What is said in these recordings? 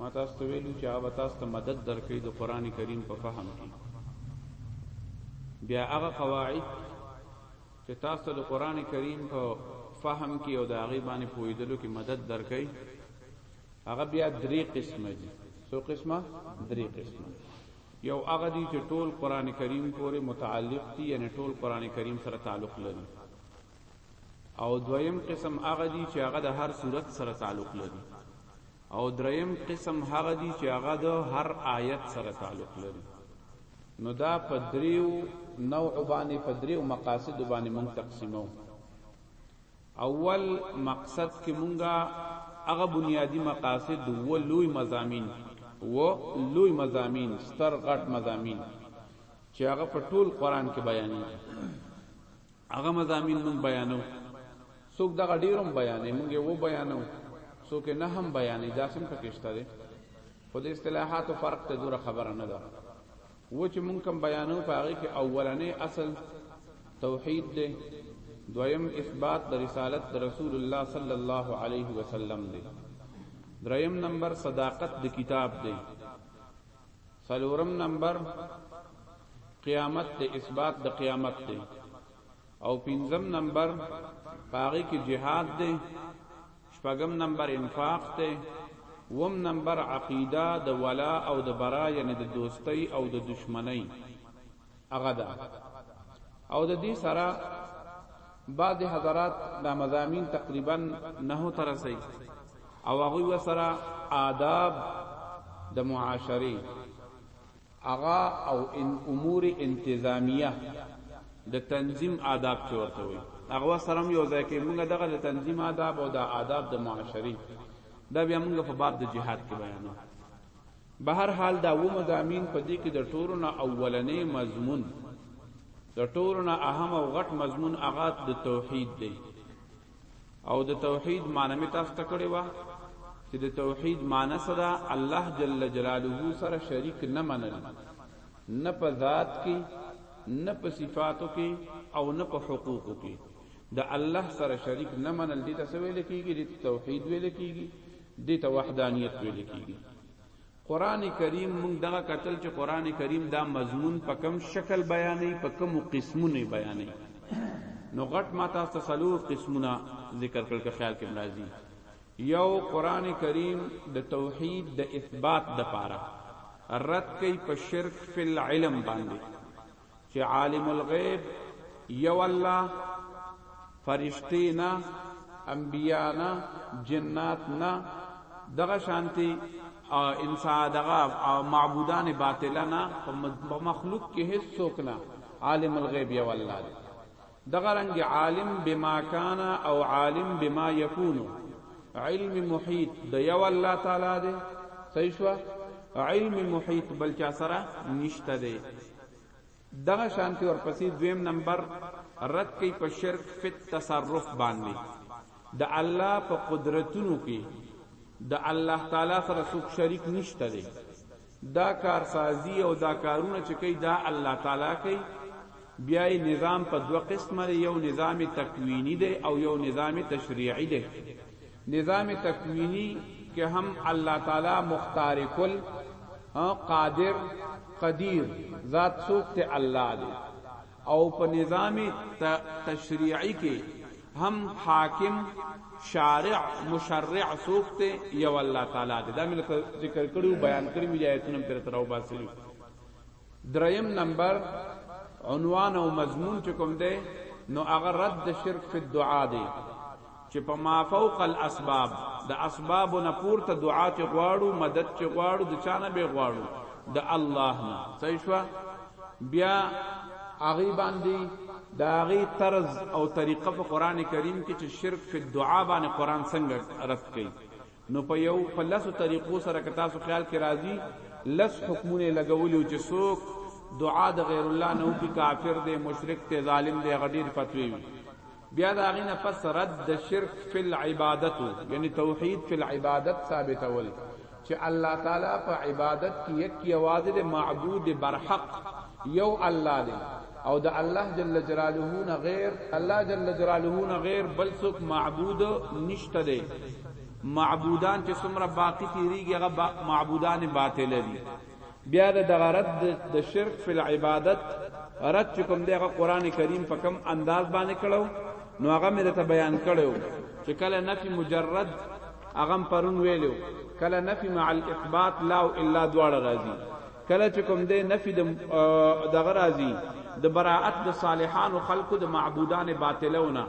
ما تاسو ته ویلو چې هغه تاسو ته مدد درکړي د قران کریم په فهم کې بیا هغه قواعد چې تاسو ته د قران کریم په فهم کې او د هغه باندې پویدلو کې مدد درکړي هغه بیا درې قسمه دي څو قسمه درې قسمه یو هغه دي چې ټول قران کریم پورې متعلق دي یعنی ټول قران کریم سره تعلق لري او دویم قسم هغه دي چې هغه د هر صورت سره تعلق لري او دریم قسم هغه دي چې هغه د هر آیت سره تعلق لري نو دا په دریو نوع باندې په دریو مقاصد باندې مونږ تقسیمو اول مقصد کې مونږه هغه بنیادی مقاصد و لوی مزامین و لوی مزامین ستر غټ مزامین چې هغه په ټول قران کې بیانېږي هغه مضامین مونږ بیانو څوک دغه ډیروم بیانې مونږ یې و بیانو څوک نه هم بیانې دا سم پکې شته دی خو د اصطلاحاتو فرق ته دوره خبره نه ده و چې مونږ کوم بیانو په هغه کې اولنې اصل توحید دی دویم اثبات د رسالت د رسول الله صلی الله علیه وسلم دی دریم نمبر صداقت د کتاب دی څلورم نمبر قیامت ته اثبات د قیامت دی او پنځم نمبر پاغي کې جهاد دی شپږم نمبر انفاق دی وم نمبر عقیده د ولا او د برا یعنی د دوستی او د دشمنی هغه ده او د دې سره بعض حضرات دا مزامین تقریبا نه تر رسي او هغه وسره آداب د معاشري اغا او ان امور انتظامیه د تنظیم آداب چورته وي هغه سره یو ځای کې موږ دغه د تنظیم آداب او د آداب د معاشري دا بیا موږ په باب د جهاد کې بیانو به هر حال دا و مزامین په دې کې د ټولو نه اولنې مضمون د ټولو نه اهم او غټ مضمون هغه د توحید دی او د توحید معنی می تاسو ته کړی و چې د توحید معنی سره الله جل جلاله سره شریک نه منل نه په ذات کې نه په صفاتو کې او نه په حقوقو کې د الله سره شریک نه منل دي تاسو ویل کیږي د توحید ویل کیږي دې ته وحدانیت ویل کیږي قران کریم موږ دغه قتل چې قران کریم دا مضمون په کم شکل بیانې په کم قسمونه بیانې نو غټ ما تاسو ته څلور قسمونه ذکر کړل که خیال کې مرাজি یو قران کریم د توحید د اثبات د پاره رد کوي په شرک فی العلم باندې چې عالم الغیب یو الله فرشتي نه انبیا نه جنات نه دغه شانتی انسان دغه معبودان باطل نه په مخلوق کې هیڅ څوک نه عالم الغیب یو الله دی دغه رنګ عالم بما کان او عالم بما یکون علم محیط د یو الله تعالی دی صحیح شو علم محیط بل چا سره نشته دی دغه شانتی ورپسې دویم نمبر رد کوي په شرک فی تصرف باندې د الله په قدرتونو کې د الله تعالی سره څوک شریک نشته دی دا کارسازی او دا کارونه چه کوي دا الله تعالی کوي بیا یې نظام په دوه قسمه دی یو نظام تکوینی دی او یو نظام تشریعی دی نظام تکوینی که هم الله تعالی مختار کل قادر قدیر ذات سوکت الله دی او په نظام تشریعی کې هم حاکم شارع مشرع سوکت یو الله تعالی دې دا مې ذکر کړو بیان کړی وی آیتونه پر تر او باسلی دریم نمبر عنوان او مضمون چکم دے نو اگر رد شرک فی الدعاء دے چې په مافوق الاسباب د اسبابو نه پورته دعا چې غواړو مدد چې غواړو د چا نه به غواړو د الله نه صحیح شو بیا هغه باندې دا هغه طرز او طریقه په قران کریم کې چې شرک په دعا باندې قران څنګه رد کړي نو په یو په لسو طریقو سره که تاسو خیال کې راځي لس حکمونه لګولیو چې څوک دعا د غیر الله نه وکي کافر دی مشرک دی ظالم دی غډیر فتوی وي بیا دا غینه پس رد د شرک فی العبادت یعنی توحید فی العبادت ثابتول چې الله تعالی په عبادت کې یک کی आवाज د معبود برحق یو الله دی او د الله جل جلاله نه غیر الله جل جلاله نه غیر بل څوک معبود نشته دی معبودان چې څومره باقی تیریږي هغه با معبودان باطل دي بیا د دغه رد د شرک فی العبادت رد چې کوم دغه قران کریم په کم انداز باندې کړو نو هغه مې ته بیان کړو چې کله نفی مجرد هغه پرون ویلو کله نفی مع الاثبات لا الا دواړه راځي کله چې کوم دې نفي د دغه راځي د براءت د صالحانو خلقو د معبودان باطلونه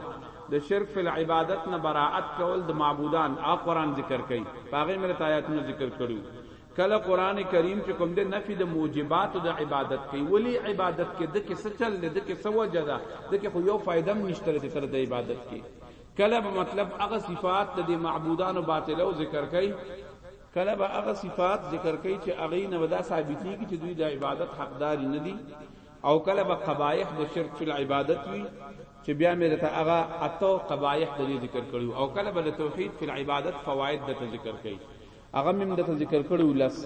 د شرک فی العبادت نه براءت کول د معبودان ا قران ذکر کوي هغه ملت آیاتونه ذکر کړو کله قران کریم چې کوم د نفي د موجبات د عبادت کوي ولی عبادت کې د کې سچل د کې سو جدا د کې خو یو فائدم نشته چې تر د عبادت کې کله مطلب هغه صفات د معبودانو باطلو ذکر کوي کله به هغه صفات ذکر کوي چې هغه نه ودا ثابتي کی چې دوی د عبادت حقدار نه دي او کله به قبایح د شرک فی العبادت وی چې بیا مې ته هغه اتو قبایح د ذکر کړو او کله به د توحید فی العبادت فواید د ذکر کوي هغه مم د ذکر کړو لس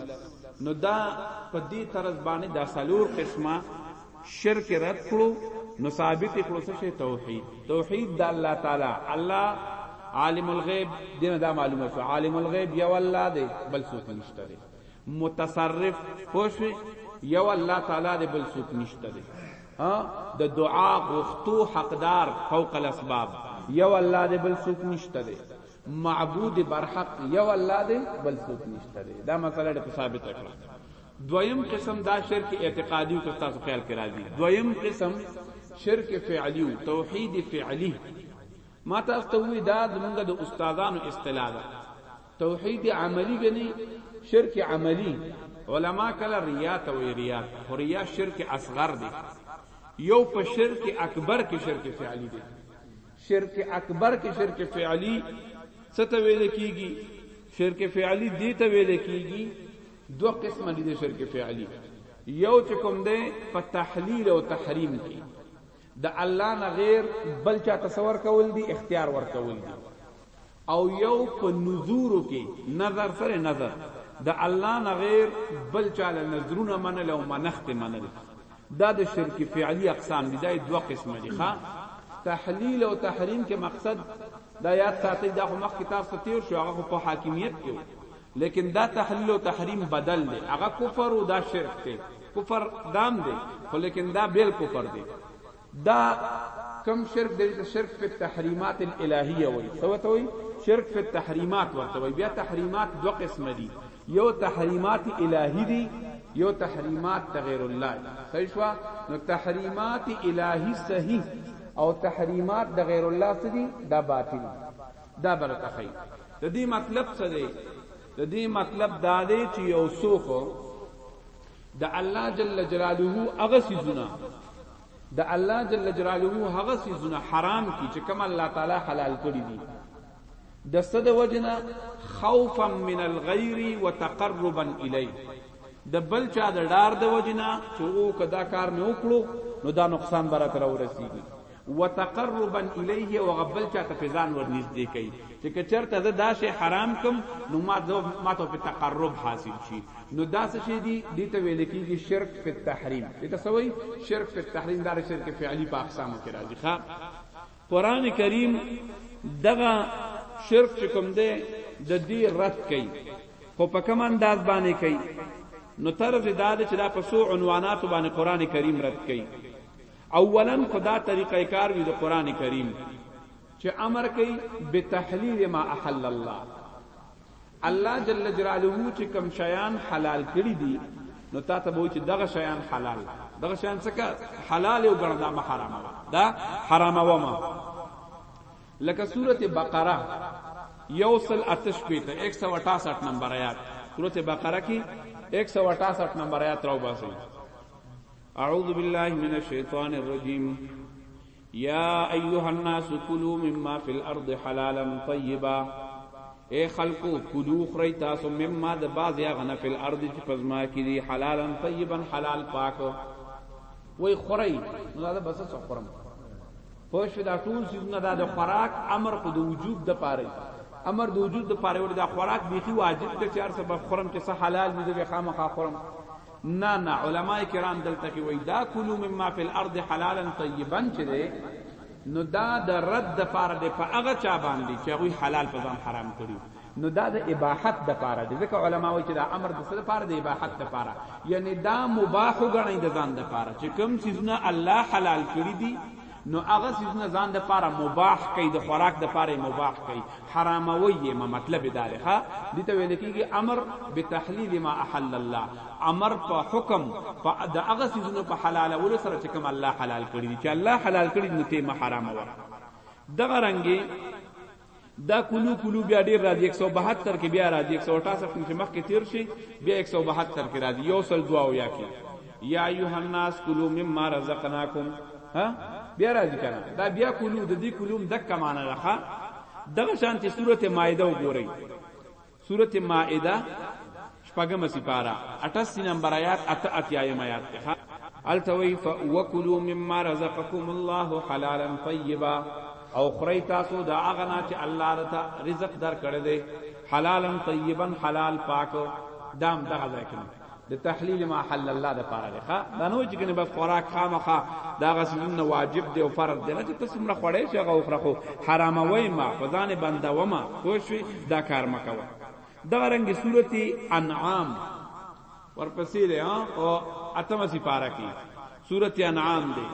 نو دا په دې طرز باندې دا سلور قسمه شرک رد کړو نو ثابت کړو څه شی توحید توحید د الله تعالی الله عالم الغیب دینه دا معلومه شو عالم الغیب یو الله دی بل څوک نشته دی متصرف خوش یو الله تعالی دی بل څوک نشته دی ها د دعا غوښتو حقدار فوق الاسباب یو الله دی بل څوک نشته دی معبود برحق یو الله دی بل څوک نشته دی دا مسله د ثابت کړه دویم قسم دا شرک اعتقادی که تاسو خیال کې راځي دویم قسم شرک فعلی او توحید فعلی ما تاسو ته وی دا زمونږ د استادانو اصطلاح ده توحید عملی غنی شرک عملی علما کله ریا ته وی ریا خو ریا شرک اصغر دی یو په شرک اکبر کې شرک فعلی دی شرک اکبر کې شرک فعلی څه ته ویل کیږي شرک فعلی دی ته ویل کیږي دو قسم دي شرک فعلی یو چې کوم دی په تحلیل او تحریم کې د الله نه غیر بل چا تصور کول دي اختیار ور کول دي او یو په نذور کې نظر سره نظر د الله نه غیر بل چا له نظرونه منل او منخت منل دا د شرک فعلی اقسام دي دا دوه قسم دي ښا تحلیل او تحریم کې مقصد دا یاد ساتي دا خو مخ کتاب ستیر شو هغه په حاکمیت کې لیکن دا تحلیل او تحریم بدل دی هغه کفر او دا شرک دی کفر دام دی خو لیکن دا بیل کفر دی دا کم شرک دی چې شرک په تحریمات الالهیه وای سو ته وای شرک په تحریمات ورته وای بیا تحریمات دو قسم دي یو تحریمات الهی دي یو تحریمات تغیر الله صحیح شو نو تحریمات الهی صحیح او تحریمات د غیر الله سدي دا باطل دا به راته ښایي د دې مطلب څه دی د دې مطلب دا دی چې یو څوک د الله جل جلاله هغه سيزونه د الله جل جلاله هغه سيزونه حرام کی چې کوم الله تعالی حلال کړی دي د صد وجنا خوفا من الغير وتقربا اليه د بل چا د ډار د وجنا چې او کدا کار مې وکړو نو دا نقصان برات را ورسیږي وتقربا الیه او غبل چاته په ځان ورنږدې کوي چې کچرته زه دا شی حرام کم نو ما زه ما ته په تقرب حاصل شي نو دا څه شی دی دې ته ویل کېږي شرک په تحریم دې ته سوي شرک په تحریم دا شرک فعلی په اقسامو کې راځي ښا قران کریم دغه شرک چې کوم دی د دې رد کوي خو په کوم انداز باندې کوي نو طرز دا چې دا په سو عنوانات باندې قران کریم رد کوي اولا که دا طریقه کار وي د قران کریم چې امر کوي بتحلیل ما احل الله الله جل جلاله چې کم شیان حلال کړی دي نو تا ته وایي چې دغه شیان حلال دغه شیان څه حلال او ګڼه دا حرام دا حرام و ما لکه سوره بقره یوصل اتش پیته 168 نمبر آیات سوره بقره کې 168 نمبر آیات راو باسي اعوذ بالله من الشیطان الرجیم یا ایها الناس کلوا مما فی الارض حلالا طیبا اے خلقو کلو خری تاسو مما د باز یا غنه فی الارض چې پزما کې دی حلالا طیبا حلال پاک وای خری نو دا بس څه خورم پوه شو دا ټول سیزونه دا د خوراک امر خو د وجوب د پاره امر د وجود د پاره ور د خوراک بیخي واجب ته چار سبب خورم چې صح حلال دې به خامخا خورم نه نه علما کرام دلته کې وای دا کلو مما فی الارض حلالا طیبا چې ده نو دا د رد د پاره د په هغه چا باندې چې هغه حلال په ځان حرام کړی نو دا د اباحت د پاره دي ځکه علما وایي چې دا امر د سره پاره د اباحت د پاره یعنی دا مباح غنی د ځان د پاره چې کوم چیزونه الله حلال کړی دي نو هغه څیزونه ځان د پاره مباح کوي د خوراک د پاره مباح کوي حراموي یې ما مطلب دا دی ښا دي ته ویل کیږي امر بتحلیل ما احل الله امر په حکم په د هغه څیزونو په حلال ولو سره چې کوم الله حلال کړی دي چې الله حلال کړی نو ته ما حراموه دغه رنګي دا کلو کلو بیا ډیر راځي 172 کې بیا راځي 168 کې مخ کې تیر شي بیا 172 کې راځي یو سل دعا ویا کې یا ایه الناس کلو مما رزقناکم ها بیا راځي کنه دا بیا کلو د دې کلوم دک معنا راخه دغه شانتي سورته مائده وګورئ سورة مائده شپږمه سپاره اټاسی نمبر آیات اته اتیایم آیات ته هلته وی فوکلوا مما رزقکم الله حلالا طیبا او خری تاسو دا اغنا چې الله رتا رزق در کړی دی حلالا طیبا حلال پاک دام دغه ځای کې د تحلیل ما حل الله د پاره ده ښا دا نو چې کنه بس خوراک خامخه دا غسلین واجب دی او فرض دی نه چې تاسو مړه خوړې شي هغه خره خو حرام وای ما خدان بنده و ما خوشوي دا کار مکوه دا رنګ سورته انعام ورپسې ده او اتمه سی پارا کی سورته انعام دی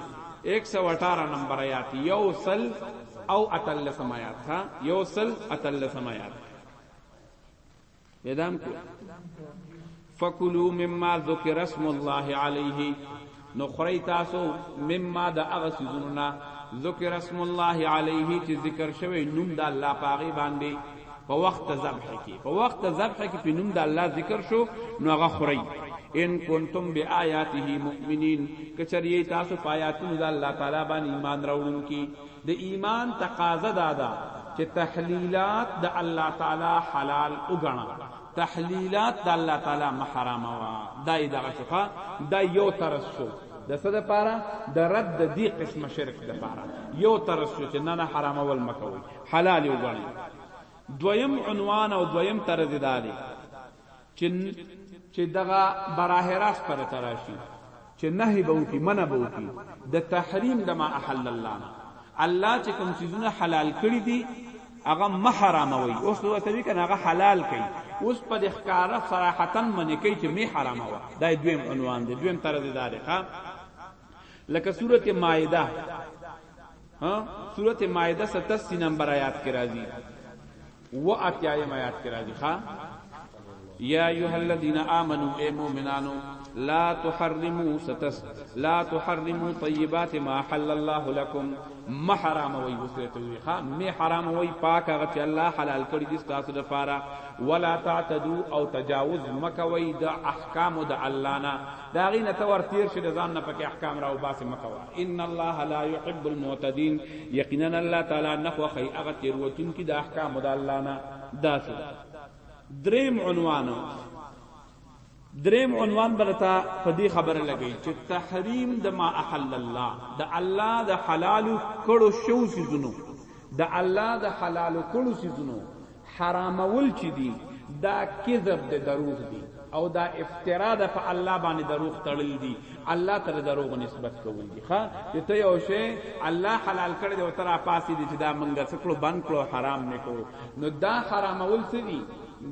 118 نمبر آیات یوصل او اتل سمایات ها یوصل اتل سمایات پیدام کو فکلوا مما ذکر اسم الله علیه نو خری تاسو مما د هغه سيزونه ذکر اسم الله علیه چې ذکر شوی نوم د الله پاغي باندې په وخت ذبح کې په وخت ذبح کې په نوم د الله ذکر شو نو هغه خوري ان کنتم بیااته مؤمنین کچری تاسو پایاتونو د الله تعالی باندې ایمان راوړونکي د ایمان تقاضه دا ده چې تحلیلات د الله تعالی حلال وګڼه، تحلیلات د الله تعالی مه حراموه. دا یې دغه شو، ښه؟ دا یو طرز شو. د څه دپاره؟ د رد د دې قسمه شرک دپاره یو طرز شو چې نه نه حرامول مه کوئ، حلال یې وګڼئ. دویم عنوان او دویم طرز یې دا دی چن چې دغه براه راس پر تراشی چې نهي به وکي منه به وکي د تحریم د ما احل الله نه الله چې کوم چیزونه حلال کړی دي هغه محراموي اوس دوی ته وی کنه هغه حلال کړي اوس په د ښکارا صراحتا منې کوي چې می حرام و دا دویم عنوان دی دویم طرز دی دا لکه سوره مائده ها سورت مائده 87 نمبر آیات کې راځي و اتیایم آیات کې راځي ها یا ایها الذین آمنو ای مومنانو لا تحرموا ستس لا تحرموا طیبات ما حل الله لكم ما حرام وی وسته وی ها می حرام وی پاک هغه چې الله حلال کړی دي تاسو لپاره ولا تعتدوا او تجاوز مکوي د احکام د الله نه دا غینه تور تیر شي د ځان نه پکې احکام راو باسه مکوي ان الله لا يحب المعتدين یقینا الله تعالی نه خوخی هغه تیروتون کی د احکام د الله نه داسو دریم عنوان دریم عنوان بلتا په دې خبره لګی چې تحریم د ما احل الله د الله د حلال کړو شو سيزونو د الله د حلال کړو سيزونو حرامول چی دی دا کذب دی دروغ دی او دا افترا ده په الله باندې دروغ تړل دي الله ته دروغ نسبت کول دي ښا چې ته یو شی الله حلال کړی دی او تر پاسې دي چې دا منګه څکلو بند کړو حرام نه کړو نو دا حرامول څه دي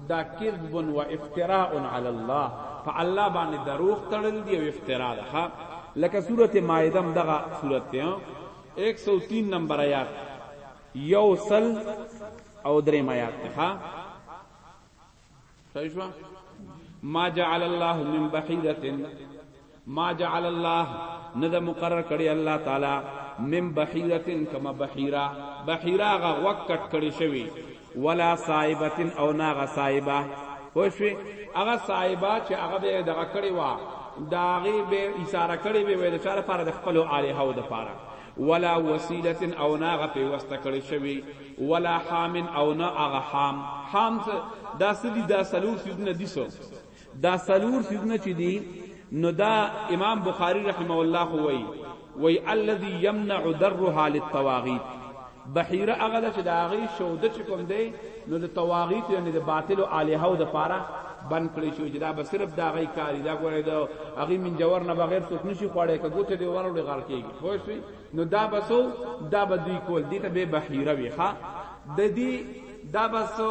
دا کذب و افتراء علی الله په الله باندې دروغ تړل دي او افترا ده ښا لکه سورته مائده دغه سورته 103 نمبر آیات یو سل او درې میات ته ها صحیح شو ما جعل الله من بحیره ما جعل الله ند مقرر کړی الله تعالی من بحیره کما بحیره بحیره غ وقت کټ کړی شوی ولا صائبه او ناغه صائبه خوشوی هغه صائبه چې هغه به دغه کړی وا داغي به اشاره کړی به ویل چې لپاره د خپل الیه او د پاره ولا وسیلت او ناغه پیوسته کړی شوی ولا حام او نا هغه حام حام دا سدی دا سلور سیدنه دیسو دا سلور سیدنه چی دی نو دا امام بخاری رحمه الله وی وی الذی یمنع درها للطواغیت بحیره هغه ده چې د هغې شوده چې کوم دی نو د تواغیت یعنې د باطلو الهو دپاره بند کړی شوی چې دا به صرف د هغې کار وي دا ګورئ د هغې من جوور نه بغیر څوک نشي خوړی که ګوتې دې وروړې غار کېږي پوه شوې نو دا به څو دا به دوی کول دې ته به بحیره وي ښه د دې دا به څو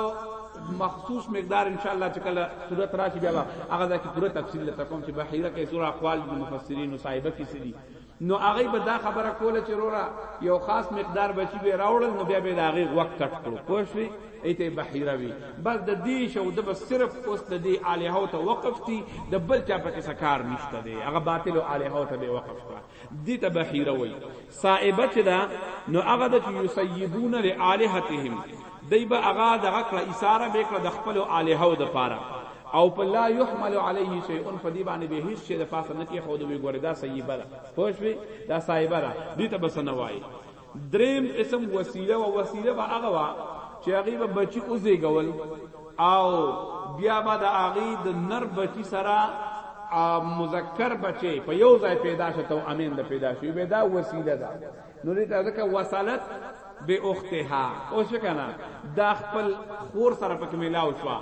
مخصوص مقدار ان شاء الله چې کله صورت راشي بیا هغه ځکه پوره تفصیل لته کوم چې بحیره کې سورہ اقوال مفسرین او صاحبہ کې سړي نو هغه به دا خبره کوله چې رورا یو خاص مقدار بچی به راوړل نو بیا به دا هغه وخت کټ کړو پوه شئ ایته بحیره وی بس د دې شو د بس صرف اوس د دې الہو ته وقف دي د بل چا پکې سکار نشته دی هغه باطل او الہو ته به وقف کړه دې ته بحیره وی صائبه چې دا نو هغه د یسیبون لالهتهم دی به هغه دغه کړه ایثاره به کړه د خپل الهو د پاره او په لا يحمل عليه شيء په دې باندې به هیڅ شی د پاسه نه کې خو دوی ګوره دا صیبه ده پوښوي دا صیبه ده دې ته بس نه وایي دریم قسم وسیله او وسیله به هغه وا چې هغه به بچي اوځي ګول او بیا به د هغه د نر بچي سره مذکر بچي په یو ځای پیدا شته او امین د پیدا شي به دا وسیله ده نو دې ته ځکه وصلت به اختها او شکنا دا خپل خور سره پک ملاو شو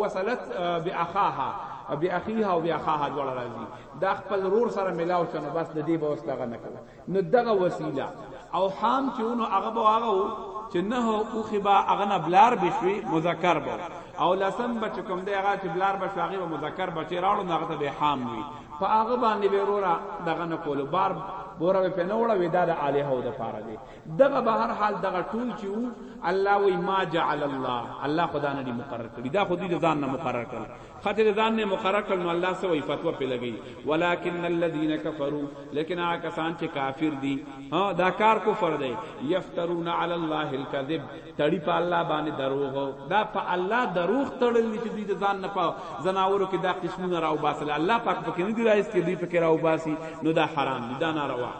وصلت به اخاها به اخیها او به اخاها دواړه راځي دا خپل رور سره ملاو شو نو بس د دې به اوس دغه نه کوي نو دغه وسیله او حام چې نو هغه به هغه چې نه او خبا هغه نه بلار بشوي مذکر به او لسم بچ کوم دی هغه چې بلار بشوي هغه مذکر بچی راړو نه هغه به حام وي په هغه باندې به وروره دغه نه کولو بار بوره به پنه وړه ودا د الها او د پاره دی دغه به هر حال دغه ټول چې وو الله وی ما جعل الله الله خدا نه دی مقرر کړی دا خو دې ځان نه مقرر کړ خاطر ځان نه مقرر کړ نو الله سوې فتوا په لګی ولکن الذين كفروا لیکن هغه کسان چې کافر دي ها دا کار کفر دی یفترون علی الله الكذب تړي په الله باندې دروغ دا په الله دروغ تړل دي چې دوی د ځان نه پاو زناورو کې دا قسمونه راو باسل الله پاک پکې نه دی راځي چې دوی پکې راو باسي نو دا حرام دي دا ناروا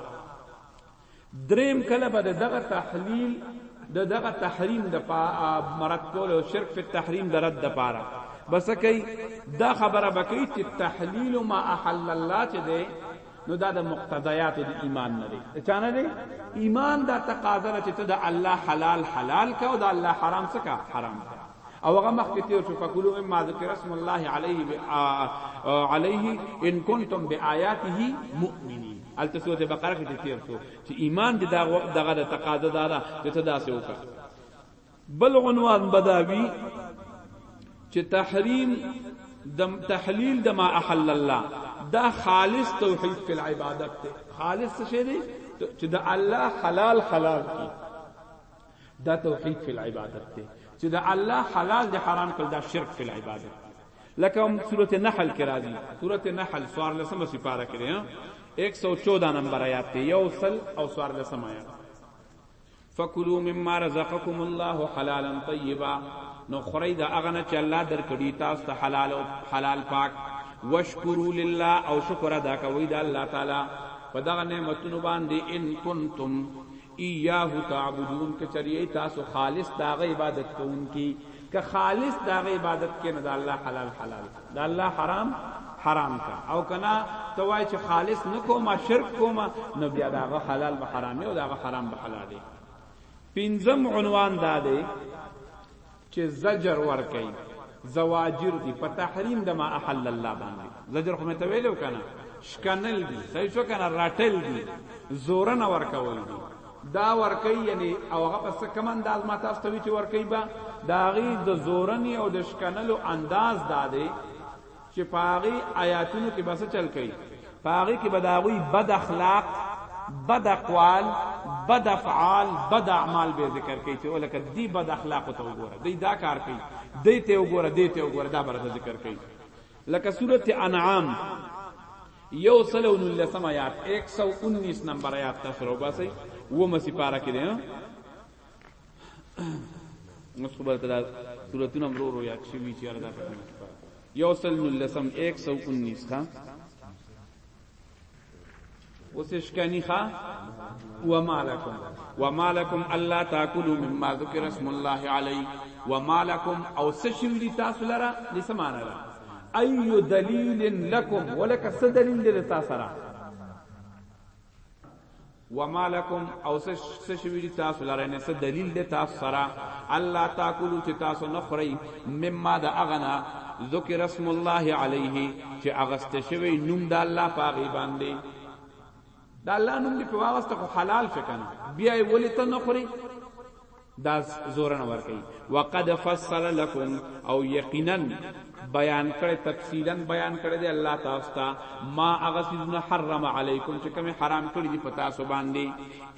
دریم کله به دغه تحلیل د دغه تحریم د پا مرد کول او شرک په تحریم د رد د پاره بس کوي دا خبره بکې چې تحلیل ما احل الله چې ده نو دا د مقتضیات د ایمان نه دی چا نه دی ایمان دا تقاضا چې ته د الله حلال حلال کا او د الله حرام څه کا حرام کا او هغه مخکې تیر شو فکلوا مما ذکر اسم الله علیه علیه ان کنتم بیااته مؤمنین الته سوره بقره کې تیر شو چې ایمان دې دغه د تقاضا دارا چې ته داسې وکړه بل عنوان بداوی چې تحریم د تحلیل د ما احل الله دا خالص توحید په عبادت ته خالص څه دی چې د الله حلال حلال کی دا توحید په عبادت ته چې د الله حلال د حرام کړ دا شرک په عبادت لکه هم سورته نحل کې راځي سورته نحل سوار لسمه سپاره کړي 114 نمبر آیات ته یو سل او سوار لسمه آیات فکلوا مما رزقکم الله حلالا طیبا نو خورئ د هغه نه چې الله درکړي تاسو ته حلال او حلال پاک واشکروا لله او شکر ادا کوئ د الله تعالی په دغه نعمتونو باندې ان کنتم ایاه تعبدون کچریه تاسو خالص داغه عبادت کوونکی که خالص داغه عبادت کینه د الله حلال حلال دا الله حرام حرام کا او کنا ته وای چې خالص نکوما شرک کوما نو بیا داغه حلال به حرامي او داغه حرام به حلالي پنځم عنوان دا دی چې زجر ور کوي زواجر دی په تحریم د ما احل الله باندې زجر خو مې ته ویلو کنه شکنل دی صحیح شو کنه راټل دی زورن ور کول دی دا ورکی یعنی او هغه په څه کم انداز ما تاسو ته وی چې ورکی به دا غي د زورنی او د شکنلو انداز داده چې پاغي آیاتونو کې بس چل کوي پاغي کې بداوی بد اخلاق بد اقوال بد افعال بد اعمال به ذکر کوي چې ولکه دی بد اخلاق ته وګوره دی دا کار کوي دی ته وګوره دی ته وګوره دا برته ذکر کوي لکه سورته انعام یو سل او نلسم آیات ایک سو انیس نمبر آیات تا سره وباسي و مسی پارا کې دی اوس خو برته دا صورتونه مرو رو یاد شوي چې اردا پته یو سل نلسم ایک سو انیس ښا اوس شکانی ښا وما لكم وما لكم الا تاكلوا مما ذكر اسم الله عليه وما لكم او سشم دي تاسو لرا لسمانه ای دلیل لکم ولک څه دلیل دی تاسو سره وما لكم او څه شوی تاسو لره نه څه دلیل دی تاسو سره الله تاکلو چې تاسو نه خوري مما د اغنا ذکر اسم الله علیه چې اغست شوی نوم د الله پاغي باندې د الله نوم دی په واغسته خو حلال شکنه بیا یې ولې ته نه خوري دا زورن ورکی وقد فصل لكم او یقینا بیان کړي تفصیلا بیان کړي دی الله تاسو ته ما اغسذنا حرم علیکم چې کوم حرام کړی دی پتا سو باندې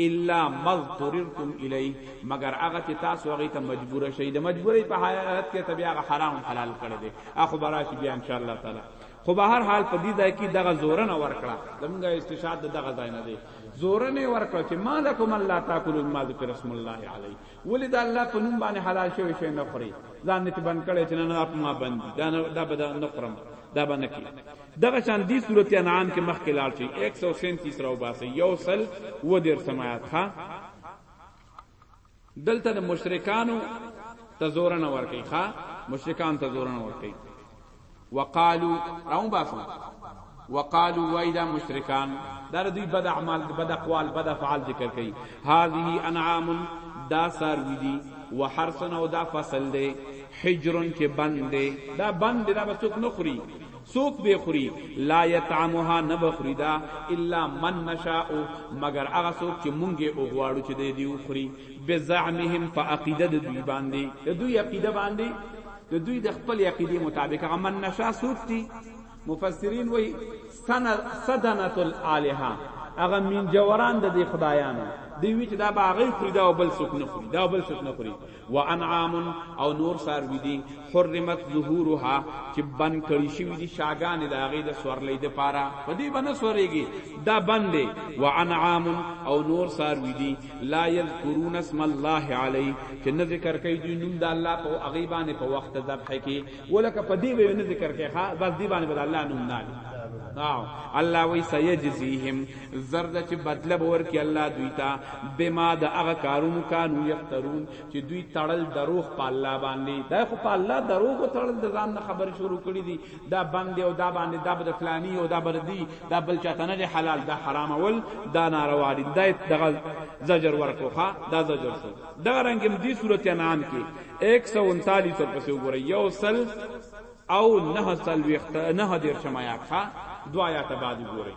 الا مضطررتم الی مگر هغه چې تاسو هغه ته مجبور شئ د مجبورۍ په حالت کې تبي هغه حرام حلال کړی دی اخو براشي بیا ان شاء الله تعالی خو به هر حال په دې ځای کې دغه زورنه ورکړه زمونږ استشهاد دغه ځای نه دی زورنه ورکړه چې مالکم الله تاکلوا مما ذکر اسم الله علی ولید الله په نوم باندې حلال شوی شی نه خوري ځان نه بند کړي چې نه اپ ما بند دا نه دا بد نه خورم دا باندې کی دغه شان دی صورت انعام کې مخ کې لاړ شي 137 راو باسي یو سل و دیر سمات ها دلته د مشرکانو ته زور نه ورکي ښا مشرکان ته زور نه ورکي وقالو راو باسو وقالو وایدا مشرکان دا دوی بد اعمال بد اقوال بد افعال ذکر کوي هذه انعام دا ساروی دي وحرسن او دا فصل دي حجرن چې بند دي دا بند دا بسوک نخري څوک به خوري لا يطعمها نه بخوري دا الا من نشاء مگر هغه څوک چې مونږ یې وغواړو چې دې دی وخوري بزعمهم په عقیده د دوی باندې د دوی عقیده باندې د دوی د خپل عقیده مطابق هغه من نشا سوق دي مفسرین وای سنه صدنه الالهه هغه من جوران د خدایانو دی وی چې دا باغی خوري دا بل څوک نه خوري دا بل څوک نه خوري وانعام او نور ساروی دي حرمت ظهورها چې بن کړی شوی دي شاګان د هغه د سورلې د پاره په دې باندې سورېږي دا بندې وانعام او نور ساروی دي لا یذکرون اسم الله علی چې نه ذکر کوي دوی نوم د الله په هغه باندې په وخت ذبح کې ولکه په دې باندې ذکر کوي ها بس دې باندې بل الله نوم نه نعم الله وی سيجزيهم زرد چې بدله به ورکړي الله دوی ته بما د هغه کارونو کانو یفترون چې دوی تړل دروغ په الله باندې دا خو په الله دروغ تړل د ځان نه خبرې شروع کړې دي دا باندې او دا باندې دا بر فلانی او دا بر دی دا بل چاته نه حلال دا حرام ول دا ناروا دي دا دغه زجر ورکړو ښا دا زجر شو دا رنګم دي صورت انعام کې 139 پر پسې وګورئ یو سل او نه سل وخت نه دیر شمایا ښا دوایا تبادل وګورئ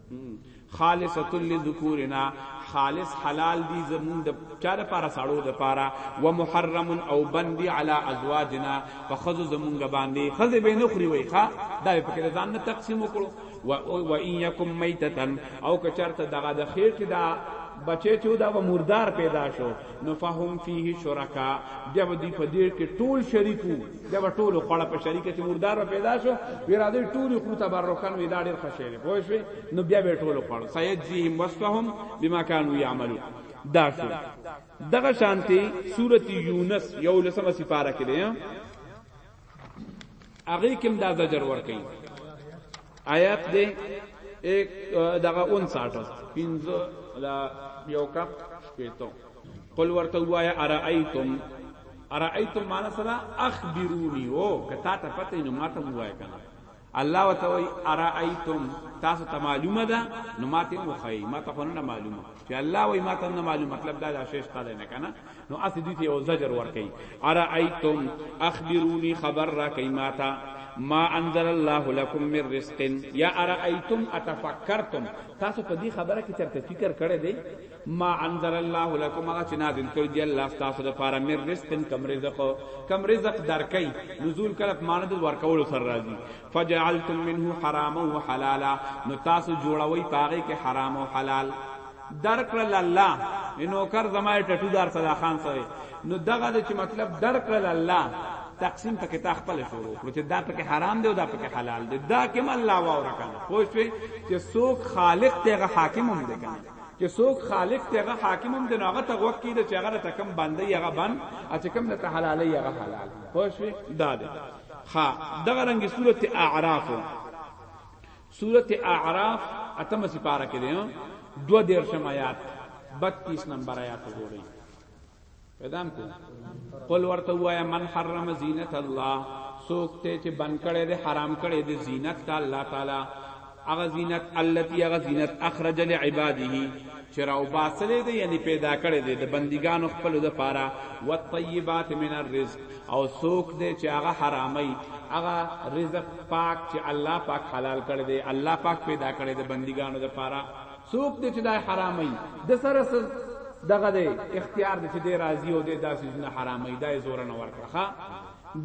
خالصۃ لذکورنا خالص حلال دی زمون د چا د پاره ساړو د پاره و محرم او بندي علی ازواجنا فخذ زمون باندې خذ به نه خوري وای ښا دا په کې ځان نه تقسیم وکړو و ان یکم میتتن او که چرته دغه د خیر کې دا بچی چې دا و مردار پیدا شو نو فهم فيه شرکا بیا ودی په دې کې ټول شریکو دا به ټول خړه په شریکه چې مردار پیدا شو وی را دې ټول خو تبرکان وی دا ډېر خوشاله دی پوه شو نو بیا به ټول خړ سيجزيهم وصفهم بما كانوا يعملون دا شو دغه شانتي سورته یونس یو لسمه سپاره کې دی هغه کوم دا زجر ور کوي آیات دی ایک دغه 59 پنځه لا یو کم شپېتو قل ورته وایا ارایتم ارایتم معنا سره اخبرونی او کتا ته پته نو ماته وایا کنه الله وتوی ارایتم تاسو ته معلومه ده نو ماته مو خی ماته خو نه معلومه چې الله وای ماته نه معلومه مطلب دا شیش تعالی نه کنه نو اسی دوی ته یو زجر ورکي ارایتم اخبرونی خبر را کای ماتا ما انزل الله لكم من رزق یا ارایتم اتفکرتم تاسو په دې خبره کې چرته فکر کړی دی ما انزل الله لكم هغه چې نازل کړی دی الله تاسو لپاره من رزق کم رزق کم رزق درکې نزول کله معنی د ورکول سره راځي فجعلتم منه حراما وحلالا نو تاسو جوړوي پاغه کې حرام او حلال درکړل الله نوکر زمای ټټو دار صدا خان سره نو دغه چې مطلب درکړل الله تقسیم پکې تا خپل شروع کړو چې دا پکې حرام دی او دا پکې حلال دی دا کوم الله واو رکنه خو شوي چې څوک خالق ته حاکم هم دی کنه چې څوک خالق ته حاکم هم دی هغه ته وکړي چې هغه ته کم باندې هغه بند چې کم نه ته حلالي هغه حلال خو شوي دا دی خا دغه رنګ سورته اعراف سورته اعراف اتمه سپاره کې دی دو دیر شم آیات 32 نمبر آیات وګورئ پیدام کو قل ورته وایا من حرم زینت الله سوک ته چې بن کړي دي حرام کړي دي زینت الله تعالی هغه زینت التي هغه زینت اخرج لعباده چې راو باسلې دی یعنی پیدا کړې دی د بندګانو خپل د پاره والطيبات من الرزق او سوک دی چې هغه حرامي هغه رزق پاک چې الله پاک حلال کړې دی الله پاک پیدا کړې دی بندګانو د پاره سوک دی چې دا حرامي د سره دغه دی اختیار دی چې دی راضي او دی داسې نه حرامي دا زور نه ورکړه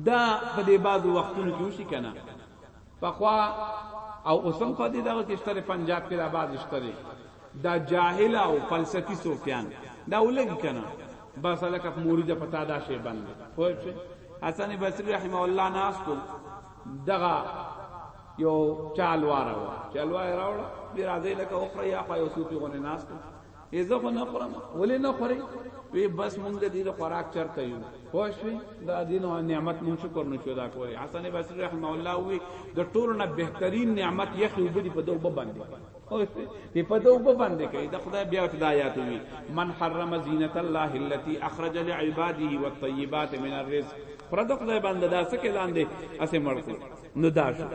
دا په دې بعد وختونو کې وشي کنه پخوا او اوسم په دې دغه کې شته پنجاب کې د آباد شته دا جاهل او فلسفي صوفیان دا ولګي کنه بس الکه مورید پتا دا شی بند خو شي حسن بصری رحم الله ناس کو دغه یو چالوار و چالوار راوړ دی راځي لکه اوخره یا په یو صوفي غو ناس کو یې زه خو نه خورم ولې نه خورې وی بس مونږ د دې خوراک چرته یو خوښ وي دا دین او نعمت مونږ شکر نه شو دا کوي حسن بصری رحم الله وی د ټول نه بهترین نعمت یخي وبدي په دوبه باندې دی په دوبه باندې کوي د خدای بیا ته آیات وی من حرم زینت الله التي اخرج لعباده والطيبات من الرزق پرد خدای باندې دا څه کې لاندې اسه مرکو نو دا شو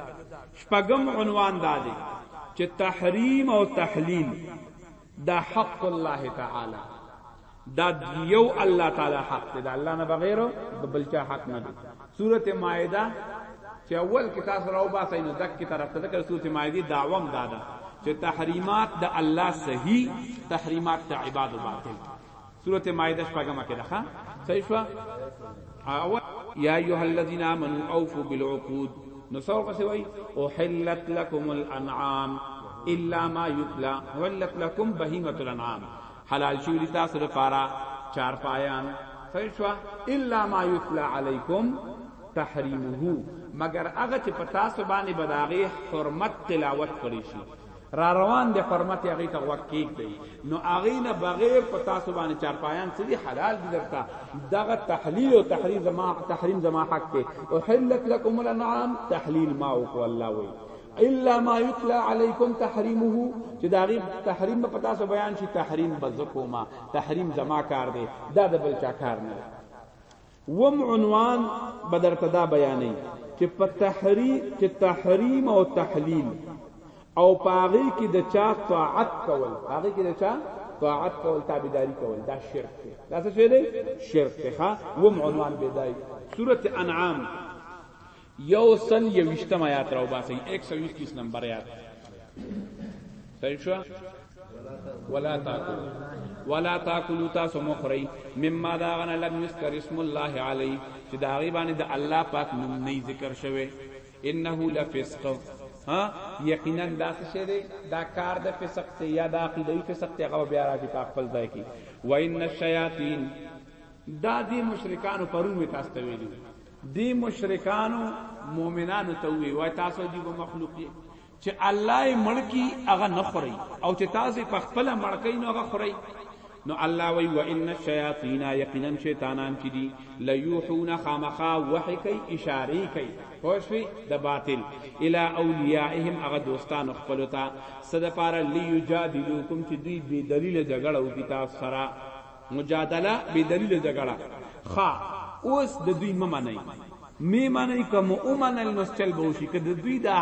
شپږم عنوان دا دی چې تحریم او تحلیل دا حق الله تعالی دا یو الله تعالی حق دی دا الله نه بغیر د بل چا حق نه دی سوره مائده چې اول کې تاسو راو باسي نو دک کی طرف ته ذکر سوره مائده دعوام دادا چې تحریمات د دا الله صحیح تحریمات د عباد باطل سورته مائده شپږمه کې ده ښا صحیح شو اول یا ایها الذین آمنو اوفوا بالعقود نو څو پسې وای او حلت لكم الانعام الا ما یتلا حلت لكم بهیمه الانعام حلال شو لتا سر پارا چار پایان صحیح شو الا ما یتلا علیکم تحریمه مگر هغه چې پتا سو باندې بداغه حرمت تلاوت کړی شي را روان دی حرمت هغه ته وک کیک دی نو هغه نه بغیر په تاسو باندې چارپایان څه دي حلال دي درته دغه تحلیل او تحریم زما تحریم زما حق ته او حلت لكم الانعام تحلیل ما او الله وی الا ما یتلا علیکم تحریمه چې دا غي تحریم په تاسو بیان شي تحریم بزکوما تحریم زما کار دی دا د بل چا کار نه وم عنوان به درته دا بیانوي چې په تحریم چې تحریم او تحلیل او پاغي کې د چا طاعت کول پاغي کې د چا طاعت کول تابعداري کول دا شرک دی دا څه شی دی شرک دی ها وم عنوان به دای سوره انعام یو سل یوشتم آیات راو باسی ایک سو یوشتیس نمبر آیات صحیح شو ولا تاکل ولا تاکلوا تاسو مخری مما دا غنه لم یذکر اسم الله علی چې دا غی باندې د الله پاک نوم نه ذکر شوی انه لفسق ها یقینا دا څه شی دی دا کار د فسق ته یا د عقیدې فسق ته غو بیا راځي په خپل ځای کې و ان الشیاطین دا دې مشرکان پرون می تاسو ته ویلو دی مشرکانو مؤمنانو ته وی وای تاسو دی مخلوق یې چې الله یې مړکی هغه نه خوري او چې تاسو په خپل مړکی نو هغه خوري نو الله وی و ان الشیاطین یقینا شیطانان چې دي لیوحون خامخا وحی کوي اشاره کوي خوشوی د باطل الی اولیاءهم هغه دوستان خپل ته صد پار لیجادلوکم چې دوی بی دلیل جګړه وکي تاسو سره مجادله بی دلیل جګړه خا اوس د دوی ممنای می منای کوم او منل نو چل به وشي کده دوی دا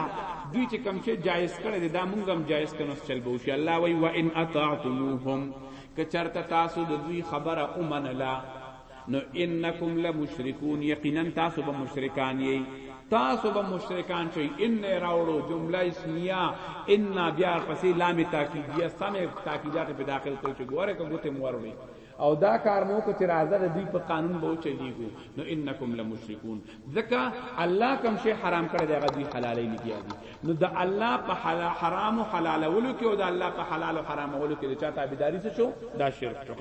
دوی چې کم شي جایز کړي دا مونږ هم جایز کنو چل به وشي الله وی و ان اطعتموهم که چرته تاسو د دوی خبره او منلا نو انکم لمشرکون یقینا تاسو به مشرکان یی تاسو به مشرکان شئ ان راوړو جمله اسمیه ان بیا پسې لام تاکیدیه سمه تاکیدات په داخل کړئ چې ګوره کوم ته مور وي او دا کار مو کو چې راځه د دوی په قانون به چلیږو نو انکم لمشرکون ځکه الله کوم شی حرام کړی دی هغه دوی حلالې نه کیږي نو د الله په حرام او حلالولو کې او د الله په حلال او حرامولو کې د چا تابعداري څه شو دا شرک شو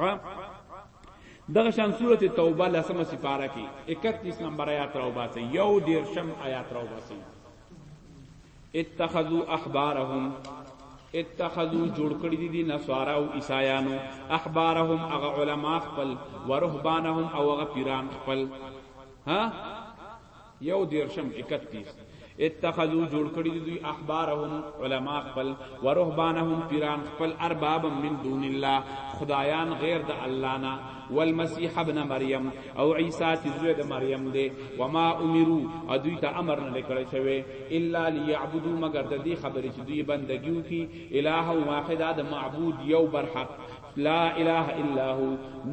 دغه شان سورته توبه لسمه سپاره کې 31 نمبر آیات راو باسي یو دیرشم آیات راو باسي اتخذوا احبارهم اتخذوا جوړ کړی دي نصارا او عیسایانو احبارهم هغه علما خپل ورهبانهم او هغه پیران خپل ها یو دیرشم اکتیس اتخذو جوړ کړی دی دوی احبارهم علما خپل ورهبانهم پیران خپل ارباب من دون الله خدایان غیر د الله نه والمسيح ابن مريم او عيسى چې زوی د مریم دی وما امرو او دوی ته امر نه کړی شوی الا ليعبدوا مگر د دې خبرې چې دوی بندګیو کی الہ واحد د معبود یو برحق لا اله الا هو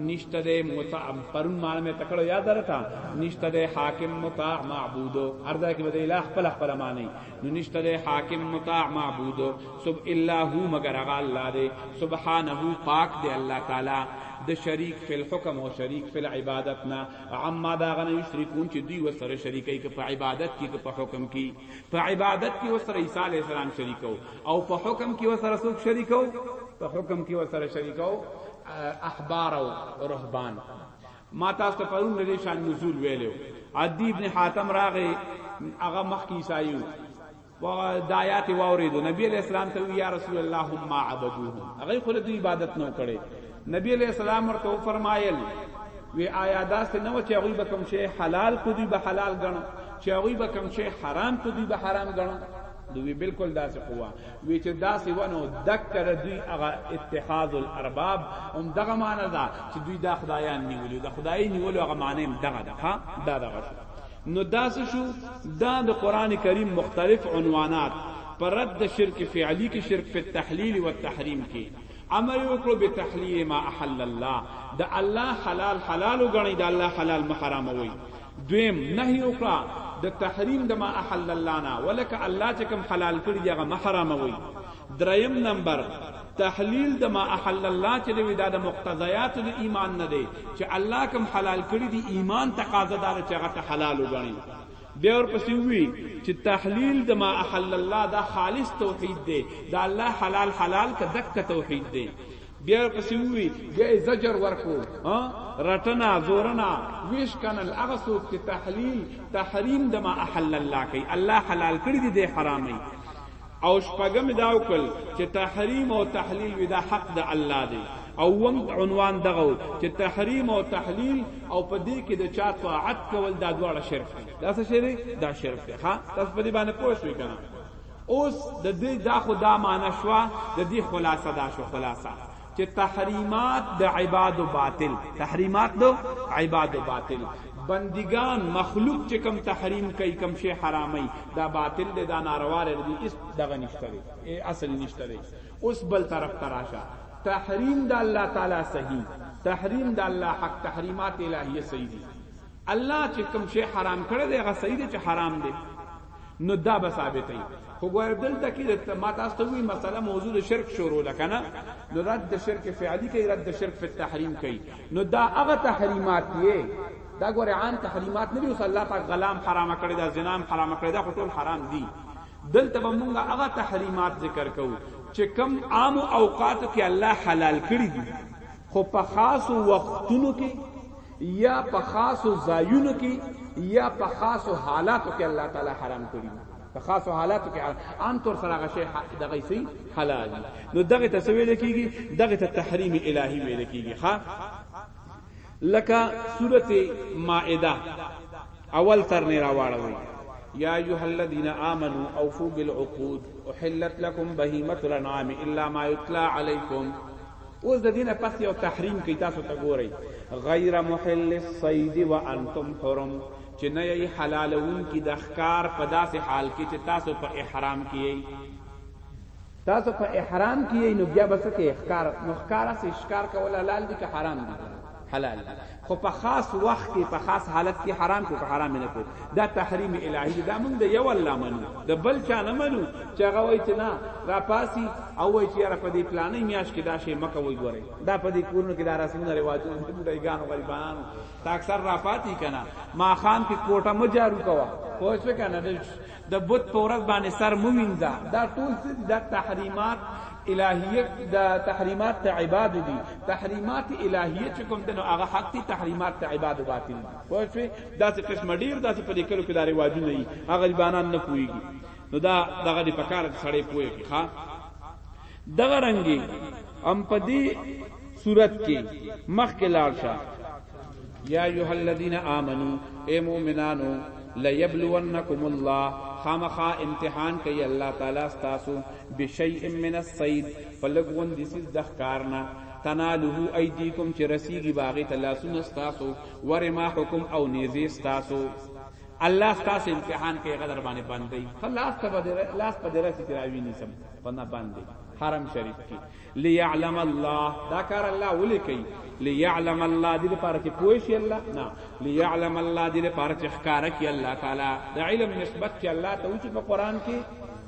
نشته د متع پرون معنی مې تکړه یاد درکا نشته د حاکم متع معبود ارزه کې بده اله خپل خپل معنی نو نشته د حاکم متع معبود سب الا هو مگر هغه الله دی سبحانه پاک دی الله تعالی د شریک فی الحکم او شریک فی العبادت نه عما دا غنه یشرکون چې دوی وسره شریکای کې په عبادت کې په حکم کې په عبادت کې وسره عیسی علی السلام شریکو او په حکم کې وسره څوک شریکو په حکم کې وسره شریکو احبار او رهبان ما تاسو ته پرون لري شان نزول ویلو عدی ابن حاتم راغی هغه مخ کې عیسایو و دایات واوریدو نبی علیہ السلام ته یا رسول الله هم عبدوهم هغه خو د عبادت نو کړي نبی علیہ السلام ورته فرمایل وی آیا داس نه و چې هغه به کوم شی حلال کو دی به حلال غنو چې هغه به کوم شی حرام کو دی به حرام غنو دوی بالکل داسې قوا وی چې داسې ونو دکر دوی هغه اتحاد الارباب هم دغه معنی دا چې دوی دا خدایان نیولو دا خدای نیولو هغه معنی هم دغه ده ها دا دغه شو نو داسې شو دا د قران کریم مختلف عنوانات پر رد شرک فعلی کې شرک په تحلیل او تحریم کې امر یې وکړو به تحلیل ما احل الله د الله حلال حلال وګڼي د الله حلال مه حراموي دویم نهي وکړه د تحریم د ما احل الله نه ولکه الله چې کوم حلال کړی دی هغه مه حراموي دریم نمبر تحلیل د ما احل الله چې دی دا د مقتضیات د ایمان نه دی چې الله کوم حلال کړی دی ایمان تقاضا دار چې هغه ته حلال وګڼي بیا ورپسې ووی چې تحلیل د ما احل الله دا خالص توحید دی دا الله حلال حلال که دک توحید دی بیا پسې وی بیا زجر ورکو ها رټنا زورنا ویش کنل هغه څوک چې تحلیل تحریم د ما احل الله کوي الله حلال کړی دی حرامي او شپږم دا وکړل چې تحریم او تحلیل وی دا حق د الله دی او اووم عنوان دغه و چې تحریم او تحلیل او په دې کې د چا طاعت کول دا دواړه شرک دي دا څه شری دا شرک دی ها تاسو په دې باندې پوه شئ کنه اوس د دې دا خدا معنا شوا د دې خلاصه دا شو خلاصه چه تحریمات د عباد و باطل تحریمات د عباد و باطل بندگان مخلوق چه کم تحریم کئی کم شی حرامی دا باطل دے دا ناروا رہ دی اس دغه نشته دی اصل نشته دی اوس بل طرف تراشه تحریم د الله تعالی صحیح تحریم د الله حق تحریمات الہیه صحیح دی الله چې کوم شی حرام کړی دی هغه صحیح دی چې حرام دی نو دا به ثابت وي خو ګور دلته کې ما تاسو ته وی مسله موضوع د شرک شروع ده کنه نو رد د شرک فعلی کوي رد د شرک په تحریم کوي نو دا هغه تحریمات دی دا ګور عام تحریمات نه دی اوس الله پاک غلام حرام کړی دا زنام حرام کړی دا ټول حرام دي دلته به مونږه هغه تحریمات ذکر کوو چې کم عام اوقات کې الله حلال کړی دي خو په خاصو وختونو کې یا په خاصو ځایونو کې یا په خاصو حالاتو کې الله تعالی حرام کړی په خاصو حالاتو کې حرام عام طور سره هغه شی دغه سي حلال نو دغه ته ویل کیږي دغه ته تحریم الهی ویل کیږي ها لکه سورته مائده اول تر نه راوړل يا أيها الذين آمنوا أوفوا بالعقود أحلت لكم بهيمة الأنعام إلا ما يتلى عليكم اوس د دینه پس یو تحریم کی تاسو ته ګورئ غیر محل الصید وانتم حرم چې نه یې حلالون کی د ښکار په داسې حال کې چې تاسو په احرام کې یې تاسو په احرام کې یې نو بیا بس کې ښکار نو ښکار سه ښکار کول حلال دي که حرام دي حلال دي خو په خاص وخت کې په خاص حالت کې حرام کو حرام نه کو دا تحریم الهی دا موږ د یو الله منو د بل چا نه منو چې هغه وایي چې نه را پاسي او وایي چې را پدې پلانې میاش کې دا شی مکه وایي ګوري دا پدې کورونو کې دا رسمونه رواجونه د بډایګانو غریبانو تا اکثر را پاتې کنا ما خام کې کوټه مجارو کوا پوښښ کنه د بت په ورځ باندې سر مومینځه دا ټول څه دي دا تحریمات الهیه دا تحریمات ته عباد دي تحریمات الهیه چې کوم دنو هغه حق دي تحریمات ته عباد باطل دي خو شوي دا څه قسم ډیر دا څه په دې کلو کې دا رواجونه دي هغه غریبانان نه کویږي نو دا دغه د پکار سړی پوي کې ها دغه رنګي ام پدی صورت کې مخ کې لاړ شه یا ایها الذین آمنو اے مومنانو لیبلونکم الله خامخا امتحان کوي الله تعالی تاسو بشیء من الصید فلغون دیس د ښکارنا تنالو ایدیکم چې رسیږي باغی تلاسون تاسو ورما حکم او نیزی تاسو الله تاسو امتحان کوي غدر باندې باندې خلاص ته لاس په درسي چې راوی نیسم په نه باندې حرم شریف کې ليعلم الله دا کار الله ولي کوي ليعلم الله دې لپاره چې پوه شي الله نه ليعلم الله دې لپاره چې ښکارا کې الله تعالی د علم نسبت چې الله ته وچی په قران کې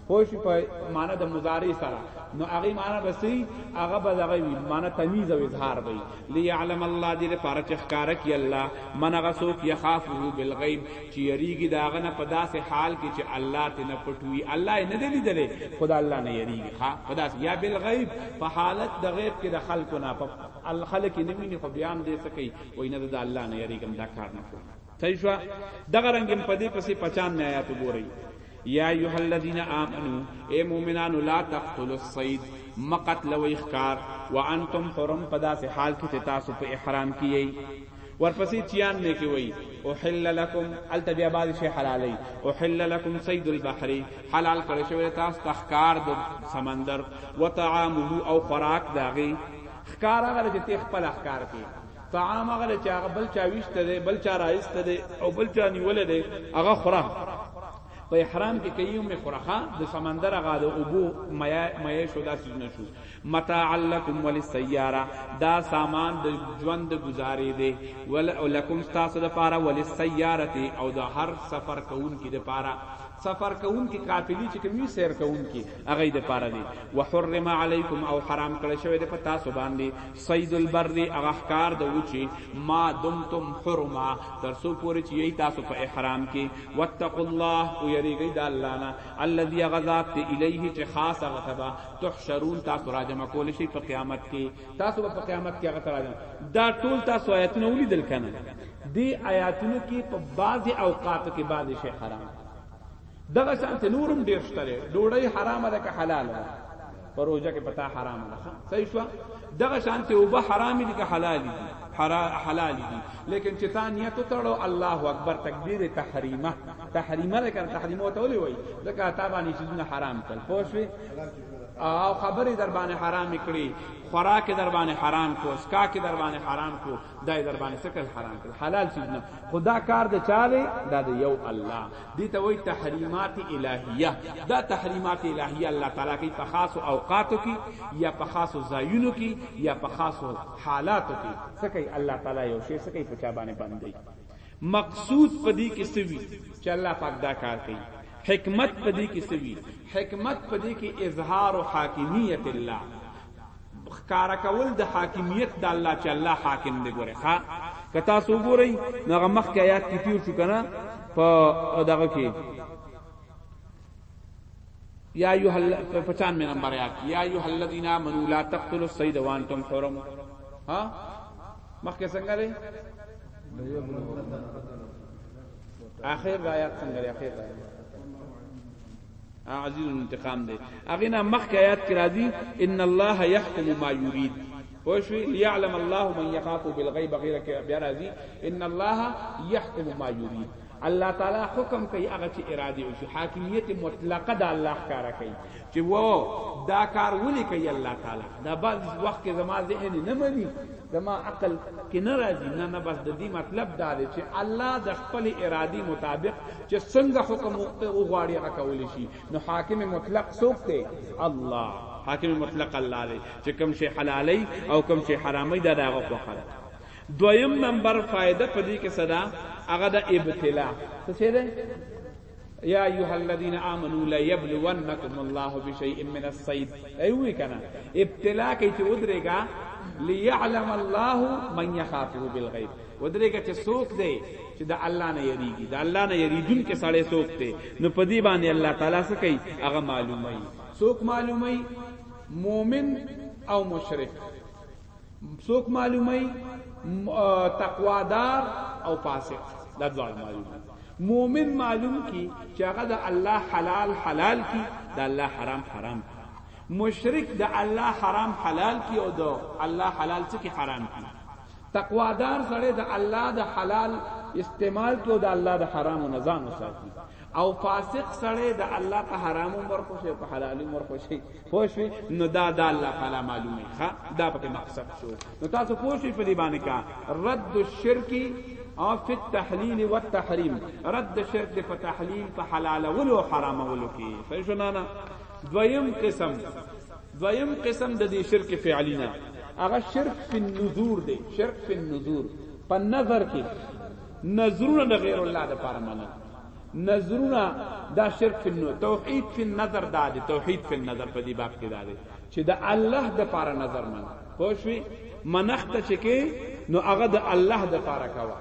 پوه شي په معنا د مضارع سره نو هغه معنا بسي هغه به دغه وي معنا تمیز او اظهار وي ليعلم الله دې لپاره چې ښکارا کې الله من غسوک يخافه بالغيب چې یریږي د هغه نه په داسې حال کې چې الله ته نه پټوي الله یې نه دی لیدلی خو د الله نه یریږي ښه په داسې یا بالغیب په حالت د غیب کې د خلکو نه په خلک یې نه ویني خو بیا هم دې څه کوي وایي نه د الله نه یریږم دا کار نه کوم صحیح شوه دغه رنګ هم په دې پسې پچان نه آیات وګورئ یا ایها الذین آمنو اے مومنانو لا تقتلوا الصید مقتل و اخکار وانتم حرم پدا سے حال کی تاسو په احرام کیئی ورپسې چیان نه کې وای او حل لكم التبیا بعد شی حلالي او حل لكم صيد البحر حلال کړی شوی تاسو تخکار د سمندر وطعامه او خوراک داغي خکار هغه چې تخ په لخکار کې طعام هغه چې هغه بل چا ویشته دی بل چا راایسته دی او بل چا نیول دی هغه خورا په احرام کې کوي مې خورخه د سمندر غا د اوبو میا میا شو دا سیز نشو متاع لکم وللسیاره دا سامان د ژوند گزارې دی ول لکم تاسو د پاره وللسیاره او د هر سفر کوون کې د پاره سفر کوون کې قافلی چې کوي سیر کوون کې هغه د پاره دی وحرم علیکم او حرام کړی شوی د پتا سو باندې صید البر هغه ښکار د و چې ما دمتم حرما تر څو پورې چې یی تاسو په احرام کې واتقوا الله او یریږئ د الله نه الذي غذات الیه چې خاص هغه تبا تحشرون تاسو راجمع کول شي په قیامت کې تاسو په قیامت کې هغه راجمع دا ټول تاسو آیاتونه ولیدل کنه دی آیاتونو کې په بعض اوقات کې بعض شی حرام دغه شانت نورم ډیر شته ډوړی حرام ده که حلال ده پروژه کې پتا حرام ده صحیح شو دغه شانت او به حرام دي که حلال دي حلال دي لیکن چې تا نیت تړو الله اکبر تکبیر تحریمه تحریمه ده کنه تحریمه ته ولي وای ځکه تا باندې چې حرام کړ پوه شوې او خبرې در باندې حرام کړې خوراک در باندې حرام کو اسکا کې در باندې حرام کو دای در باندې سکل حرام کړ حلال چیز نه خدا کار د چاره دا د یو الله دې ته وایي تحریمات الهیه دا تحریمات الهیه الله تعالی کوي په خاصو اوقاتو کې یا په خاصو ځایونو کې یا په خاصو حالاتو کې څه کوي الله تعالی یو شی څه کوي په چا باندې باندې مقصود په دې کې سوي چې الله پاک دا کار کوي حکمت په دې کې سوي حکمت په دې کې اظهار حاکمیت الله ښکاره کول د حاکمیت د الله چې الله حاکم دی ګوره ښا که تاسو ګورئ نو هغه مخکې آیات کې تیر شو کنه په دغه کې یا ایها 95 نمبر آیات یا ایها الذین آمنوا لا تقتلوا الصید وانتم حرم ها مخکې څنګه دی اخر آیات څنګه دی اخر آیات عزیز انتقام دی اغه نه مخک آیات کې راځي ان الله يحكم ما يريد پوښوي ليعلم الله من يخاف بالغيب غیر کې بیا راځي ان الله يحكم ما يريد الله تعالی حکم کوي هغه چې اراده وشي حاکمیت مطلقه د الله ښکارا کوي چې وو دا کار ولي کوي الله تعالی دا بعض وخت کې زما ذهن نه مني زما عقل کې نه راځي نه نه بس د دې مطلب دا دی چې الله د خپل ارادي مطابق چې څنګه حکم وغواړي هغه کولی شي نو حاکم مطلق څوک دی الله حاکم مطلق الله دی چې کوم شی حلالي او کوم شی حرامي دا دغه خوخه ده دویم نمبر فائدہ پدې کې صدا هغه د ابتلا څه شه ده یا ایها الذین آمنوا لا یبلونکم الله بشیء من الصید ایوه کنا ابتلا کې چې ودرېګا ليعلم الله من يخافه بالغيب ودرېګه چې څوک دی چې د الله نه یریږي د الله نه یریدون کې سړی څوک دی نو په دې باندې الله تعالی څه کوي هغه معلومي څوک معلومي مؤمن او مشرک څوک معلومي تقوادار او فاسق دا ځوان معلوم مؤمن معلوم کی چې هغه د الله حلال حلال کی د الله حرام حرام کی مشرک د الله حرام حلال کی او د الله حلال څخه حرام کی تقوا دار سړی د الله د حلال استعمال کې او د الله د حرامو نه ځان وساتي او فاسق سړی د الله په حرامو مرخو شي په حلالو مرخو شي پوه شئ نو دا د الله تعالی معلومه ښه دا پکې مقصد شو نو تاسو پوه شئ په دې باندې کا رد الشرک او فی التحلیل والتحریم رد شرک د په تحلیل په حلال او حرام ولو کې صحیح شو نه دویم قسم دویم قسم د دې شرک فعلی نه هغه شرک فی النذور دی شرک فی النذور په نظر کې نظرونه د غیر الله د پاره منل نظرونه دا شرک فی النذور توحید فی النظر دا دی توحید فی النظر په دې باب کې دا دی چې د الله د پاره نظر من پوښوي منخت چې کې نو هغه د الله د پاره کوا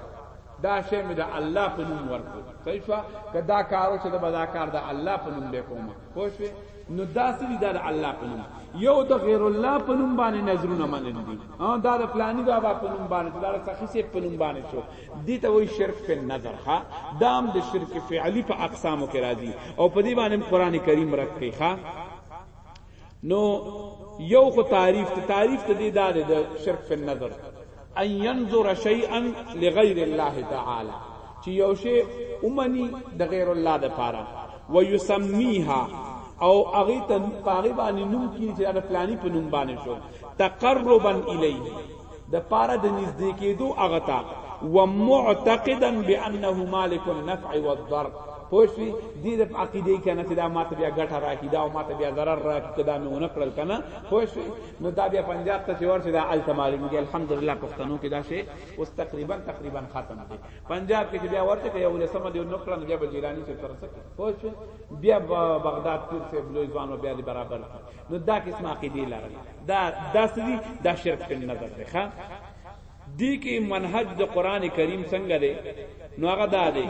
دا شی مې د الله په نوم ورکو صحیح شو کدا کارو چې د بدا کار د الله په نوم به کوم پوښوي نو داسې دي دا د الله په نوم یو د غیر الله په نوم باندې نظرونه منل دي ها دا د فلانی بابا په نوم باندې دا د سخی سي په نوم باندې شو دي ته وایي شرک په نظر ها دام د شرک فعلی په اقسامو کې راځي او په دې باندې قران کریم راکې ها نو یو خو تعریف ته تعریف ته دې دا د شرک په نظر ان ينظر شيئا لغير الله تعالی چې یو شی اومني د غیر الله د پاره ويسميها او هغه ته پاغي باندې نوم کې چې د پلاني په نوم باندې شو تقربا الیه د پاره د نږدې کېدو هغه ته ومعتقدا بانه مالک النفع والضر پوښي دې د عقیده کنه چې دا ماته بیا ګټه راکې دا ماته بیا ضرر راکې دا مې ونه کړل کنه پوښي نو دا بیا پنجاب ته ورشي دا الته معلوم دي الحمدلله پښتنو کې دا شی اوس تقریبا تقریبا ختم دي پنجاب کې بیا ورته کې یو لسمه دی نو کړن بیا بجیرانی چې تر سکه خو شو بیا بغداد پیر سے بلوی ځوان بیا دی برابر نو دا قسمه کې دی لاره دا داسې دا شرک په نظر ده دی کې منهج د قران کریم څنګه دی نو هغه دا دی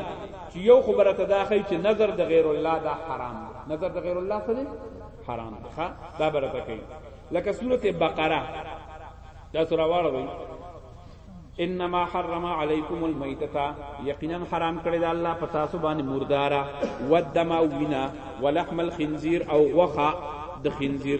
چې یو خبره ته دا خی چې نظر د غیر الله دا حرام دی نظر د غیر الله څه دی حرام دی ښا دا برته کوي لکه سوره بقره دا سوره واړوي انما حرم علیکم المیتتا یقینا حرام کړی دا الله پتا سو باندې مردارا ودما وینا ولحم الخنزیر او وخا د خنزیر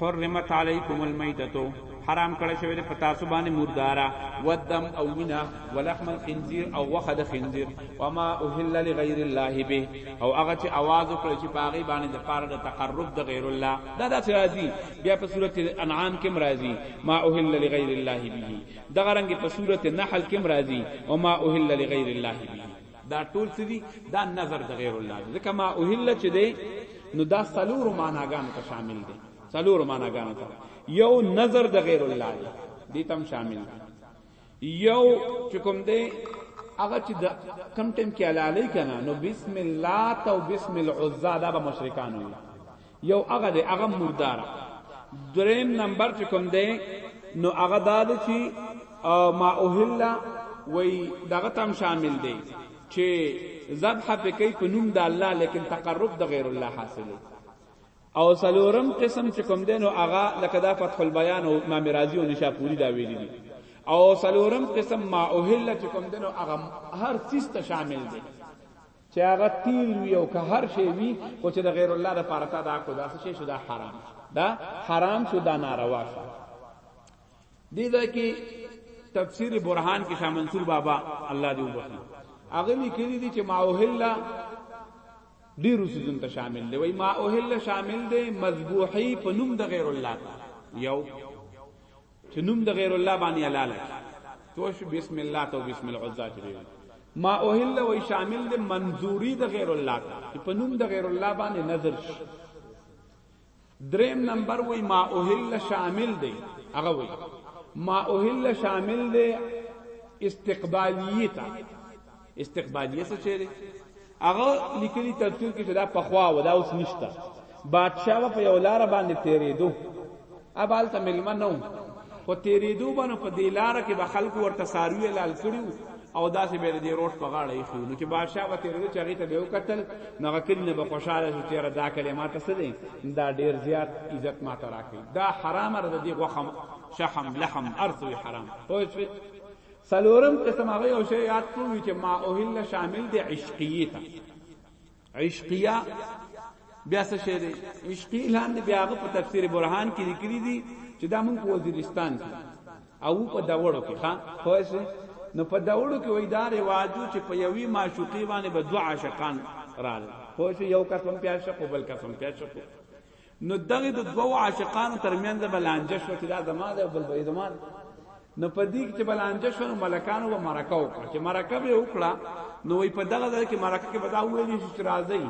حرمت علیکم المیتتو حرام کړی شوی په تاسو باندې مردارا ودم او وینا ولحم الخنزیر او وخه د خنزیر وما اهل لغیر الله به او هغه چې आवाज وکړ چې باغی باندې د پاره د تقرب د غیر الله دا د راضی بیا په سورته انعام کې مرাজি ما اهل لغیر الله به دغه رنګ په سورته نحل کې مرাজি وما اهل لغیر الله به دا ټول څه دي دا نظر د غیر الله دی ځکه ما اوهله چې دی نو دا څلور معناګانو ته شامل دی څلور معناګانو ته یو نظر د غیر الله دی دې تم شامل دی یو چې کوم دی هغه چې کم ټیم کې حلالې کنه نو بسم الله او بسم العزا دا به مشرکان وي یو هغه دی هغه مردار دریم نمبر چې کوم دی نو هغه دا دی چې ما اوهلا وای دغه تم شامل دی چې ذبح پکې په نوم د الله لیکن تقرب د غیر الله حاصل او سلورم قسم چې کوم دی نو هغه لکه دا فتح البیان او امام رازی او نشاپوری دا ویلي دي او سلورم قسم ما اوهلا چې کوم دی نو هغه هر څه ته شامل دی چې هغه تیل وی او که هر شی وی خو چې د غیر الله لپاره تا دا کو دا څه شی شو دا حرام دا حرام شو دا ناروا شو دې دا کې تفسیر برهان کې شاه منصور بابا الله دې وبخښي هغه لیکلي دي چې ماوهلا ډیرو سيزون ته شامل دی وای ما اوهل شامل دی مذبوحي په نوم د غیر الله یو چې نوم د غیر الله باندې حلال شي توش بسم الله تو بسم العزا چې ما اوهله وای شامل د منظوری د غیر الله ته په نوم د غیر الله باندې نظر شي دریم نمبر وای ما اوهله شامل دی هغه وای ما اوهله شامل دی استقبالیه ته استقبالیه څه چیرې هغه لیکلي تفسیر کې چې دا پخوا و دا اوس نشته بادشاه په یو لار باندې تیرېدو ابال ته ملما نو خو تیرېدو باندې په دې لار کې به خلکو ورته ساروی لال کړیو او داسې به دې روټ په غاړه یې خو نو چې بادشاه به تیرېدو چې هغه ته به وکتل نو هغه کلی نه به خوشاله شو چې را دا کلمات څه دي دا ډیر زیات عزت ما تراکې دا حرام را دې غوخم شحم لحم ارث حرام پوه شئ څلورم قسم هغه یو شی یاد کړو چې ما اوهل شامل دی عشقیه ته عشقیه بیا څه شی دی عشقیه لاندې بیا هغه په تفسیر برهان کې لیکلي دي چې دا موږ په وزیرستان کې او په داوړو کې ها خو څه نو په داوړو کې وای دا رواجو چې په یوې معشوقې باندې به دعا شقان رااله خو یو قسم پیاشه قبل قسم پیاشه نو دغه د دوو عاشقانو ترمنځ به لانجه شو چې دا زما ده او بل به زما ده نو په دې کې چې به لانجه شو نو ملکانو به مرکه وکړه چې مرکه به وکړه نو وی په دغه ځای کې مرکه کې به دا ویل شي چې راځي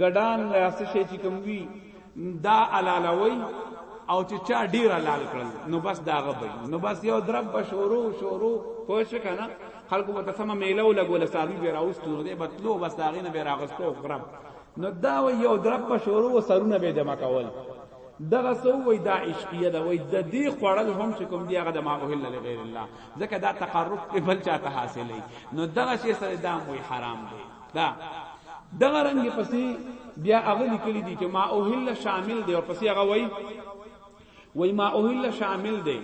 ګډان لا څه شي چې کوم وی دا علالوي او چې چا ډیر لال کړل نو بس دا غبي نو بس یو درب بشورو شورو پوه شو کنه خلکو به تسمه میله ولګول ساوی به راوستو دې بتلو بس دا غینه به راغستو غرب نو دا و یو درب په شروع و سرونه به جمع کول دغه سو وای دا عشقیه دا وای د دې خړل هم چې کوم دی هغه د ما اوهل لغیر الله ځکه دا تقرب په بل چاته حاصلې نو دغه شی سره دا وای حرام دی دا دغه رنگ پسې بیا هغه لیکلی دی چې ما اوهل شامل دی او پسې هغه وای وای ما اوهل شامل دی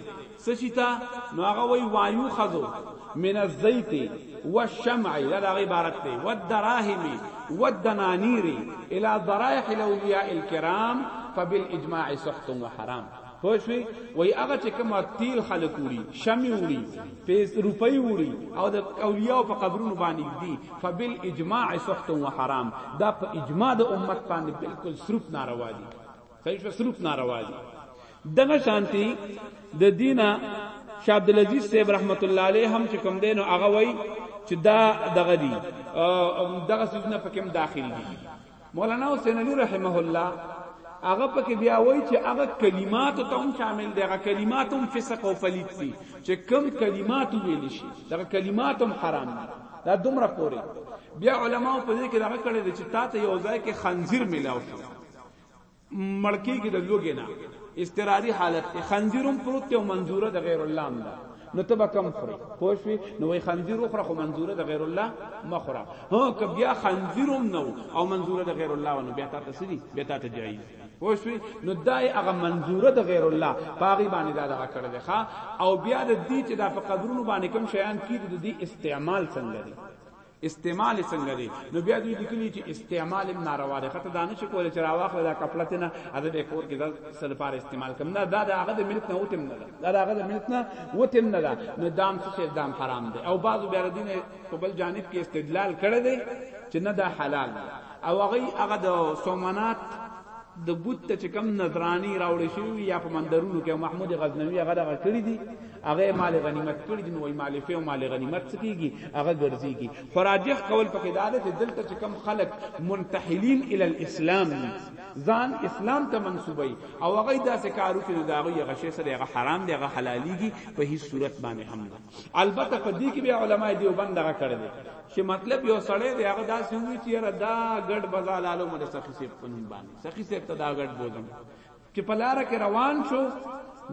څه شي ته نو هغه وای وایو خزو من الزیت والشمع دا د عبارت دی والدراهم والدنانیر الى ضرائح الاولیاء الكرام فبالاجماع سخط وحرام پوښوي وای هغه چې کوم تیل خلک وړي شمع وړي پیس روپۍ وړي او د اولیاء په قبرونو باندې دي فبل اجماع سخط و حرام دا په اجماع د امت باندې بالکل سروپ ناروا دي صحیح شو سلوک ناروا دي دغه شانتی د دینه شاه عبد العزيز صاحب رحمت الله علیه هم چې کوم دینو هغه وای چې دا دغه دی دغه سجنه پکې هم داخل دي مولانا حسین علی رحمه الله هغه پکې بیا وای چې هغه کلمات ته هم شامل دي هغه کلمات هم فسق او فلیت دي چې کم کلمات ویل شي دا کلمات هم حرام دي دا دومره پوري بیا علما په دې کې دغه کړي چې تاسو یو ځای کې خنزیر ملاو شو مړکیږي د لوګې نه استراری حالت کې خنزیرم پروت ته منظوره د غیر الله نه نو ته به کم خوري پوه شوې نو وای خنزیر خو خو منظوره د غیر الله مخره ها که بیا خنزیرم نو او منظوره د غیر الله نو بیا تاسو سړي بیا تاسو جایز پوه شوې نو دای هغه منظوره د غیر الله پاغي باندې دا دغه کړل ښا او بیا د دې چې دا په قبرونو باندې کم شیان کیږي د دې استعمال څنګه دی استعمال څنګه دی نو بیا دوی لیکلی چې استعمال هم ناروا دی خاطر دانه چې کوله چې راواخله دا کپړه تنه اده به کور کې د سل پاره استعمال کوم نه دا د هغه د ملک نه وتم نه دا د هغه د ملک نه وتم نه دا نو دام څه شی دام حرام دی او بعضو بیا دین په بل جانب کې استدلال کړی دی چې نه دا حلال دی او هغه هغه د سومنات د بوت ته چې کم نظرانی راوړی شوی یا په مندرونو کې محمود غزنوی هغه دغه کړی دی هغه مال غنیمت کړی دی نو وای مال فی او مال غنیمت سکیږي هغه ګرځيږي خراجح قول پکې دا ده چې دلته چې کم خلق منتحلین ال الاسلام دي ځان اسلام ته منسوبي او هغه داسې کارو چې دا هغه هغه شی سره هغه حرام دی هغه حلاليږي په هیڅ صورت باندې هم نه البته په دې کې به علما دی وبند هغه کړل چې مطلب یو سړی دی هغه داسې وی چې را دا ګډ بازار لالو مده سخی سیب پنوم باندې سخی سیب ته دا ګډ بوزم چې په لار کې روان شو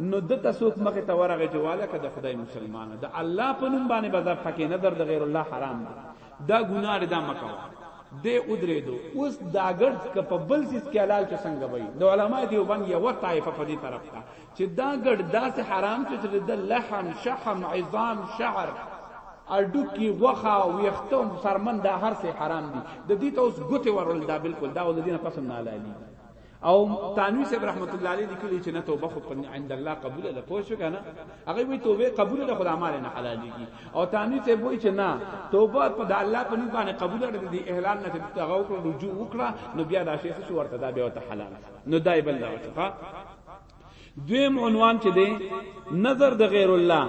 نو د تاسو مخه ته ورغه چې والا که د خدای مسلمانه د الله په نوم باندې بازار پکې نه درد غیر الله حرام ده دا ګناه ده دا مکوا د ادرې دو اوس دا ګډ ک په بل سیس کې حلال چې څنګه وای د علماء دی وبند یو طائفه په دې طرف ته چې دا ګډ داسې حرام چې د لحم شحم عظام شعر اډو کی وخا او یختم سرمن دا هر څه حرام دي د دې ته اوس ګوته ورول دا بالکل دا ولدینه پسند نه حلالي او تانوی صاحب رحمت الله علیه لیکلی چې نه توبه خو عند الله قبول ده پوه شو کنه هغه وی توبه قبول ده خدای مال نه حلال دي او تانوی صاحب وی چې نه توبه په د الله په نسبت باندې قبول ده دي احلال نه چې هغه وکړه رجوع وکړه نو بیا دا شی څه ورته دا بیا ته حلال نو دای بل دا وکړه دویم عنوان چې دی نظر د غیر الله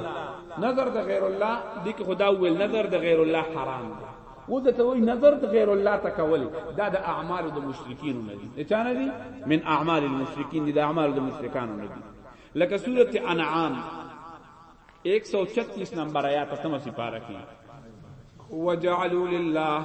نظر د غیر الله د کې خدا ویل نظر د غیر الله حرام دی و د توي نظر د غیر الله تکول دا د اعمال د مشرکین نه دي د چانه دي من اعمال المشرکین دي د اعمال د مشرکان نه دي لکه سوره انعام 136 نمبر آیات تم سپاره کې وجعلوا لله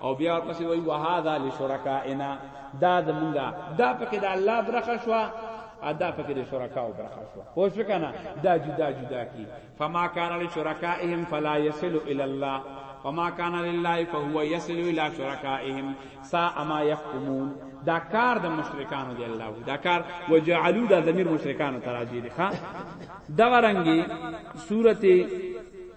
او بیا پسې وای وهذا لشرکائنا دا زمونږه دا پکې د الله برخه شو ادا پکې د شرکاو برخه شو خو شو کنه دا جدا جدا کی فما کان لشرکائهم فلا يصل الى الله وما کان لله فهو يصل الى شرکائهم سا اما يحكمون دا کار د مشرکانو دی الله دا کار وجعلوا دا ضمیر مشرکانو تراجی دی ښا دا رنگي سورته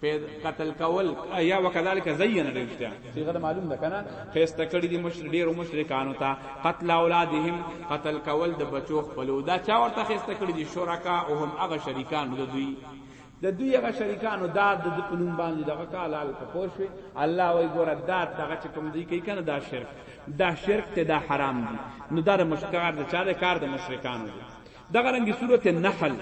پید قتل کول یا وکذالک زین رشتیا صيغه معلوم ده کنه خيست کړي دي مشر ډیر مشرکانو ته قتل اولادهم قتل کول د بچو خپلو دا چا ورته خيست کړي دي شرکا او هم هغه شریکان د دوی د دوی هغه شریکانو دا د پنوم باندې دغه کال ال پوښوي الله وای ګور دا دغه چې کوم دی کوي کنه دا شرک دا شرک ته دا حرام دي نو دا مشکار د چا د کار د مشرکانو دغه رنګي صورت نحل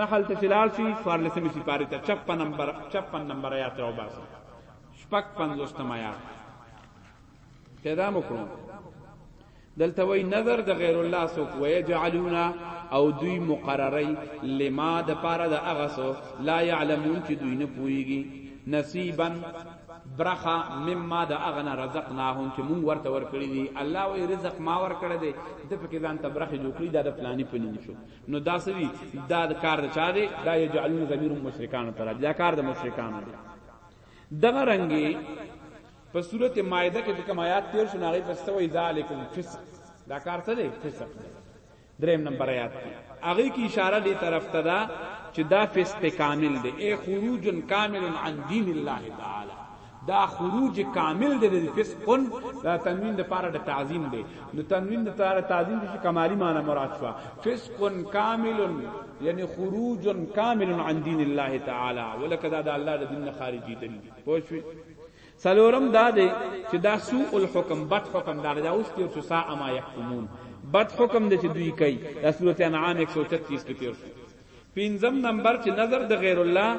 نحل ته چې لاړ شي څوارلسمې سپارې ته چپن نمبر چپن نمبر آیات راوباسي شپږ پنځوستم آیات پیدا مو کړو دلته وای نظر د غیر الله سوک ويجعلون او دوی مقرری لما د پاره د اغسو لا يعلمون چې دوی نه پويږي نصیبا برخه مما د اغنا رزقناهم چې مونږ ورته ورکړي دي الله وی رزق ما ورکړي دي د پکې ځان ته برخه جوړ کړی دا د پلانې پنوم شو نو دا سوي دا کار د چا دی دا یجعلون ضمیر مشرکان تر دا کار د مشرکان دی دغه رنگي په سورته مائده کې کوم آیات تیر شو ناغي پستوي ذالکم فسق دا کار څه دی فسق دی دریم نمبر آیات کې هغه کی اشاره دی طرف ته دا چې دا فسق کامل دی اے خروج کامل عن دین الله تعالی دا خروج کامل دی د فسق دا تنوین د پاره د تعظیم دی نو تنوین د پاره تعظیم د کمالی معنی مراد شو فسق کامل یعنی خروج کامل عن دین الله تعالی ولکه دا د الله د دین خارجی دی پوښوی سلورم دا دی چې دا سوء الحکم بد حکم دا دا اوس تیر شو سا اما یحکمون بد حکم د چې دوی کوي د سورته انعام 136 کې تیر شو پنځم نمبر چې نظر د غیر الله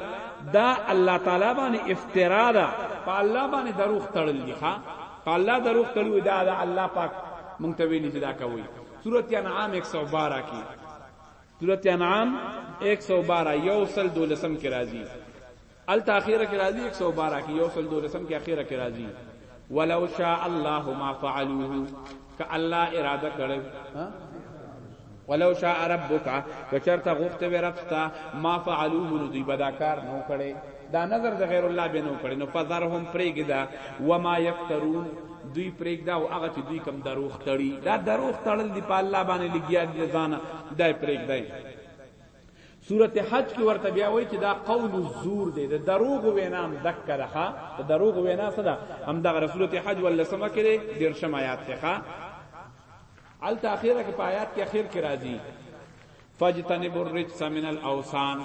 دا الله تعالی باندې افترا ده په الله باندې دروغ تړل دي ښا په الله دروغ تړل دا ده الله پاک مونږ ته ویلي چې دا کوي سورۃ انعام 112 کې سورۃ انعام 112 یو سل دولسم کې راځي الته اخیره کې راځي 112 کې یو سل دولسم کې اخیره کې راځي ولو شاء الله ما فعلوه ک الله اراده کړو ولو شاء ربک کچرته غفت و ربستا ما فعلوه نو دی بداکار نو کړي دا نظر د غیر الله بنو کړي نو فذرهم پریګدا وما یفترون دوی پرېږدا او هغه چې دوی کم دروغ تړي دا دروغ تړل دی په الله باندې لګیا دي ځان دا پرېږدای سورت حج کې ورته بیا وایي چې دا قول الزور دی د دروغ وینا هم دکه ده ښه د دروغ وینا څه ده همدغه سورت حج ولسمه کې دی دېرشم آیات کې ښه هلته اخره کې په آیات کې اخر کې راځي فاجتنبوا الرجس من الاوثان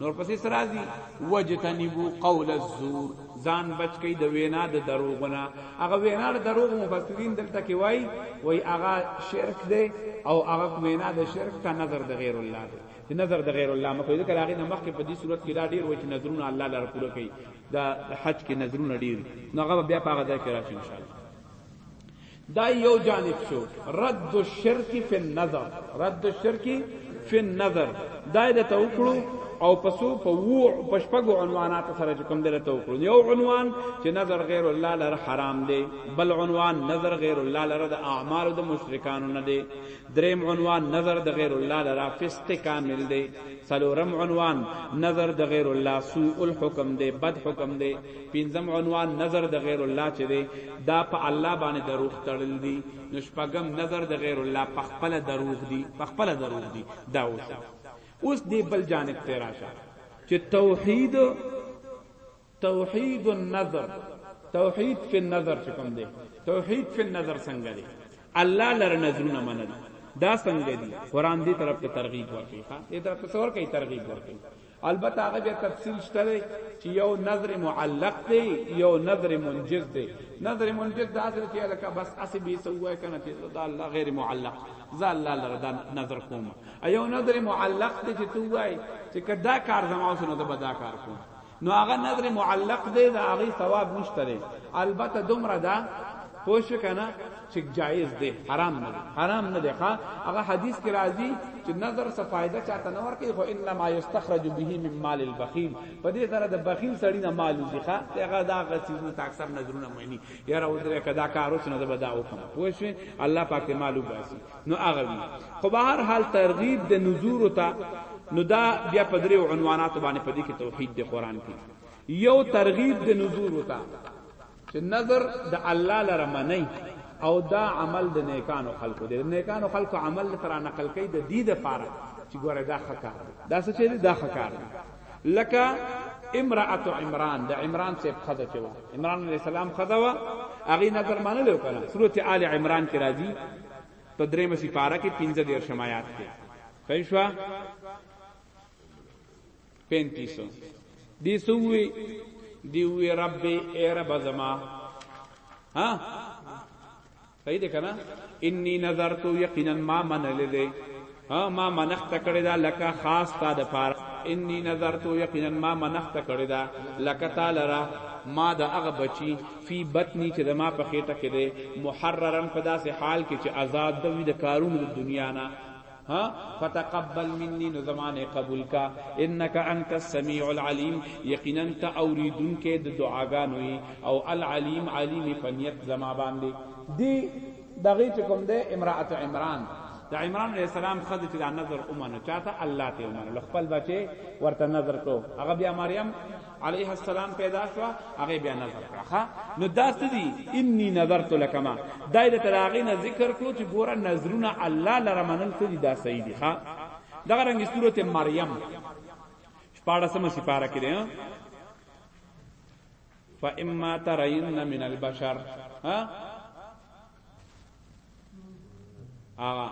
نور پسې سره راځي وجتنبوا قول الزور ځان بچ کئ د وینا د دروغو نه هغه وینا د دروغو مفسرین دلته کې وای وای هغه شرک دی او هغه وینا د شرک ته نظر د غیر الله دی چې نظر د غیر الله مکو ذکر هغه نه مخکې په دې صورت کې دا ډیر وای چې نظرونه الله لپاره پوره کړي دا حج کې نظرونه ډیر نو هغه بیا په هغه ځای کې راشي ان شاء الله دا یو جانب شو رد الشرک فی النظر رد الشرک فی النظر دا د توکړو او پسو په وو پشپګو عنوانات سره چې کوم دلته وکړو یو عنوان چې نظر غیر الله لر حرام دی بل عنوان نظر غیر الله لر د اعمال د مشرکانو نه دی دریم عنوان نظر د غیر الله لر فسق کامل دی څلورم عنوان نظر د غیر الله سوء الحکم دی بد حکم دی پنځم عنوان نظر د غیر الله چې دی دا په الله باندې دروغ تړل دي نو شپږم نظر د غیر الله په خپل دروغ دي په خپل دروغ دي دا اوس اوس دی بل جانب ته راشه چې توحید توحید النظر توحید فی النظر چې کوم دی توحید فی النظر څنګه دی الله لره نظرونه منل دا څنګه دی قران دې طرف ته ترغیب ورکړي ها دې طرف ته څور کوي ترغیب ورکړي البته هغه بیا تفصیل شته دی چې یو نظر معلق دی یو نظر منجز دی نظر منجز دا ځل چې لکه بس اسی به سوای کنه چې دا الله غیر معلق ز الله لره دا نظر کوم ایو نظر معلق دی چې تو وای چې کدا کار زما اوس نو دا دا کار کوم نو هغه نظر معلق دی دا هغه ثواب نشته البته دومره دا پوښ کنه چې جایز دی حرام نه دی حرام نه دی ښا هغه حدیث کې راځي چې نظر څه فائدہ چاته نه ورکړي خو انما یستخرج به من مال البخیل په دې سره د بخیل سړی نه مال وزي ښا هغه دا غسیز نه اکثر نظرونه مېني یا راو درې کدا کار اوس نه بدا وکم پوه شو الله پاک مال وباسي نو هغه خو به هر حال ترغیب د نذور ته نو دا بیا په درې عنوانات باندې په دې کې توحید د قران کې یو ترغیب د نذور ته چې نظر د الله لره منئ او دا عمل د نیکانو خلقو دی نیکانو خلقو عمل تر نقل کوي د دې د پاره چې ګوره دا خکار دا څه چې دا خکار لکه امراه عمران د عمران سے خزه چې وا عمران علیہ السلام خزه وا اغه نظر منلو کنه سورته آل عمران کې راځي په درې مسی پارا کې 15 دیر شمایات کې صحیح شو پینتیس دی څه ووی دی ووی رب ای رب زما ها صحیح ده کنه انی نظرت یقینا ما من لده ها ما منخت کړی دا لکه خاص تا د پار انی نظرت یقینا ما منخت کړی دا لکه تا لرا ما د هغه بچی فی بطنی چې د ما په خېټه کې دی محررن په داسې حال کې چې آزاد دوی د کارونو د دنیا نه ها فتقبل مني نو زمانه قبول کا انك انت السميع العليم یقینا ته اوریدونکې د دعاګانو او العليم عليم پنیت زما باندې دی دغه چې کوم ده امراه عمران د عمران علیه السلام خځه چې دا نظر اومنه چاته الله ته اومنه خپل بچي ورته نظر کو هغه بیا مریم علیه السلام پیدا شو هغه بیا نظر کړه نو دا څه دي انی نظرت لک ما دای د تلاغی نه ذکر کړو چې ګوره نظرونه الله لره منل څه دي دا صحیح دي ښا دغه رنګ سورته مریم شپاړه سم سپاره کړي فاما ترین من البشر ها آغا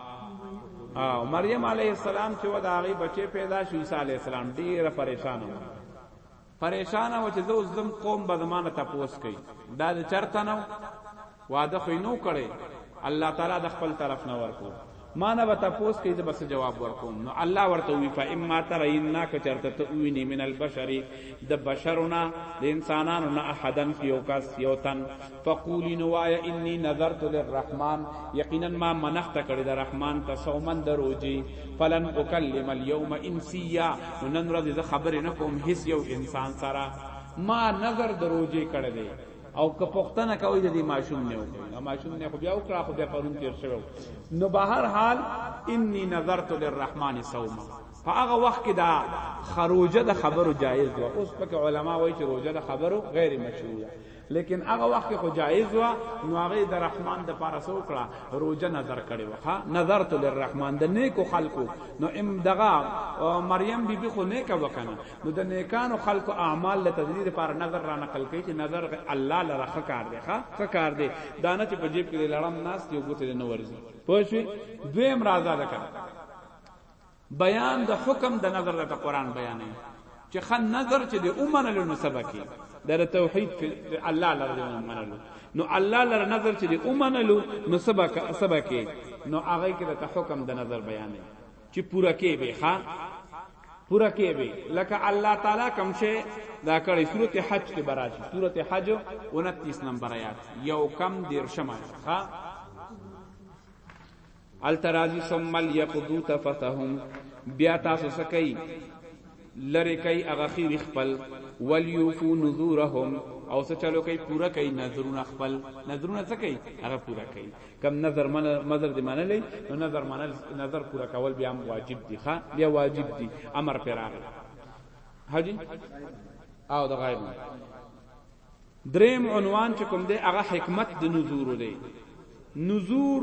او مریم علیه السلام چې و د هغې بچې پیدا شو عیسی علیه السلام ډېره پریشانه وه پریشانه وه چې زه اوس زم قوم به زما نه تپوس کوي دا د چرته نه واده خو یې نو کړی الله تعالی د خپل طرف نه ورکړو ما نه به تپوس کوي زه به څه جواب ورکوم نو الله ورته ووي فاما ترین که چرته ته وویني من البشر د بشرو نه د انسانانو نه احدا یو کس یو تن فقولي نو وایه انی نظرت للرحمن یقینا ما منښته کړې د رحمان ته صومن د روجي فلن اکلم اليوم انسیا نو نن ورځ زه خبرې نه کوم هیڅ یو انسان سره ما نظر د روجي کړې او که پښتنه کوي د دې ماشوم نه وکړي ماشوم نه خو بیا وکړه خو بیا پرون تیر شوی نو به هر حال انی نظرت للرحمن صوما هغه وخت کې دا خروجه د خبرو جایز و اوس پکې علما وایي چې روزه د خبرو غیر مشروع ده لیکن هغه وخت خو جایز و نو هغه د رحمان د پاره سو کړه روزه نظر کړي وخه نظر تو للرحمن د نیکو خلقو نو ام دغه مریم بی بی خو نیکه وکنه نو د نیکانو خلق اعمال له تدلیل پر نظر را نقل کوي چې نظر الله لره ښه کار دی ښه کار دی دانه چې په جیب کې لړم ناس یو ګوتې نه ورځي پوه شئ دویم راز ده کړه بیان د حکم د نظر د قران بیانې چې خن نظر چې د اومن له نسبه کې د توحید الله لره منلو نو الله لره نظر چې د اومن له نسبه کې نو هغه کې د حکم د نظر بیانې چې پوره کې به ښا پوره کې به لکه الله تعالی کوم شی دا کړی سورته حج کې براشي سورته حج 29 نمبر آیات یو کم دیر شمه ښا الترازی ثم ليقضوا تفتهم بیا تاسو سکی لری کوي هغه خیر خپل ولیوفو نذورهم او څه چلو کوي پورا کوي نظرونه خپل نظرونه څه کوي هغه پورا کوي کم نظر من مزر دی منلې نو نظر منل نظر پورا کول بیا واجب دي ښا بیا واجب دي امر پر راغی حاجی او د غیب دریم عنوان چې کوم دی هغه حکمت د نذور دی نذور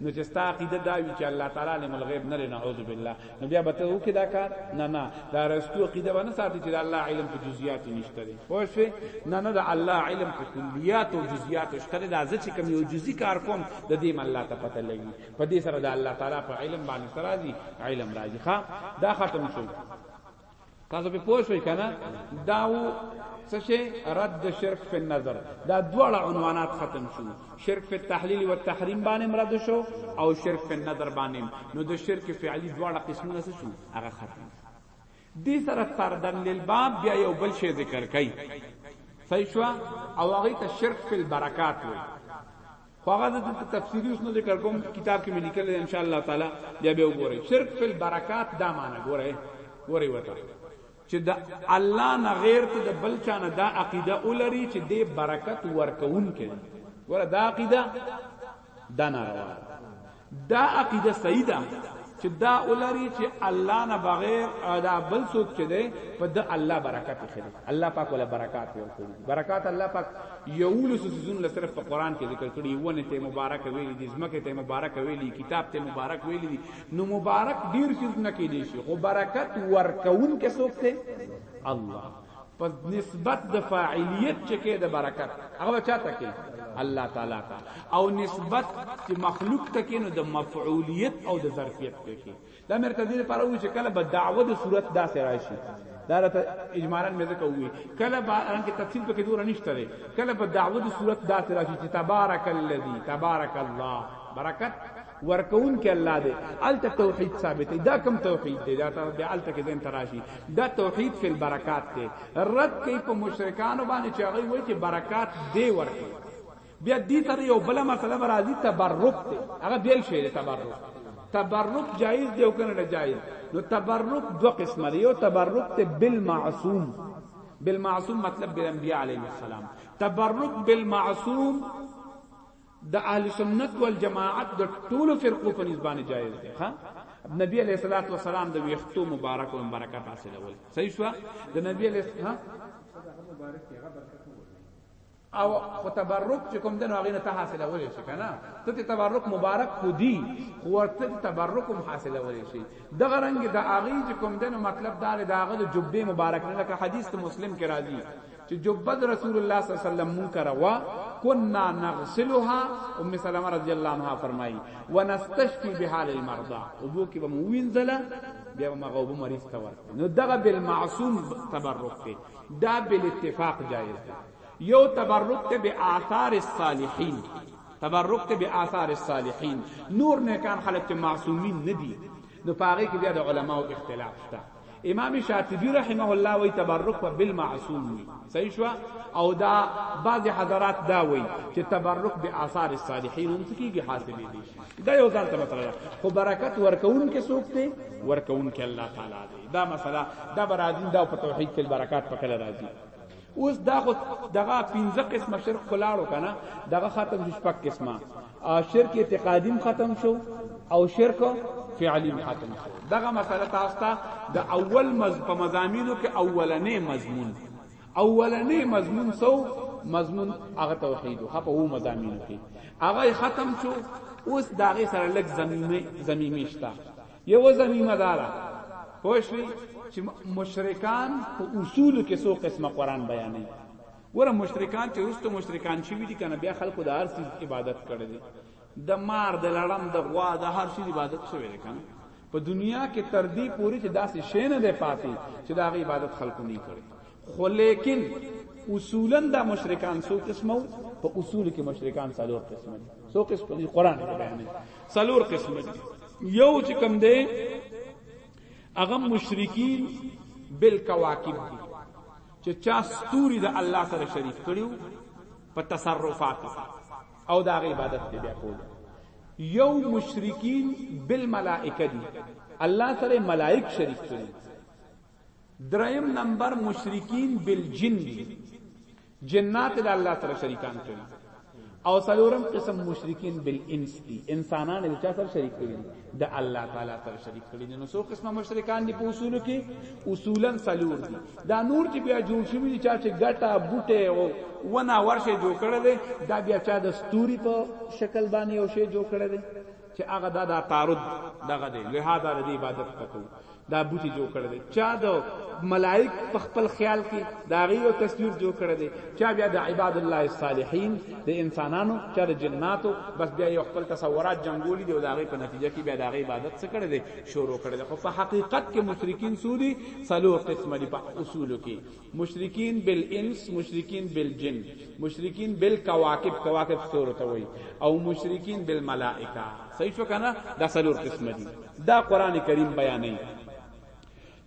نو چې ستا عقیده دا وی چې الله تعالی علم الغیب نه لري نعوذ بالله نو بیا به ته وکې دا کار نه نه دا رستو عقیده باندې ساتي چې الله علم په جزئیات نشته دی خو شي نه نه دا الله علم په کلیات او جزئیات شته دی دا چې کوم یو جزئی کار کوم د دې الله ته پته لګي په دې سره د الله تعالی په علم باندې سره دی علم راځي ښا دا ختم شو تاسو په پوه شئ کنه دا و څه شي رد شرک فی النظر دا دواړه عنوانات ختم شو شرک فی التحلیل و تحریم باندې رد شو او شرک فی النظر باندې نو د شرک فعلی دواړه قسمونه څه شو هغه ختم دې سره تردن للباب بیا یو بل شی ذکر کړي صحیح شو او هغه ته شرک فی البرکات وایي خو هغه د تفسیری اوس نه ذکر کوم کتاب کې مې لیکل ان شاء الله تعالی بیا به وګورئ شرک فل برکات دا معنی ګورئ ګورئ وتا چې د الله نه غیر ته د بل چا نه دا عقیده ولري چې دې برکت ورکون کې ګوره دا عقیده دا ناروا دا عقیده صحیح ده چې دا ولري چې الله نه بغیر دا بل څوک چې دی په د الله برکت خېلي الله پاک ولا برکات ورکړي برکات الله پاک یول سوزون له صرف په قران کې ذکر کړي ونه ته مبارک ویلي دي زمکه ته مبارک ویلي کتاب ته مبارک ویلي دي نو مبارک ډیر چیز نه کې دي شي خو برکت ورکون کې څوک دی الله په نسبت د فاعلیت چې کې د برکت هغه چاته کې الله تعالی ته او نسبت چې مخلوق ته کې نو د مفعولیت او د ظرفیت ته کې دا مې ته دې لپاره وی چې کله به دعوه د صورت داسې راشي دا راته اجمالا مې ځکه وی کله به ان کې تفصیل پکې دور نشته لري کله به دعوه د صورت داسې راشي چې تبارک الذی تبارک الله برکت ورکون کې الله دی الته توحید ثابت دی دا کم توحید دی دا ته بیا الته کې زم تراشی دا توحید فل برکات دی رد کوي په مشرکانو باندې چې هغه وایي چې برکات دی ورکي بیا دې سره یو بل مسله راځي تبرک دی هغه بیل شی دی تبرک تبرک جایز دی او کنه جایز نو تبرک دو قسم دی یو تبرک ته بالمعصوم بالمعصوم مطلب بالانبیاء علیهم السلام تبرک بالمعصوم د اهل سنت والجماعت د ټولو فرقو په نسبانه جایز دی ها نبی علیہ الصلوۃ والسلام د ویختو مبارک او برکت حاصل ول صحیح شو د نبی علیہ ها او خو تبرک چې کوم دنو غینه ته حاصله ولې شي کنه ته ته تبرک مبارک خو دی خو ورته تبرک هم حاصله ولې شي د غرنګ د اغي چې کوم دنو مطلب دار داغه د جبه مبارک نه لکه حدیث مسلم کې راځي چې جبد رسول الله صلی الله علیه وسلم منکر وا كنا نغسلها ام سلمہ رضی الله عنها فرمایي ونستشفي بها للمرضى ابو کې به وینځله بیا مغه ابو مریض ته ورته نو دغه بالمعصوم تبرک دی دا بالاتفاق جایز دی یو تبرک ته به آثار الصالحین تبرک ته به آثار الصالحین نور نه کان خلق ته معصومین ندی نو پاره کې بیا د علماو اختلاف شته امام شاطبی رحمه الله وی تبرک په بالمعصوم وی صحیح شو او دا بعض حضرات دا وی چې تبرک به آثار الصالحین هم کیږي حاصلې دي دا یو ځان ته مسله ده خو برکت ورکون کې څوک دی ورکون کې الله تعالی دی دا مسله دا برازین دا په توحید کې برکات پکې راځي اوس دا خو دغه پنځه قسمه شرک خلاړو کنه دغه ختم شو شپږ قسمه شرک اعتقادیم ختم شو او شرک فعلیم ختم شو دغه مسله تاسو ته د اول مز په مزامینو کې اولنې مضمون اولنې مضمون سو مضمون هغه توحید خو په وو مزامینو کې هغه ختم شو اوس داغه سره لګ زمینه زمینه شته یو زمینه دارا پوه شوي چې مشرکان په اصول کې څو قسمه قران بیانوي ګوره مشرکان چې وروسته مشرکان شوي دي کنه بیا خلکو د هر څیز عبادت کړی دی د مار د لړم د غوا د هر څیز عبادت شوی دی کنه په دنیا کې تر دې پوري چې داسې شی نه دی پاتې چې دا غي عبادت خلکو نه کړي خو لیکن اصولا دا مشرکان سو قسمو په اصول کې مشرکان څلور قسم دي سو قسم په قران کې بیان څلور قسم دي یو چې کوم دی هغه مشرکین بالکواکب دي چې چا ستوري د الله سره شریک کړیو په تصرفات او دا غي عبادت دی بیا کول یو مشرکین بالملائکه دي الله سره ملائک شریک کړی دریم نمبر مشرکین بالجن دی جنات د الله سره شریکان کوي او سلورم قسم مشرکین بالانس دی انسانان د چا سره شریک کړي د الله تعالی سره شریک کړي نو څو قسمه مشرکان دي په اصول کې اصولا سلور دي دا نور چې بیا جوړ شوی دي چا چې ګټه بوټه او ونه ورشه جوړ کړي دي دا بیا چا د ستوري په شکل باندې او شی جوړ کړي دي چې هغه دا د تعارض دغه دی لهدا د عبادت تکو دا بوټي جوړ کړی دی چا د ملائک په خپل خیال کې دا غي یو تصویر جوړ کړی دی چا بیا د عباد الله الصالحین د انسانانو چا د جناتو بس بیا یو خپل تصورات جنگولی دی او دا غي په نتیجه کې بیا دا غي عبادت څه کړی دی شروع کړی دی خو په حقیقت کې مشرکین سودی سلور قسم دی په اصول کې مشرکین بالانس مشرکین بالجن مشرکین بالکواکب کواکب ستورو ته وای او مشرکین بالملائکه صحیح شو کنه دا سلور قسم دي دا قران کریم بیانای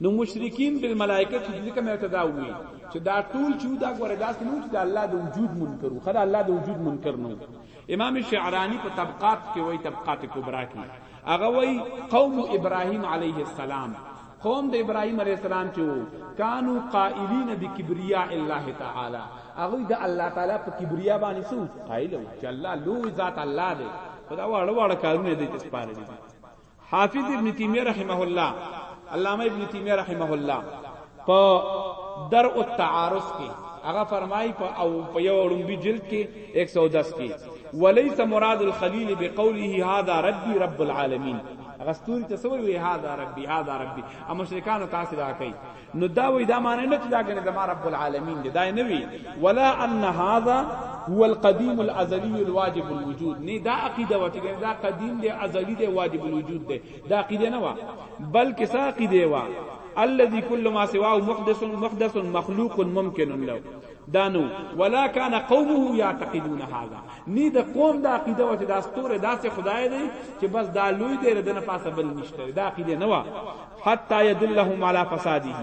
نو مشرکین بالملائکه چې ځکه مې ته دا وی چې دا ټول چې دا ګوره داسې نو چې دا الله د وجود منکرو خدای الله د وجود منکر نو امام شعرانی په طبقات کې وای طبقات کبرا کې هغه وای قوم ابراهیم علیه السلام قوم د ابراهيم عليه السلام چې وو کانو قائلین بکبریا الله تعالی هغه د الله تعالی په کبریا باندې سو قائل وو چې الله لوی ذات الله دی خدا واړه واړه کارونه دي چې سپاره دي حافظ ابن تیمیه رحمه الله علامه ابن تیمیه رحمه الله په در او تعارض کې هغه فرمایي په او په یو اړومبي جلد کې 110 کې وليس مراد الخليل بقوله هذا ربي رب العالمين هغه ستوري ته سوي وي هاذا ربي هاذا ربي ا مشرکان تاسو دا کوي نو دا وي دا معنی نه چې دا غنه زما رب العالمین دی دا نه وي ولا ان هاذا هو القديم الازلي الواجب الوجود نه دا عقیده و چې دا قدیم دی ازلی دی واجب الوجود دی دا عقیده نه و بلکې سا عقیده و الذي كل ما سواه محدث محدث مخلوق ممکن له دانو ولا کان قومه یعتقدون هذا نی د قوم د عقیده و چې د استور داسې خدای دی چې بس دا لوی دی ردنه پاسه بل نشته دا عقیده نه و حتا یدلهم علی فساده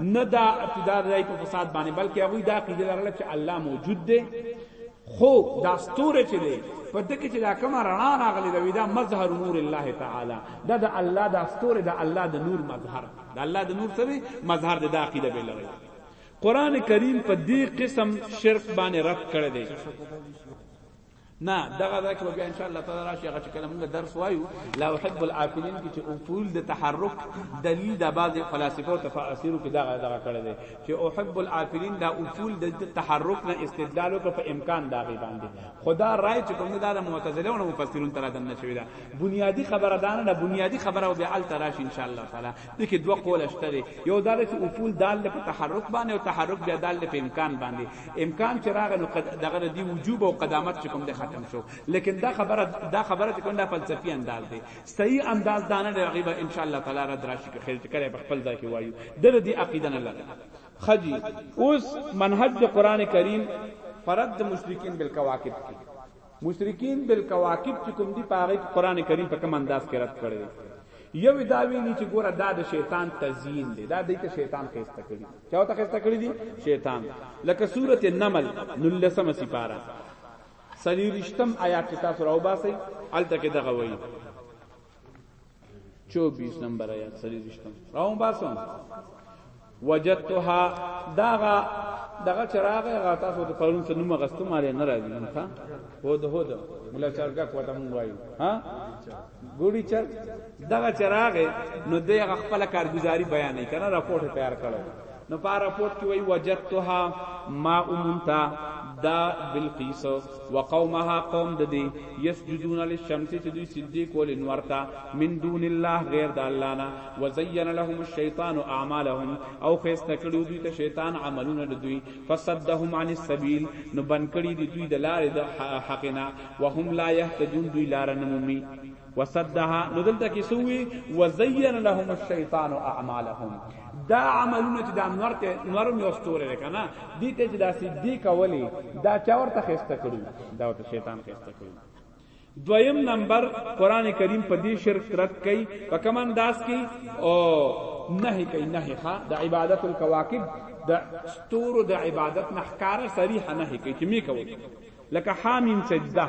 نه دا اعتدار دی په فساد باندې بلکې هغه دا عقیده لرله چې الله موجود دی خو دا استور چې دی په دکې چې دا کومه رڼا راغلي دا ودا مظهر نور الله تعالی دا د الله دا استور دا الله د نور مظهر دا الله د نور سره مظهر د عقیده به لري قران کریم په دې قسم شرک باندې رد کړی دی نه دغه دا کې بیا ان شاء الله تعالی راشي هغه چې کله موږ درس وایو لا احب العافلین کې چې اصول د تحرک دلیل د بعض فلسفه او تفاسیر کې دغه دغه کړی دی چې احب العافلین دا اصول د تحرک نه استدلال او په امکان دا غي باندې خدا رائے چې کوم دا معتزله او مفسرون تر دنه شوی دا بنیادی خبره دانه بنیادی خبره او بیا ال تراش ان شاء الله تعالی دې کې دوه قوله شته دی یو دا چې افول دال له په تحرک باندې او تحرک بیا دال له په امکان باندې امکان چې راغی نو دغه دی وجوب او قدامت چې کوم د ختم شو لیکن دا خبره دا خبره چې کوم دا فلسفي انداز دی صحیح انداز دا نه دی غیبه ان شاء الله تعالی را دراشي کې خیر کړي په خپل ځای کې وایو د دې عقیده نه لري خجی اوس منهج قران کریم فرد مشرکین بالکواکب کې مشرکین بالکواکب چې کوم دی په هغه کې قران کریم په کوم انداز کې رد کړی دی یو دا ویلی چې ګوره دا د شیطان تزیین دی دا دیته شیطان خسته کړی چا ته خسته کړی دی شیطان لکه سوره نمل نلسم سپارا سلیرشتم آیات تاسو راو باسي الته کې دغه وایي 24 نمبر آیات سری رښتم راو باسم وجدتها داغه دغه چراغ هغه تاسو ته پرون څه نوم غستو ماري نه راځي نه ها هو ده هو ده مولا چرګه کوته مونږ وایو ها ګوډی چر دغه چراغ نو دغه خپل کارګزاري بیان نه کنه راپورټ تیار کړو نو په راپورټ کې وی وجدتها ما امنتا دا بلقیس وقومها قوم د دې یسجدون للشمس چې دوی سجدي کول انورتا من دون الله غیر د الله نه وزین لهم الشیطان اعمالهم او خسته کړو دوی ته شیطان عملونه د دوی فصدهم عن السبیل نو بن کړی دوی د لارې د حقنا وهم لا یهتدون دوی لار نه مومي وسدها نو دلته کې سوي وزين لهم الشيطان اعمالهم دا عملونه چې دا نور ته نور مې واستوره کنه دي ته چې دا سدي کولې دا چا ورته خسته کړو دا ورته شیطان خسته کړو دویم نمبر قران کریم په دې شرک ترک کوي په کوم انداز کې او نهي کوي نهي ښا د عبادت الکواکب د ستورو د عبادت نحکار صریح نهي کوي چې می کوي لکه حامیم سجده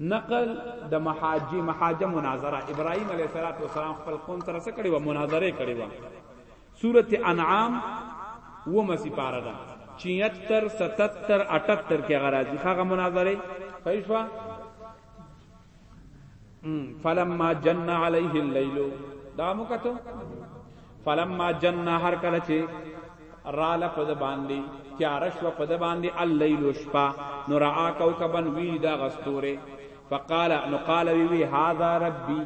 نقل د محاجی محاجه مناظره ابراهیم علیه السلام خپل قوم سره څه کړی و مناظره کړی و سورته انعام و مسی پارا ده 76 77 78 کې غراځي هغه مناظره صحیح شو فلما جن علیه الليل دا مو کتو فلما جن هر کله چې رااله په د باندې تیار شو په د باندې الليل شپه نو را کوكبن وی دا غستوره فقال نو قال وی وی هاذا ربي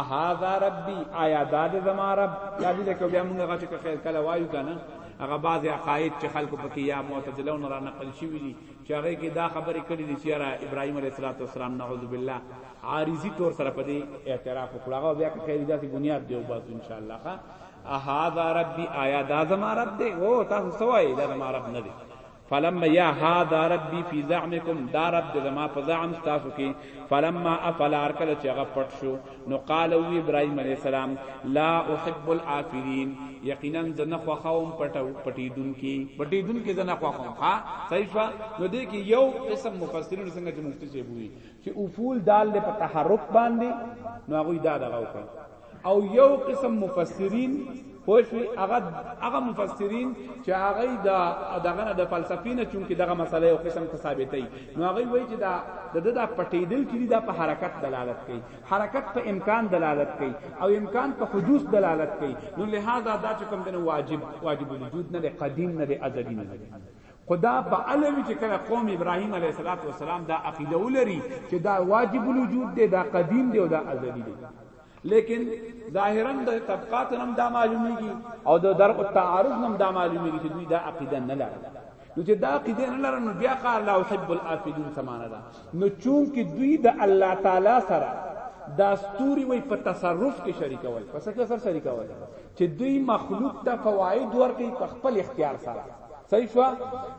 اهاذا ربي آیا دا د زما رب یا دې کې بیا موږ غاټه کې خیر کله وایو کنه هغه بعض عقاید چې خلکو پکې یا معتزله نه را نقل شوی دي چې هغه کې دا خبرې کړې دي چې یاره ابراهیم علیه السلام نعوذ بالله عارضی طور سره په دې اعتراف وکړ هغه بیا که خیر داسې بنیاد دی او بس ان شاء الله ښا اهذا ربي آیا دا زما رب دی او تاسو سوای دا زما رب نه دی فلما یا هذا ربي في زعمكم دا رب د زما په زعم تاسو کې فلما افلا ارکل چې هغه پټ شو نو قال او ابراهيم عليه السلام لا احب العافرين یقینا زنه خوخوم پټو پټیدون کی پټیدون کی زنه خوخوم ها صحیح شو نو دې کې یو قسم مفسرین څنګه چې مفتی سی بوي چې افول دال له تحرک باندې نو هغه دا دغه او یو قسم مفسرین پوښوي هغه هغه مفسرین چې هغه د دغه نه د فلسفي نه چونکې دغه مسله یو قسم ته ثابتې نو هغه وایي چې دا د د پټېدل چې دا په حرکت دلالت کوي حرکت په امکان دلالت کوي او امکان په حدوث دلالت کوي نو لہذا دا چې کوم دنه واجب واجب الوجود نه دی قدیم نه دی ازلی نه دی خدا په علوی چې کله قوم ابراهیم علیه السلام دا عقیده ولري چې دا واجب الوجود دی دا قدیم دی او دا ازلی دی لیکن ظاهرا د طبقات نم دا معلومیږي او د درء التعارض نم دا معلومیږي چې دوی دا عقیده نه لري نو چې دا عقیده نه لري نو بیا قال لا احب الافلین سمانه ده نو چون کې دوی د الله تعالی سره دا ستوري وي په تصرف کې شریکول پس کې سره شریکول چې دوی مخلوق ته فواید ورکړي په خپل اختیار سره صحیح شو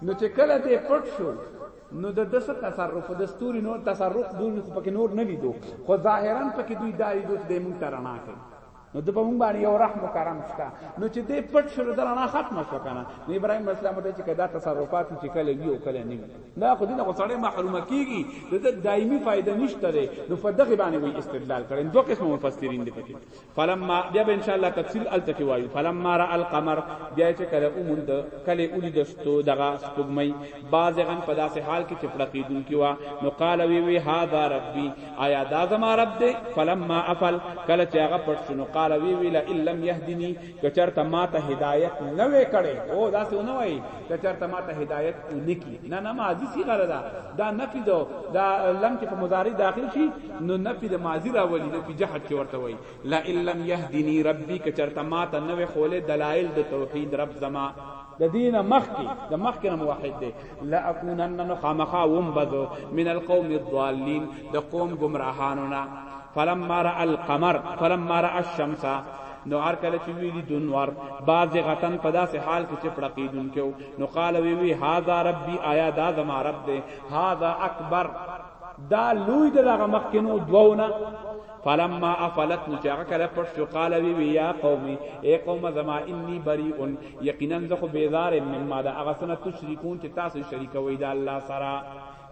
نو چې کله دې پټ شو نو د دسه تصرف د ستوري نور تصرف دوی خو پکې نور نه لیدو خو ظاهرا پکې دوی دا لیدو چې د مونږ ترنا کوي نو د په مونږ باندې یو رحم کرم شته نو چې دې پټ شو د رڼا ختم شو کنه نو ابراهیم اسلام ته چې کدا تصرفات چې کله وی او کله نه دا خو دې نه سړی محروم کیږي د دایمي فائدہ نشته لري نو په دغه باندې وی استدلال کړي دوه قسم مفسرین دي پکې فلما بیا به ان شاء الله تفصیل الته کې وایو فلما را القمر بیا چې کله اومند کله اولی دستو دغه سپګمای بازغن په داسې حال کې چې پړقیدون کې وا نو قال وی وی هاذا ربي آیا دا زما رب دی فلما افل کله چې هغه پټ شنو قال وی وی لا ان لم يهدني کچرته ما ته هدایت نه وې کړي او داسې نه وای کچرته ما ته هدایت نکی نه نه ما عزیز غره دا دا نفي دا لم کې په مضارع داخل شي نو نفی د ماضی راولی نو په جهت کې ورته وای لا ان لم يهدني ربي که چرته ما ته نوې خولې دلایل د توحید رب زما د دین مخکې د مخکې نه موحد دی لا اكونن نو خامخا وم بزو من القوم الضالين د قوم گمراهانو نه فلما را القمر فلما را الشمس نو هر کله چې ویلی دنور باز غتن په داسې حال کې چې پړقیدونکو نو قال وی وی هاذا ربي آیا دا زما رب دی هاذا اکبر دا لوی دغه مخکینو دوونه فلما افلت نو چې هغه کله پټ شو قال وی وی یا قومي اے قوم زما انی بریء یقینا زه خو بیزار مما دا هغه سنه تشریکون چې تاسو شریکوي دا الله سره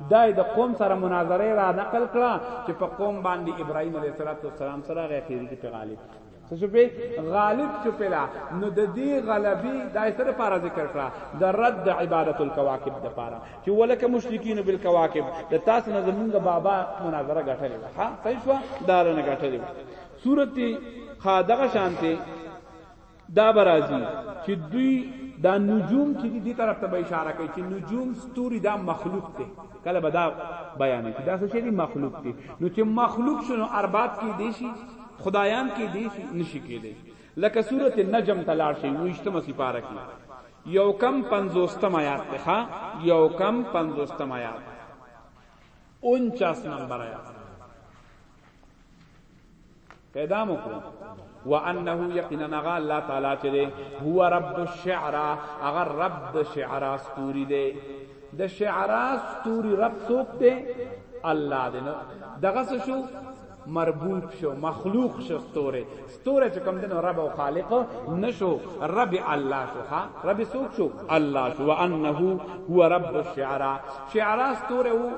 دا د قوم سره مناظره را نقل کړه چې په قوم باندې ابراهيم عليه السلام سره غي خيري کې پیغالي څه شو په غالب شو پلا نو د دې غلبي دای سره لپاره ذکر کړه د رد عبادت الكواكب د لپاره چې ولکه مشرکین بالکواکب د تاسو نه زمونږ بابا مناظره غټلې وه ها صحیح شو دا نه غټلې وه سورتي ها دغه شانته دا برازي چې دوی دا نجوم چې دې طرف ته اشاره کوي چې نجوم ستوري دا مخلوق دی کله به دا بیان کی دا څه شی مخلوق دی نو چې مخلوق شنو ارباب کې دی شي خدایان کې دی نشي کېدی لکه سورت نجم تلار شي ویشتمه سپاره کې یو کم پنځوستم آیات ده ها یو کم پنځوستم آیات 49 نمبر آیات پیدا مو کو وانه یقینا غا الله تعالی چې ده هو رب الشعرا اگر رب د شعرا استوري ده د شعرا استوري رب څوک ده الله ده دغه شو مربوب شو مخلوق شو ستوره ستوره چې کوم دنو رب او خالق نشو رب الله شو ها رب سوک شو الله شو وانه هو رب الشعراء شعراء ستوره وو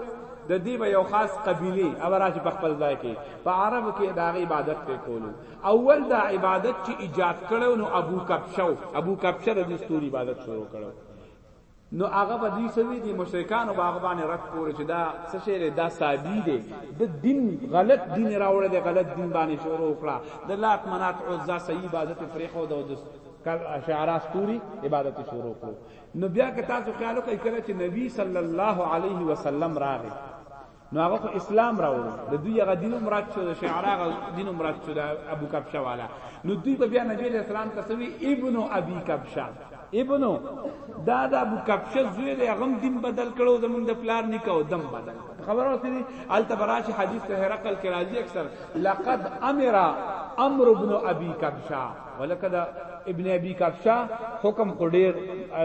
د دې به یو خاص قبيله او راځي په خپل ځای کې په عرب کې دا عبادت په کولو اول دا عبادت چې ایجاد کړو نو ابو کبشو ابو کبشه د دې ستوري عبادت شروع کړو نو هغه به دوی سوي دي مشرکان او هغه باندې رد پورې چې دا څه شی دی دا سادي دی د دین غلط دین راوړل دی غلط دین باندې شروع وکړه د لات منات عزا صحیح عبادت پرې خو د شعرا ستوري عبادت شروع کړو نو بیا که تاسو خیال وکړئ کله چې نبی صلی الله علیه وسلم راغی نو هغه خو اسلام راوړو د دوی هغه دین مراد شو د شعرا هغه دین مراد شو د ابو کبشه والا نو دوی په بیا نبی علیہ السلام ته سوی ابن ابي کبشه ابن دا د ابو کبشه زوی دی هغه دین بدل کړو زمونږ د پلار نکاو دم بدل خبر اوسې دي التبراشی حدیث ته هرقل کې راځي اکثر لقد امر امر ابن ابي کبشه ولکه دا ابن ابي کبشه حکم خډیر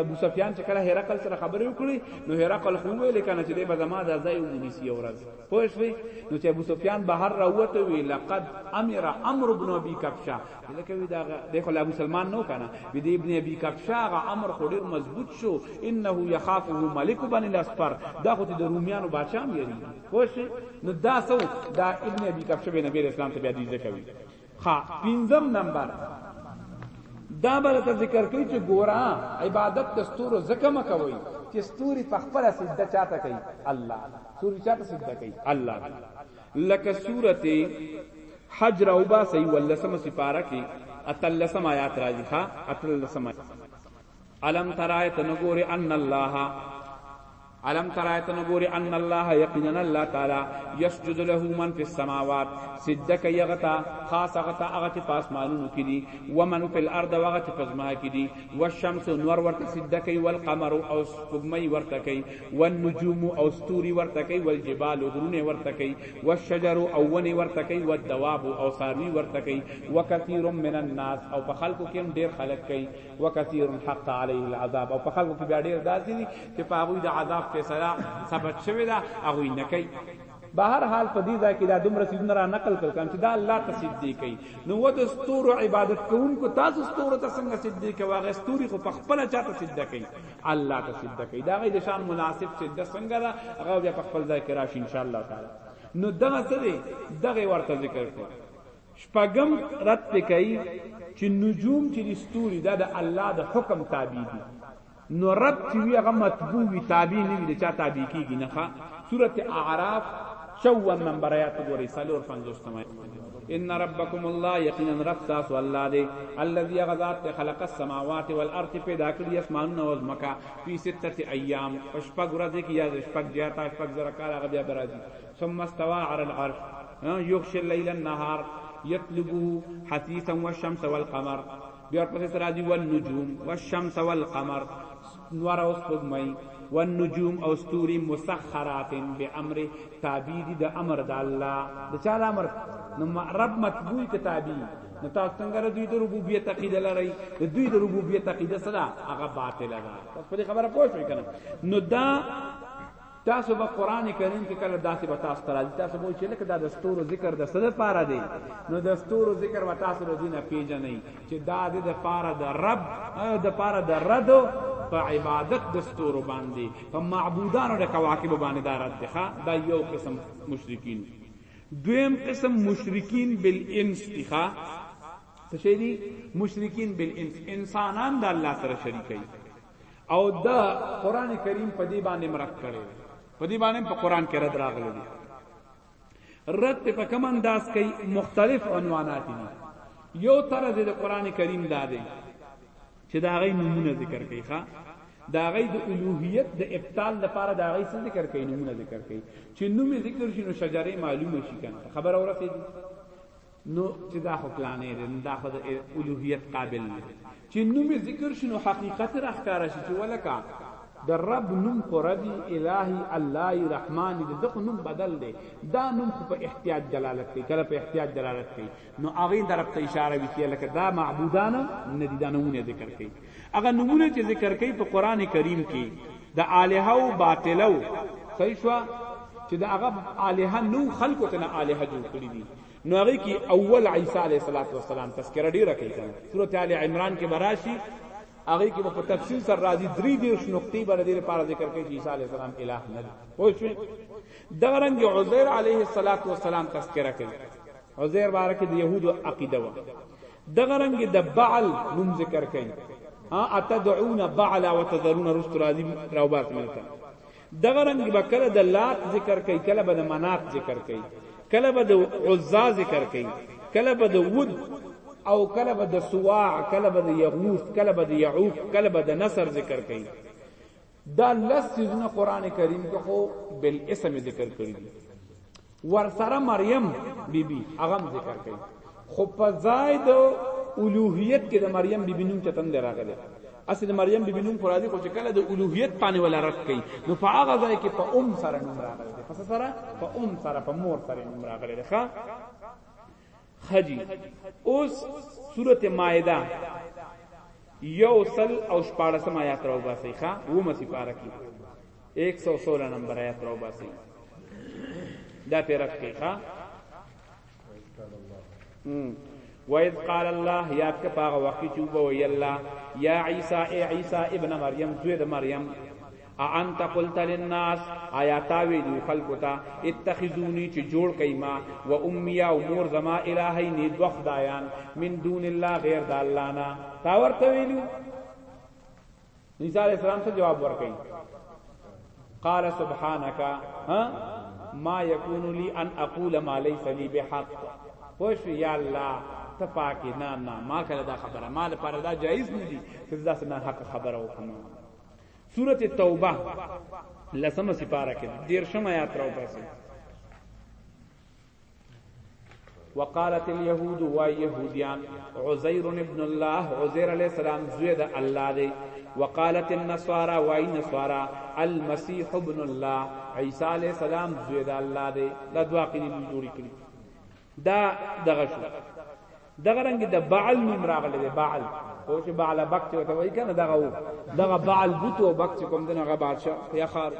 ابو سفیان چې کله هرقل سره خبرې وکړي نو هرقل خو ویل کنه چې به زما د ځای ونیسی اورز پوه شوې نو چې ابو سفیان بهر راوته وی لقد امر امر ابن ابي کبشه لکه وی دا د خو ابو سلمان نو کنه وی د ابن ابي کبشه غ امر خو ډیر مضبوط شو انه يخافه ملک بن الاسفر دا خو د رومیانو بادشاہ یری پوه شوې نو دا سو دا ابن ابي کبشه به نبی اسلام ته بیا دی ځکوي ښا پنځم نمبر دا بل ته ذکر کوي چې ګورا عبادت د ستورو زکه مکوي چې ستوري په خپل سجده چاته کوي الله ستوري چاته سجده کوي الله لکه سورته حجر او با سی ولسم سپارا کې اتلسم آیات راځي ها اتلسم علم ترایت نګوري ان الله الم تر آیت نه ګوري ان الله یقینا الله تعالی یسجد له من فی السماوات سجده کوي غتا خاص غتا هغه چې پاسمانونو کې دي ومن فی الارض هغه چې پزما کې دي والشمس نور ورته سجده کوي والقمر او سپوږمۍ ورته کوي والنجوم او ستوري ورته کوي والجبال غرونه ورته کوي والشجر او ونې ورته کوي والدواب او ساروي ورته کوي وکثیر من الناس او په خلکو کې هم ډیر خلک کوي وکثیر حق علیه العذاب او په خلکو کې بیا ډیر داسې دي چې په هغوی د عذاب فیصله ثبت شوې ده هغوی نه کوي بهر حال په دې ځای کې دا دومره سیدونه را نقل کړ کم چې دا الله ته سجدي کوي نو و د ستورو عبادت کوونکو تاسو ستورو ته څنګه سجدي کوي هغه ستوري خو په خپل چاته سجده کوي الله ته سجده کوي دا غي د شان مناسب سجده څنګه ده هغه بیا په خپل ځای کې راشي ان شاء الله تعالی نو دغه څه دی دغه ورته ذکر کړو شپږم رد پې کوي چې نجوم چې ستوري دا د الله د حکم تابع دي نو رب چې وی هغه مطبوع وی تابع نه وی چا تابع کیږي نه ښا سوره اعراف 54 نمبر آیات ګوري سلور 50 تمه ان ربکم الله یقینا رب تاسو الله دی الذي غذات خلق السماوات والارض پیدا کړی اسمان او زمکا په سته ایام پشپګ ورځ کې یا پشپګ جاتا پشپګ زرا کار هغه بیا برازي ثم استوى على العرش يغشي الليل النهار يطلبه حثيثا والشمس والقمر بیا پس سره دی والنجوم والشمس والقمر نور او سپوږمۍ والنجوم او ستوري مسخرات بامر تابع دي د امر د الله د چا د امر نو رب متبوي کتابي نو تاسو څنګه د دوی د ربوبیت عقیده لرئ د دوی د ربوبیت عقیده سره هغه باطل ده تاسو په خبره پوه شئ کنه نو دا تاسو به قران کریم کې کله داسې به تاسو ته راځي تاسو به چې لکه دا د ستورو ذکر د څه لپاره دی نو د ستورو ذکر و تاسو د دینه پیژنې چې دا د لپاره د رب د لپاره د رد په عبادت د ستورو باندې په معبودانو د کواکب باندې دا رد ښه دا یو قسم مشرکین دویم قسم مشرکین بالانس ښه څه شي دي مشرکین بالانس انسانان د الله سره شریکي او دا قران کریم په دې باندې مراد کړي په دې باندې په قران کې رد راغلي دي رد په کوم انداز کې مختلف عنوانات دي یو طرز د قران کریم دا دی چې دا غي نمونه ذکر کوي ښا دا غي د الوهیت د ابطال لپاره دا غي څه ذکر کوي نمونه ذکر کوي چې نوم ذکر شي نو شجره معلومه شي کنه خبر اورسېږي نو چې دا خو پلانې دی نو دا خو د الوهیت قابل نه دی چې نوم ذکر شنو حقیقت راخکار شي چې ولکه د رب نوم قربي الهي الله رحمان دې دغه نوم بدل دی دا نوم خو په احتیاج دلالت کوي کله په احتیاج دلالت کوي نو هغه طرف ته اشاره وکړي لکه دا معبودانه نه دي دا نمونه ذکر کوي هغه نمونه چې ذکر کوي په قران کریم کې د الها او باطلو صحیح شو چې دا هغه الها نو خلقو ته نه الها جوړ کړی دي نو هغه کی اول عیسی علیه الصلاۃ والسلام تذکرہ ډیره کوي کنه سورته ال عمران کې براشي هغه کې په تفصیل سره راځي درې دیرش نقطې بر دې لپاره ذکر کوي چې عیسی علیه السلام الہ نه دی خو شو دغه رنګ عزیر علیه الصلاۃ والسلام تذکرہ کوي عزیر بارک د يهودو عقیده و دغه رنګ د بعل نوم ذکر کوي ها اتدعون بعلا وتذرون رست راضی راوبات ملته دغه رنګ به کله د لات ذکر کوي کله به د منات ذکر کوي کله به د عزا ذکر کوي کله به د ود او کله به د سواع کله به د یغوث کله به د یعوق کله به د نصر ذکر کوي دا لس سيزونه قران کریم کې خو بالاسم ذکر کړی دي ورسره مریم بی بی هغه ذکر کړي خو په ځای د اولوهیت کې د مریم بی بی نوم چتن لراغله اصل مریم بی بی نوم پر راځي خو چې کله د اولوهیت پانه ولا رد کړي نو په هغه ځای کې په ام سره نوم راغله پس سره په ام سره په مور سره نوم راغله ښا خجی اوس سورته مائده یو سل او شپاړسم آیات راو باسي ښا و مسی پارا کی 116 نمبر آیات راو باسي دا پیرک کی ښا وَإِذْ قَالَ اللَّهُ یاد کا پاغه وخت چې وبو ی الله یا عیسی ای عیسی ابن مریم زوی د مریم اانت قلت للناس آیا تا ویلو خلکو ته اتخذونی چې جوړ کای ما و امی او مور زما الہین دو خدایان من دون الله غیر د الله نه تا ورته ویلو عیسی علیہ السلام ته جواب ورکړي قال سبحانك ها ما یکون لی ان اقول ما لیس لی بحق پوش یا الله ته پاکه نه نه ما کله دا خبره ما لپاره دا جایز نه دي چې دا نه حق خبره وکم سورت توبه لسم سپاره کې دیرشم آیات راو پسې وقالت اليهود ويهوديان عزير ابن الله عزير عليه السلام زوی د الله دی وقالت النصارى وای نصارا المسيح ابن الله عيسى عليه السلام زوی د الله دی دا دوا کې جوړی کړی دا دغه شو دغه رنګ د بعل نوم راغلی دی بعل خو چې بعل بک چې ته وایي کنه دغه وو دغه بعل بوت او بک چې کوم دنه غ بادشاہ یا خار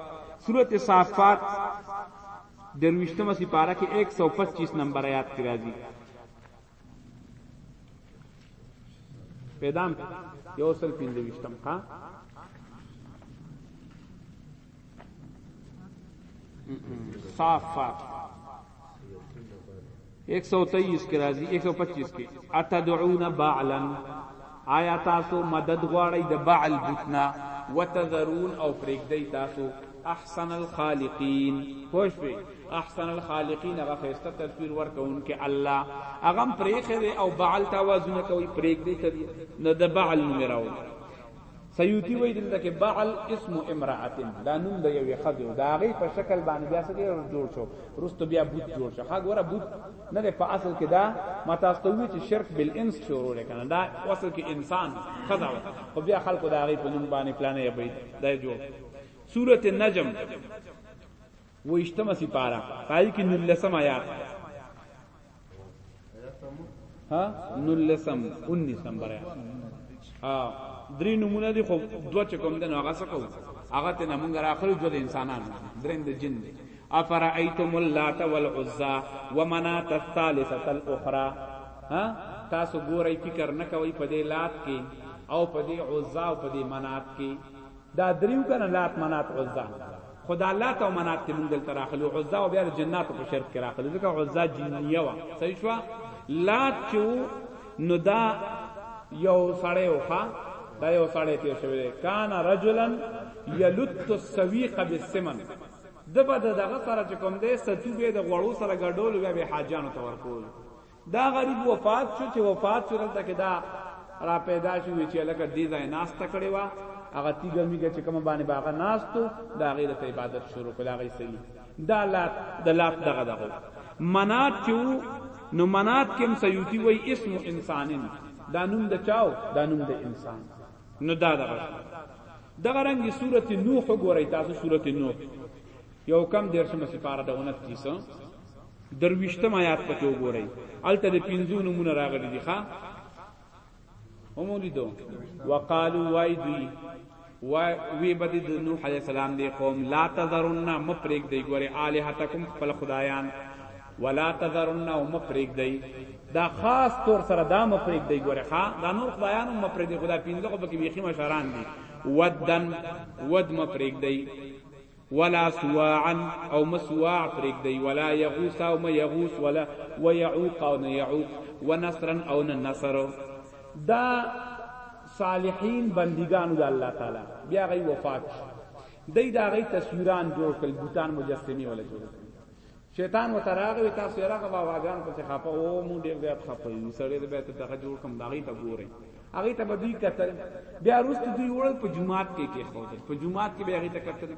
سورته صافات درويشتمه سپاره کې 125 نمبر آیات کې راځي پیدام یو سل پینځه وشتم ها صافات ایک سو تیئیس کې راځي ایک سو پچیس کې اتدعون بعلا آیا تاسو مدد غواړی د بعل بوتنا وتذرون او پرېږدی تاسو احسن الخالقین خوش وی احسن الخالقین هغه خسته تصویر ورکون کې الله هغه پرېخره او بعل تاوازونه کوي پرېږدی ته نه د بعل نوم راوړي سیوطی وای دلته کې بعل اسم امراه دا نوم د یوې خزې او دا غي په شکل باندې بیا سګي جوړ شو رستو بیا بوت جوړ شو هغه ګوره بوت نه په اصل کې دا متاستوي چې شرک بالانس شروع لکنه دا اصل کې انسان خزا او بیا خلکو دا غي په نوم باندې پلان یې بيت دا جوړ سورته نجم ویشتمه سپاره پای کې نلسم آیات ها نلسم 19 نمبر آیات ها درې نمونه دي خو دوه چې کوم دنو هغه سکو هغه ته موږ راخلو د انسانانو درند جن دي افرایتم اللات والعزى ومنات الثالثه الاخرى ها تاسو ګورئ فکر نه کوئ په دې لات کې او په دې عزا او په دې منات کې دا دریو کنه لات منات عزا خدا لات او منات ته مونږ دلته راخلو عزا او بیا جناتو په شرط کې راخلو ځکه عزا جنیه وا صحیح شو لات چو نو دا یو سړی وخا دا یو سړی تیر شوی دی کان رجلا یلت السویق بالسمن د بد دغه سره چې کوم دی ستو به د غړو سره ګډول بیا به حاجانو ته ورکول دا غریب وفات شو چې وفات شو دلته کې دا را پیدا شو چې لکه دې ځای ناس تکړه وا هغه تیګه میګه چې کوم باندې باغ ناستو دا غیر ته عبادت شروع کړه غي سلی دا لات د لات دغه دغه منات چې نو منات کوم سیوتی وای اسم انسانن دا نوم د چاو دا نوم د انسان نو دا دغه دغه رنګي سورته نوح ګورئ تاسو سورته نوح یو کم دیرشمه سپاره د 29 درویشتم آیات پکې وګورئ الته د پنځو نمونه راغلي دي ښا هم لیدو وقالو وای دی وای وی بد د نوح علی السلام دی قوم لا تذرن مپریک دی ګوره الہتکم خپل خدایان ولا تذرن او مپریک دی دا خاص طور سره دا مپریک دی ګوره ښا دا نور خدایان مپریک دی خدا پینځه کو بکی بیخی مشران دی ودن ود مپریک دی ولا سواعا او مسواع پرېږدئ ولا یغوس او مه یغوس ولا ویعوق او نه یعوق ونصرا او نه نصر دا صالحین بندگانو د الله تعالی بیا غي وفات شو دای دا غي تصویران جوړ کړل بوتان مجسمه ولا جوړ کړل شیطان و تراغ وی تاسو یې راغه باباګان پسې خپه او مو ډیر زیات خپه یو سړی د بیت دغه جوړ کم داغي ته ګوري هغه ته بدوی قتل بیا روست دوی وړل په جمعات کې کې خو په جمعات کې بیا هغه ته قتل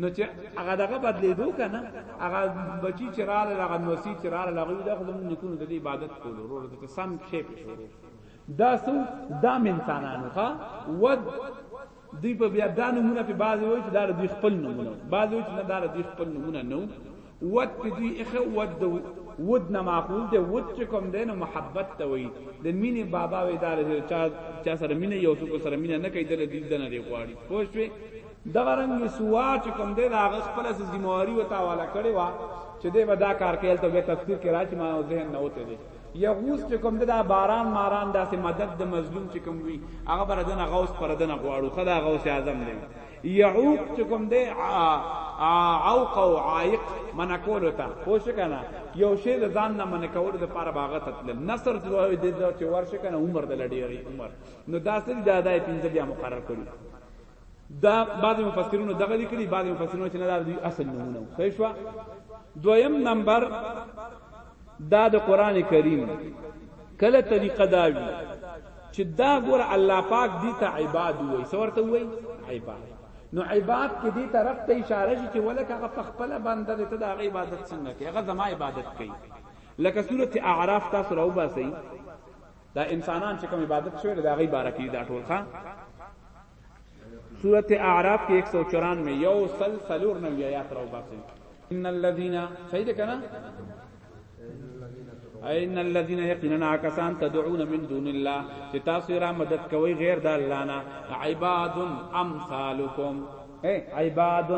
نو چې هغه دغه بدلې دو کنه هغه بچی چراله هغه نوسی چراله هغه د خپل نکونو د عبادت کولو ورو ته سم شي دا سو دا انسانانو ښا ود دوی په بیا دا نمونه په بعضی وای چې دا د دوی خپل نمونه بعضی وای چې نه دا د دوی خپل نمونه نه ود په دوی اخه ود د ود نه معقول دی ود چې کوم دی نو محبت ته وای د مینې بابا وې دا چې چا چا سره مینه یو څوک سره مینه نه کوي د دې دنه دی غواړي پوه شوې دا رنګ سوا چې کوم دی دا غس خپل ذمہ واری وتا والا کړي وا چې دې ودا کار کوي ته به تفسیر کې راځي ما ذهن نه وته دي یغوس چې کوم دا باران ماران داسې مدد د مظلوم چې کوم وي هغه بر دنه غوث پر دنه غواړو خدا غوث اعظم دی یعوق چې کوم دی عوق او عایق من کول تا پوه شو کنه یو شی د ځان نه من کول د پاره باغه تتل نصر جوړوي د چې ورشه کنه عمر د لډیری عمر نو داسې دا دای پنځه بیا مقرر کړی دا بعض مفسرونو دغه لیکلي بعض مفسرونو چې نه دا دوی اصل نمونه صحیح شو دویم نمبر دا د قران کریم کله طریقه دا وی چې دا ګور الله پاک دې ته عباد وای سورته وای عباد نو عباد کې دې طرف ته اشاره شي چې ولکه هغه فخپل بنده دې ته د عبادت څنګه کوي هغه زما عبادت کوي لکه سورته اعراف تاسو راو باسي دا انسانان چې کوم عبادت شوی دا غي بارکی دا ټول ښا سورته اعراف کې 194 یو سل سلور نو آیات راو باسي ان الذين صحیح ده کنه ان الذين يقيننا كسان تدعون من دون الله چې تاسو را مدد کوي غیر د الله نه عباد امثالکم اے عباد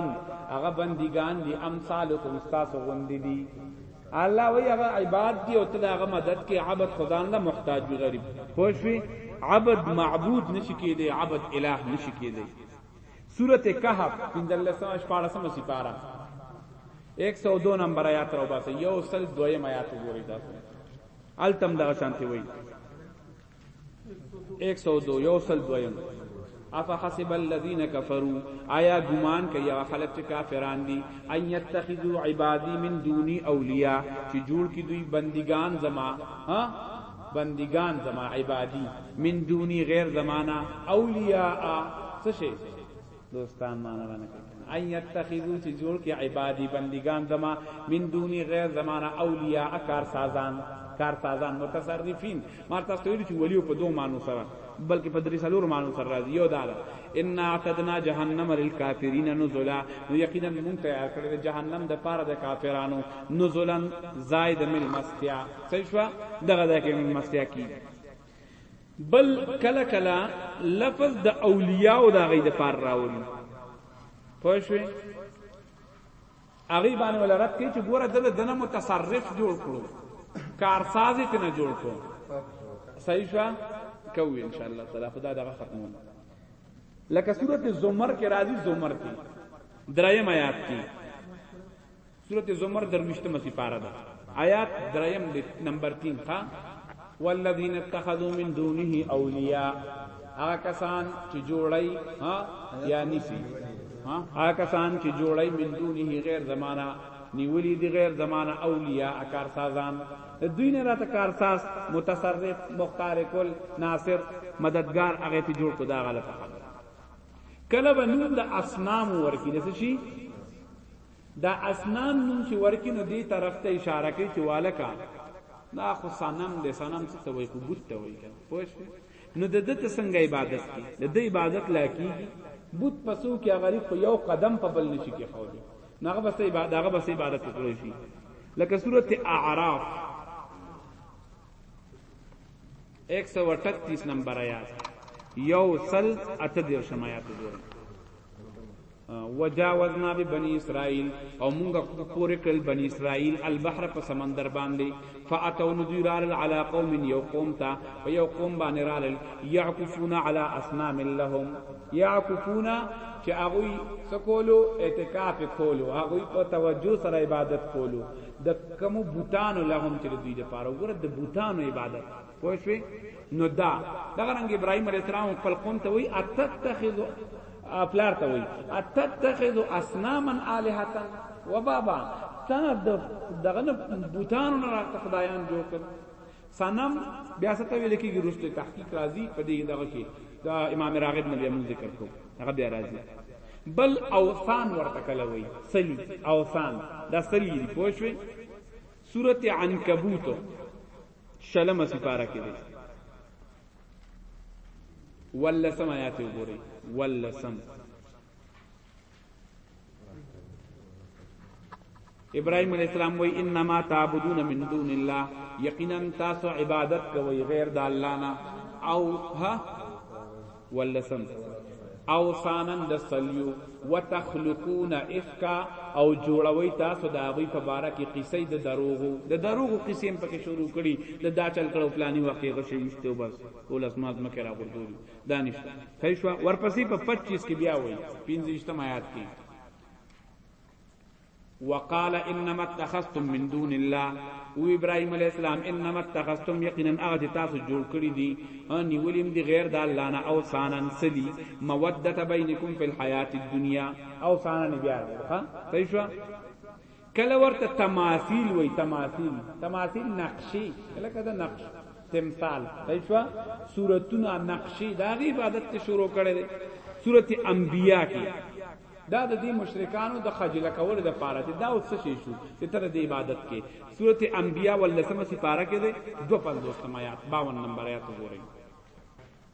هغه بندگان دي امثالکم تاسو غوندي دي الله وی هغه عباد دی او ته هغه مدد کې عبد خدان له محتاج وی غریب پوښوي عبد معبود نشی کېده عبد الہ نشی کېده سورت کهف پندلسم شپارسم سپارا 102 نمبر آیات راو باسه یو سل دویم آیات وګورئ تاسو التم دغه شانتی وایي 102 یوصل دویم افحسب الذين كفروا آیا ګمان کوي هغه خلک چې کافران دي ان يتخذوا عبادي من دوني اولیاء چې جوړ کی دوی بندگان زما ها بندگان زما عبادي من دوني غیر زمانہ اولیاء څه شي دوستان معنا باندې کوي ان يتخذو چې جوړ کې عبادي بندگان زما من دوني غیر زمانہ اولیاء کار سازان کار سازان متصرفین ما تاسو ویل چې ولیو په دوه مانو سره بلکې په درې سلور مانو سره راځي یو دا ده ان اعتدنا جهنم للکافرین نزلا نو یقینا مونږ تیار کړل جهنم د پاره د کافرانو نزلا زائد مل مستیا صحیح شو دغه ځای کې مل مستیا کی بل کله کله لفظ د اولیاء او د هغه د پار راوړي پوه شوې هغه باندې ولا رد کوي چې ګوره دله دنه متصرف جوړ کړو کارساز ته نه جوړ کړو صحیح شو کوي ان شاء الله تعالی خدا دغه ختمون لکه سورته زمر کې راځي زمر کې درایم آیات کې سورت زمر درویشتمه سپاره ده آیات دریم د نمبر 3 ښا والذین اتخذوا من دونه اولیاء هغه کسان چې جوړی ها یا نسی ها هغه کسان چې جوړی من دونه غیر زمانہ نیولی دی غیر زمانہ اولیاء اکار سازان دوی نه راته کارساز متصرف مختار کل ناصر مددگار هغه ته جوړ کو دا غلطه خبره کله به نوم د اسنام ورکی د شي دا اسنام نوم چې ورکی نو دې طرف ته اشاره کوي چې والکا دا خو سنم دې سنم څه ته وایي کو بوت ته وایي کنه پوه نو د دې ته څنګه عبادت کی د دې عبادت لا کی بوت پسو کې غریب خو یو قدم په بل نشي کې خو دې نغه بس عبادت هغه بس عبادت کوي شي لکه سورته اعراف ایک سو اٹھتیس نمبر آیات یو سل اته دیرشم آیات وګورئ وجاوزنا به بنی اسرائیل او مونږه پورې کړل بنی اسرائیل البحر په سمندر باندې فاتو نذیرال علی قوم یو قوم تا او یو قوم باندې رال یعکفون علی اصنام لهم یعکفون چې هغه سکولو اعتکاف کولو هغه په توجه سره عبادت کولو د کوم بوتانو لهم چې دوی د پاره وګوره د بوتانو عبادت پوه شوې نو دا دغه رنګ ابراهيم عليه السلام خپل قوم ته وی اتتخذ پلار ته وی اتتخذ اصناما الهه و بابا تا د دغه بوتانو نه راته خدایان جوړ کړ صنم بیا څه ته ویل کېږي وروسته تحقیق راځي په دې دغه کې د امام راغب نه بیا موږ ذکر کوو هغه بیا راځي بل اوثان ورته کله وي سلی اوثان دا سلی دی پوه شوې سورت عنکبوت شلم سپاره کې دی ولسم آیات وګورئ ولسم ابراهيم عليه السلام وی انما تعبدون من دون الله یقینا تاسو عبادت کوي غیر د الله نه او ها ولسم او سانن د سلیو وتخلقون افکا او جوړوي تاسو د هغه په باره کې قصې د دروغو د دروغو قصې هم پکې شروع کړي د دا چل کړو پلاني وخت غشي وشته بس ول اسماعت مکه را غردوري دانشته صحیح شو ورپسې په 25 کې بیا وایي 15 تم آیات کې وقال انما اتخذتم من دون الله او ابراهيم عليه السلام انما اتخذتم يقينا اغه تاسو جوړ کړی دي ان ولیم دي غیر د الله نه او سانن سلی موده بینکم فی الحیات الدنیا او سانن بیا راوخه صحیح شو کله ورته تماثیل وای تماثیل تماثیل نقشي کله کده نقش تمثال صحیح شو صورتونه نقشي دا غي عبادت ته شروع کړي دي سورته انبیاء کې دا د دې مشرکانو د خجل کول د پاره دي دا اوس شي شو چې تر دې عبادت کې سورته انبیاء ولسمه سپاره کې ده 250 آیات 52 نمبر آیات وګورئ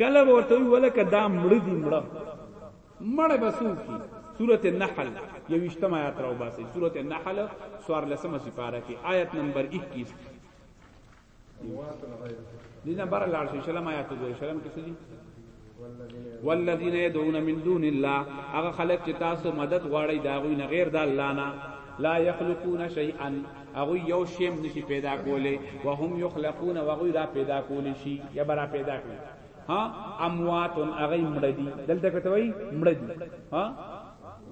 کله ورته ولکه دا مړ دي مړ مړ بسو کی سورۃ النحل یوشتم آیات راو باسي سورۃ النحل سوار لسمه سپاره کې آیت نمبر 21 دینه بر لار شي شلم آیات وګورئ شلم کې څه دي والذین يدعون من دون الله هغه خلک چې تاسو مدد غواړي دا غوي نه غیر د الله نه لا يخلقون شيئا هغه یو شیم نشي پیدا کوله وهم یخلقون وغوی را پیدا کولی شي یا برا پیدا کوي ها اموات هغه مړدي دلته کوته وای مړدي ها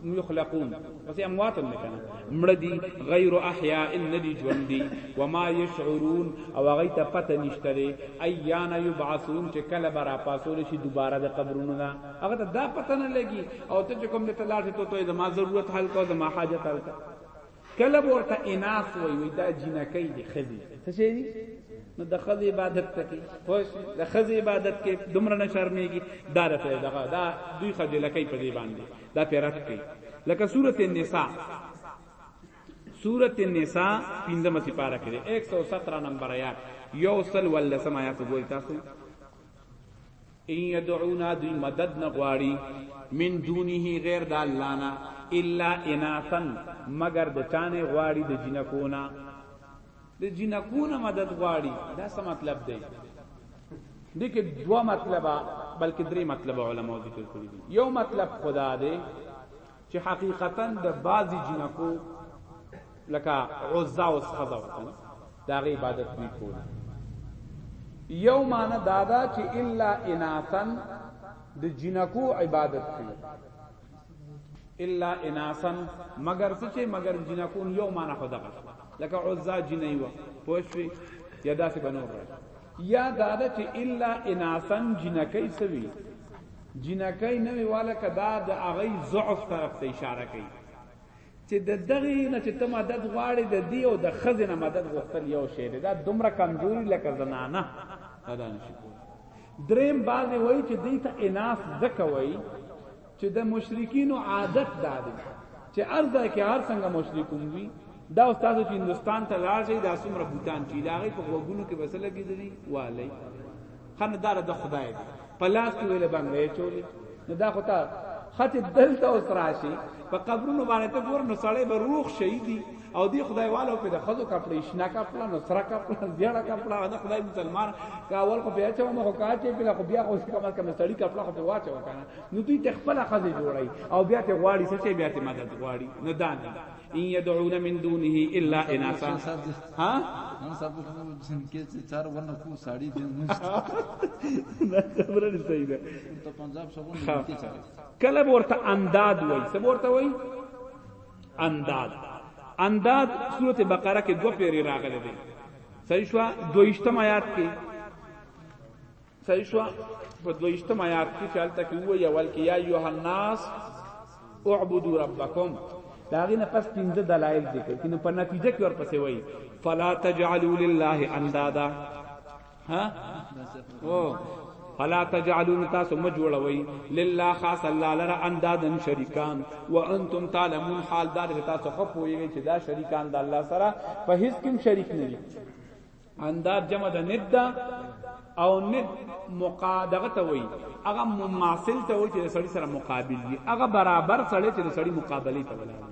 یخلقون پس اموات نه کنه مړدي غیر احیاء ندی ژوندۍ وما یشعرون او هغه ته پته نشته دی ایان یبعثون چې کله برا پاسول شي دوباره د قبرونو نه هغه ته دا پته نه لګي او ته کوم د تلاش ته ته زما ضرورت حل کو زما حاجت حل کو کله به ورته اناث وای وای دا جنکۍ دي خزي څه شي دي نو د خزي عبادت کوي خوښ د خزي عبادت کې دومره نه شرمېږي دا رته دغه دا دوی خجلکۍ په دې باندې دا پیرت کوي لکه سورته النساء سورت النساء پنځمه سپاره کې 117 نمبر آیات یو سل ولسم آیات وګورئ تاسو ان یدعونا دوی مدد نه غواړي من دونه غیر د الله نه الا اناثن مگر د چانه غواړي د جنکونا د جنکونا مدد غواړي دا څه مطلب دی دغه دوا مطلب بلکې درې مطلب علما ذکر کړی دي یو مطلب خدا دی چې حقیقتا د بعضی جنکو لکه عزا اوس خزا وکړه دا غي عبادت دی کوله یو معنی دادا چې الا اناسن د جنکو عبادت کوي الا اناسن مگر څه چې مگر جنکو یو معنی خدا لکه عزا جنۍ و پوښوي یا داسې بنور یا دادا چې الا اناسن جنکې سوي جنکې نه وی والا کدا د اغي ضعف طرف ته اشاره کوي چې د دغه نه چې ته مدد غواړي د دی او د خزې نه مدد غوښتل یو شی دی دا دومره کمزوري لکه زنانه ادا نشي دریم بعض وایي چې دی ته اناس ځکه وایي چې د مشرکین عادت دا دی چې ارزه کې هر څنګه مشرکون وي دا استاد چې هندستان ته لاړ شي دا څومره بوتان چې لاغې په وګونو کې وسله کېدلی والي خنه دار د خدای دی پلاس کې ویل باندې چولې نو دا خو ته خته دلته اوس راشي په قبرونو باندې ته ګور نو سړی به روح شهیدی او دی خدای والو په د خزو کپړې شنا کپړه نو سره کپړه زیړه کپړه دا خدای مسلمان کا اول خو بیا چې مخ کا چې بل خو بیا خو کم از کم سړی کپړه خو واچو کنه نو دوی تخپل خزه جوړي او بیا ته غواړي څه بیا ته مدد غواړي نه دانه ان يدعون من دونه الا اناثا ها نو سب جن کې چې چار ونه کو ساړي دې نه خبره نه صحیح ده ته پنجاب سبون کې چار کله ورته انداد وای سب ورته وای انداد انداد سوره بقره کې دوه پیری راغلي دي صحیح شو دویشتم آیات کې صحیح شو په دویشتم آیات کې چې هلته کې وایي اول کې یا ایها الناس اعبدوا ربکم دا غي نه پس پنځه دلایل دي کې نو په نتیجه کې ورپسې وایي فلا تجعلوا لله اندادا ها او فلا تجعلون تاسو ما جوړوي لله خاص الله لرا اندادن شریکان وانتم تعلمون حال دار تاسو خو پوهیږئ چې دا شریکان د الله سره په هیڅ کې شریک نه دي انداد جمع د ند دا او ند مقادغه ته وای هغه مماثل ته وای چې سړی سره مقابل وي هغه برابر سړی چې سړی مقابله ته ولاړ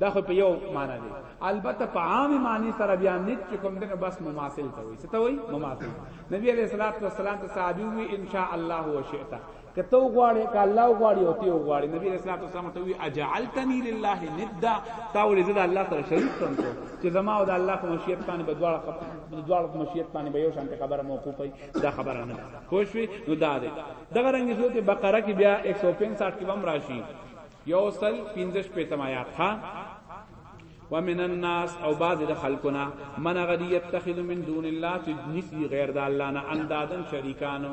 دا خو په یو معنی دی البته په عام معنی سره بیا ند چې کوم دنه بس مماثل ته وای څه ته وای مماثل نبی علیہ الصلوۃ والسلام ته صحابي وی ان شاء الله وشئتا که ته وغواړې که الله وغواړي او ته وغواړې نبی رسول الله صلی الله علیه وسلم اجعلتنی لله ندا تا ولې زه د الله سره شریک کړم چې زما او د الله په مشیت باندې به دواړه خبره دواړه په مشیت باندې به یو شان خبره موقوفه وي دا خبره نه خو شوي نو دا ده دغه رنګ سورته بقره کې بیا 165 کې هم راشي یو سل 15 په تمایات ها ومن الناس او بعض د خلقنا من غدی یتخذ من دون الله تجنسی غیر د الله نه اندادن شریکانو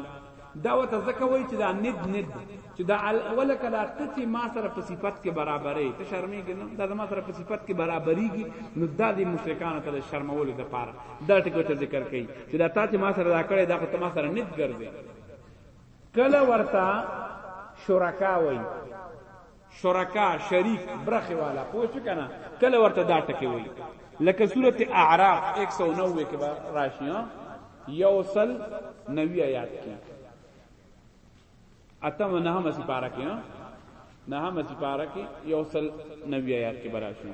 دا وته زکه وای چې دا ند ند چې دا اوله کلا ته چې ما سره په صفت کې برابرې ته شرمې ګنه دا ما سره په صفت کې برابرېږي نو دا د مشرکان ته شرمول د پاره دا ټکو ته ذکر کړي چې دا تا چې ما سره دا کړې دا خو ته ما سره ند ګرځې کله ورته شرکا وای شرکا شریک برخه والا پوه شو کنه کله ورته دا ټکی وای لکه سورته اعراف 190 کې به راشي یوصل نوی آیات کې اتم نه هم سی پارا کې نه هم سی پارا کې یوصل نوی آیات کې براشي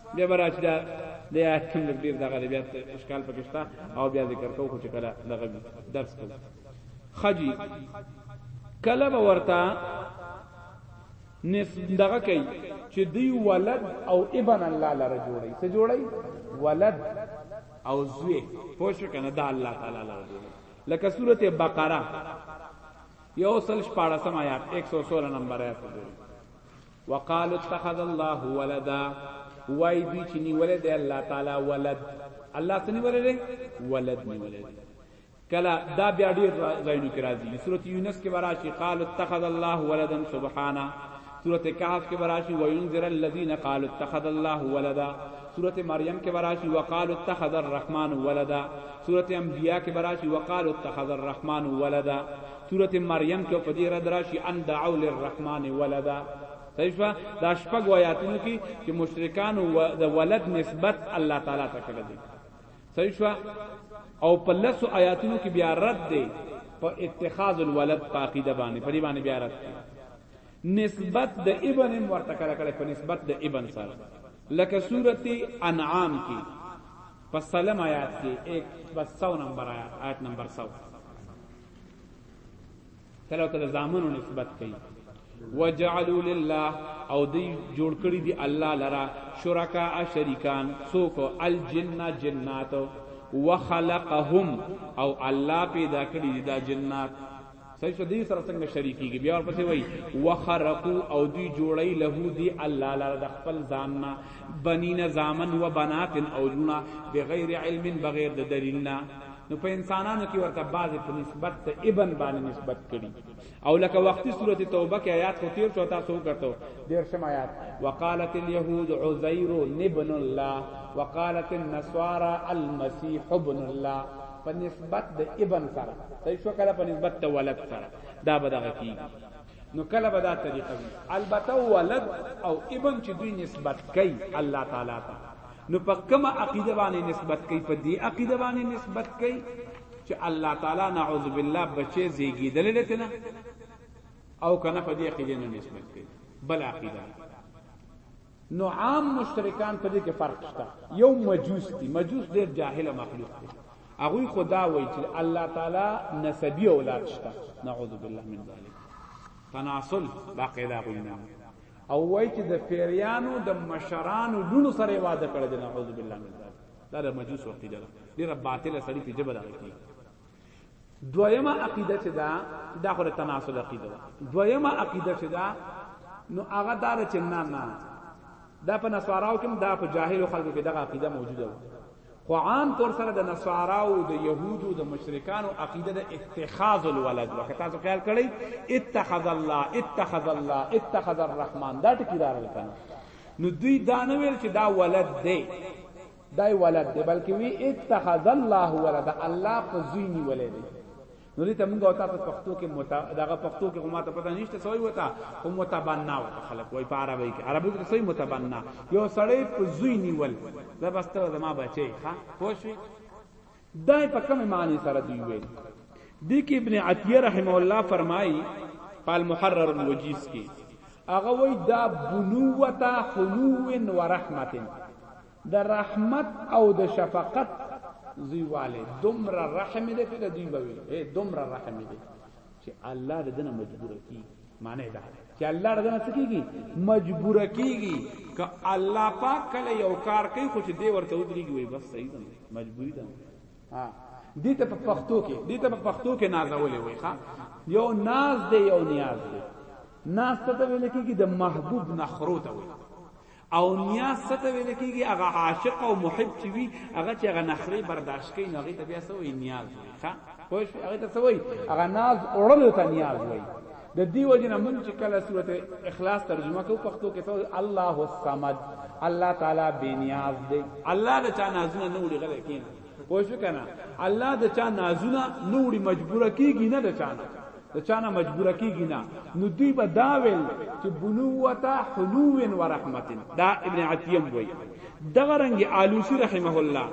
بیا به راشي دا د آیات هم لږ ډېر دغه دی بیا اشکال پکې شته او بیا ذکر کوو خو چې کله دغه وي درس کوو خجي کله به ورته نس دغه کوي چې دوی ولد او ابن الله لره جوړي څه جوړي ولد او زوی پوه شو کنه دا الله تعالی لره جوړي لکه سورته بقره یو سل شپاړسم آیات 116 نمبر آیات دی وقالوا اتخذ الله ولدا وای دوی چې نیولې دی الله تعالی ولد الله څه نیولې دی ولد نیولې دی کلا دا بیا ډیر زینو کې راځي سورۃ یونس کې وراشي قال اتخذ الله ولدا سبحانه سورۃ کهف کې وراشي وینذر الذین قال اتخذ الله ولدا سورۃ مریم کې وراشي وقال اتخذ الرحمن ولدا سورۃ انبیاء کې وراشي وقال اتخذ الرحمن ولدا سورت مریم کې په دې رد راشي ان دعوا للرحمن ولدا صحیح شو دا شپږ آیاتونو کې چې مشرکان د ولد نسبت الله تعالی ته کړی دی صحیح شو او په لسو آیاتونو کې بیا رد دی په اتخاذ الولد په عقیده باندې په دې باندې بیا رد دی نسبت د ابن ورته کړه کړه په نسبت د ابن سره لکه سورته انعام کې په سلام آیات کې 1 بس 100 نمبر آیات آیت نمبر 100 کله ته زامنو نسبت کوي وجعلوا لله او دی جوړ کړی دی الله لرا شرکا شریکان سوک الجن جنات وخلقهم او الله پیدا کړی دی دا جنات صحیح شو دې سره څنګه شریکيږي بیا ورپسې وای وخرقو او دی جوړی له دی الله لاره د خپل ځان نه بنینا زامن و بنات او جونا بغیر علم بغیر د دلیل نه نو په انسانانو کې ورته بعضې په نسبت ته ابن باندې نسبت کړي او لکه وختي سورته توبه کې آیات خو تیر شو تاسو وکړو ډیر شم آیات وقالت اليهود عزير ابن الله وقالت النصارى المسيح ابن الله په نسبت د ابن سره صحیح شو کله په نسبت د ولد سره دا به دغه کی نو کله به دا طریقه وي البته ولد او ابن چې دوی نسبت کوي الله تعالی ته نو په کومه عقیده باندې نسبت کوي په دې عقیده باندې نسبت کوي چې الله تعالی نعوذ بالله بچي زیږیدل لته نه او کنه په دې عقیده نه نسبت کوي بل عقیده نو عام مشرکان په دې کې فرق شته یو مجوس دي مجوس ډېر جاهل مخلوق دي هغه خدا وایي چې الله تعالی نسبی اولاد شته نعوذ بالله من ذلک تناسل باقی دا غوینه او وای چې د پیریانو د مشرانو لونو سره واده کړی دی نعوذ بالله من ذلک دا د مجوس عقیده ده ډیره باطله سړی په جبر راکی دویمه عقیده چې دا دا خو تناسل عقیده ده دویمه عقیده چې دا نو هغه دار چې نه نه دا په نسواراو کې دا په جاهل خلکو کې دغه عقیده موجوده ده خو عام طور سره د نصاراو د يهودو د مشرکانو عقیده د اتخاذ الولد وکړه تاسو خیال کړئ اتخذ الله اتخذ الله اتخذ الرحمن دا ټکی راغل کنه نو دوی دا نه ویل چې دا ولد دی دا ولد دی بلکې وی اتخذ الله ولد الله په زوی نیولې دی نو دې ته موږ او تاسو پښتو کې متا دغه پښتو کې کومه ته پته نشته سوې وتا او متبنا وتا خلک وای په عربی کې عربو کې سوې متبنا یو سړی په زوی نیول دا بس ته زما بچي ښا پوښوي دای په کوم معنی سره دی ویل دې کې ابن عتیه رحم الله فرمایي قال محرر الوجیز کې هغه وای دا بنوتا حنو و رحمت د رحمت او د شفقت زوی والے دومره رحم دې په دوی بوي اے دومره رحم دې چې الله دې نه مجبور کی معنی دا چې الله دې نه سکیږي مجبور کیږي که الله پاک کله یو کار کوي خو چې دې ورته ودرېږي وي بس صحیح ده مجبوری ده ها دې ته په پښتو کې دې ته په پښتو کې نازولې وي ښا یو ناز دې یو نیاز دې ناز ته ویل کیږي د محبوب نخرو ته وي او نیاز څه ته ویل کیږي هغه عاشق او محب چې وي هغه چې هغه نخري برداشت کوي نو هغه ته بیا څه وایي نیاز وایي ښا پوه شو هغه ته څه وایي هغه ناز اورلو ته نیاز وایي د دې وجنه مونږ چې کله سورته اخلاص ترجمه کو پښتو کې ته الله الصمد الله تعالی بے نیاز دی الله د چا نازونه نه وړي غل کینا پوه شو کنه الله د چا نازونه نه وړي مجبوره کیږي نه د چا نه د چانه مجبور کیږي نه نو دوی به دا ویل چې بنوته حلو و رحمت دا ابن عتیم وای دغه رنگ آلوسی رحمه الله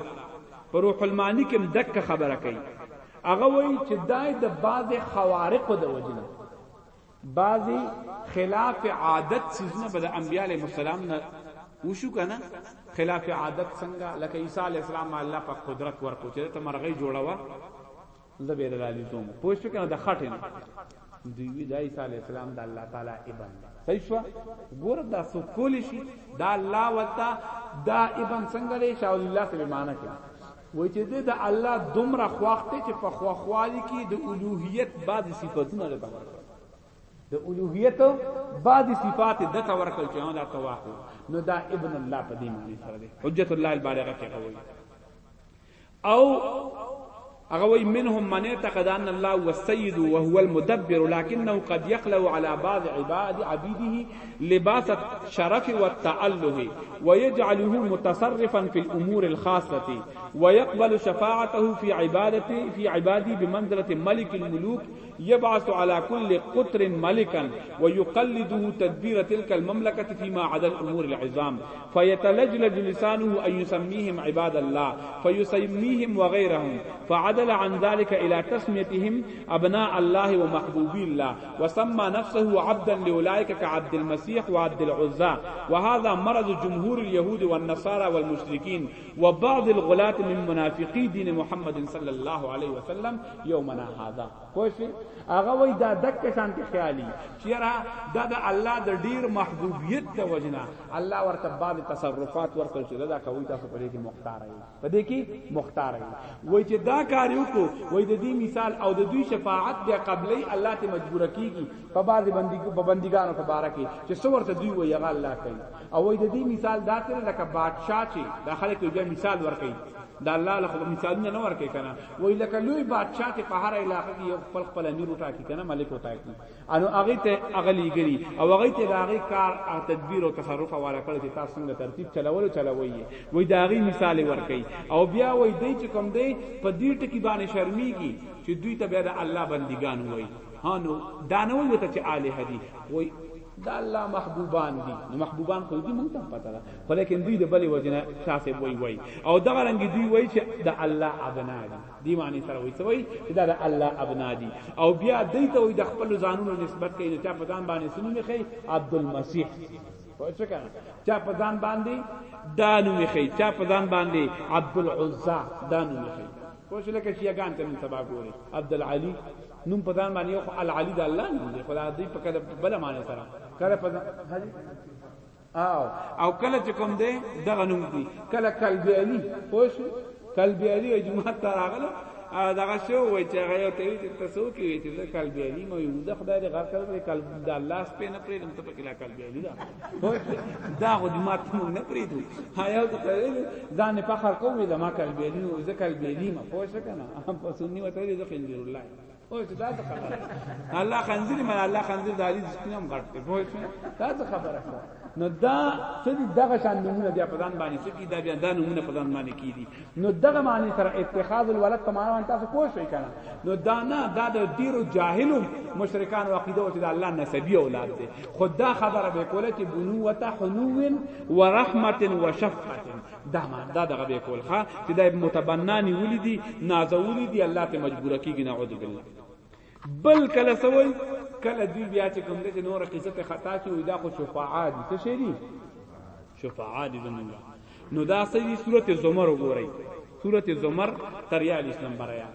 پر روح المانی کې دک خبره کوي هغه وای چې دای د بعض خوارق د وجنه بعضی خلاف عادت سيزنه بد انبياء عليه السلام نه وشو کنه خلاف عادت څنګه لکه عيسى عليه السلام الله په قدرت ورکو چې ته مرغۍ جوړه وا زبیر راځي زوم پوه شو کنه د خټه نه دوی وی د عیسی علی السلام د الله تعالی ابن صحیح شو ګور دا سو کول شي دا الله وتا دا ابن څنګه دی شاو الله سره معنا کوي وای چې د الله دومره خواخته چې په خواخوالي کې د الوهیت بعد صفاتونه لري د اولوہیت بعد صفات د تا ورکل چې دا تواخو نو دا ابن الله په دې معنی سره دی حجت الله البالغه کې کوي او هغه وای منهم من اعتقد ان الله هو السيد وهو المدبر لكنه قد يخلو على بعض عباد عبيده لباس الشرف والتأله ويجعله متصرفا في الأمور الخاصة ويقبل شفاعته في عبادته في عبادي بمنزلة ملك الملوك يبعث على كل قطر ملكا ويقلده تدبير تلك المملكة فيما عدا الأمور العظام فيتلجلج لسانه أن يسميهم عباد الله فيسميهم وغيرهم فعدل عن ذلك إلى تسميتهم أبناء الله ومحبوبي الله وسمى نفسه عبدا لأولئك كعبد المسيح المسيح وعبد العزى وهذا مرض جمهور اليهود والنصارى والمشركين وبعض الغلاة من منافقي دين محمد صلى الله عليه وسلم یومنا هاذا پوه شئ هغه وای دا دک شان کې خیالي چیرې دا د الله د ډیر محبوبیت د وجنا الله ورته بعد تصرفات ورکړ چې دا کوي تاسو په دې کې مختار یې په دې کې مختار یې وای چې دا کار یو کو وای د دې مثال او د دوی شفاعت د قبلې الله ته مجبور کیږي په بعض بندي په بندګانو په بار کې چې څو ورته دوی وای هغه الله کوي او وای د دې مثال دا تر لکه بادشاہ چې د خلکو یو مثال ورکړي د الله له خو مثالونه نه ورکې کنه وای لکه لوی بادشاہ ته په هر علاقې کې یو خپل خپل امیر وټاکي کنه ملک وټاکي انو هغه ته اغلی ګری او هغه ته د هغه کار او تدبیر او تصرف حواله کړی چې تاسو څنګه ترتیب چلولو چلوي وای دا غي مثال ورکي او بیا وای دی چې کوم دی په دې ټکی باندې شرمېږي چې دوی ته بیا د الله بندگان وای ها نو دا نه وای ته چې الہ دی وای دا الله محبوبان دي نو محبوبان خو دې مونږ ته پته ده خو لیکن دوی د بلې وجنه شاه صاحب وای وای او دغه رنګ دوی وای چې د الله ابنا دي دی معنی سره وای سوي چې دا د الله ابنا دي او بیا دوی ته وای د خپل ځانونو نسبت کوي چې په ځان باندې سنو مخي عبد المسيح وای څه کنه چا په ځان باندې دانو مخي چا په ځان باندې عبد العزى دانو مخي کوم چې لکه شیعاګان ته نن سبا ګوري عبد العلی نوم په ځان باندې خو العلی د الله نوم دی خدای دې په کله بل معنی سره کله په حاجی او کله چې کوم دی دغه نوم دی کله کلبی علی پوه شو کلبی علی جمعه ته راغله دغه شو وای چې هغه ته وی چې تاسو کې وی چې زه کلبی علی مو یو د خدای د غر کړو کلب د الله سپې نه پرې دم ته پکې لا کلبی علی دا دا خو دې مات مو نه پرې دو هایا ته ویل ځان په خر کوم زما کلبی علی او زه کلبی علی ما پوه شو کنه په سنی وته دې ځخین الله وای ته دا څه خبره الله خنزیر من الله خنزیر د حدیث سپینم غړ په وای ته دا څه خبره نو دا چې دغه شان نمونه بیا په ځان باندې سکی دا بیا دا نمونه په ځان باندې کیدی نو دغه معنی سره اتخاذ الولد په معنا باندې تاسو پوه شئ کنه نو دا نه دا د ډیرو جاهلو مشرکان او عقیده او چې الله نسبی اولاد دی خدا خبره به کوله چې بنوته حنو و رحمت و شفقت دا ما دا دغه به کول ښا چې دا متبنا نیولې دي نازولې دي الله ته مجبور کیږي نعوذ بالله بل کله سوي کله دی بیا چې کوم دې نور قصه ته خطا کی وي دا خو شفاعات څه شي دي شفاعات دي زمونږ نو دا سړي سورته زمر وګورئ سورته زمر تریال اسلام برایا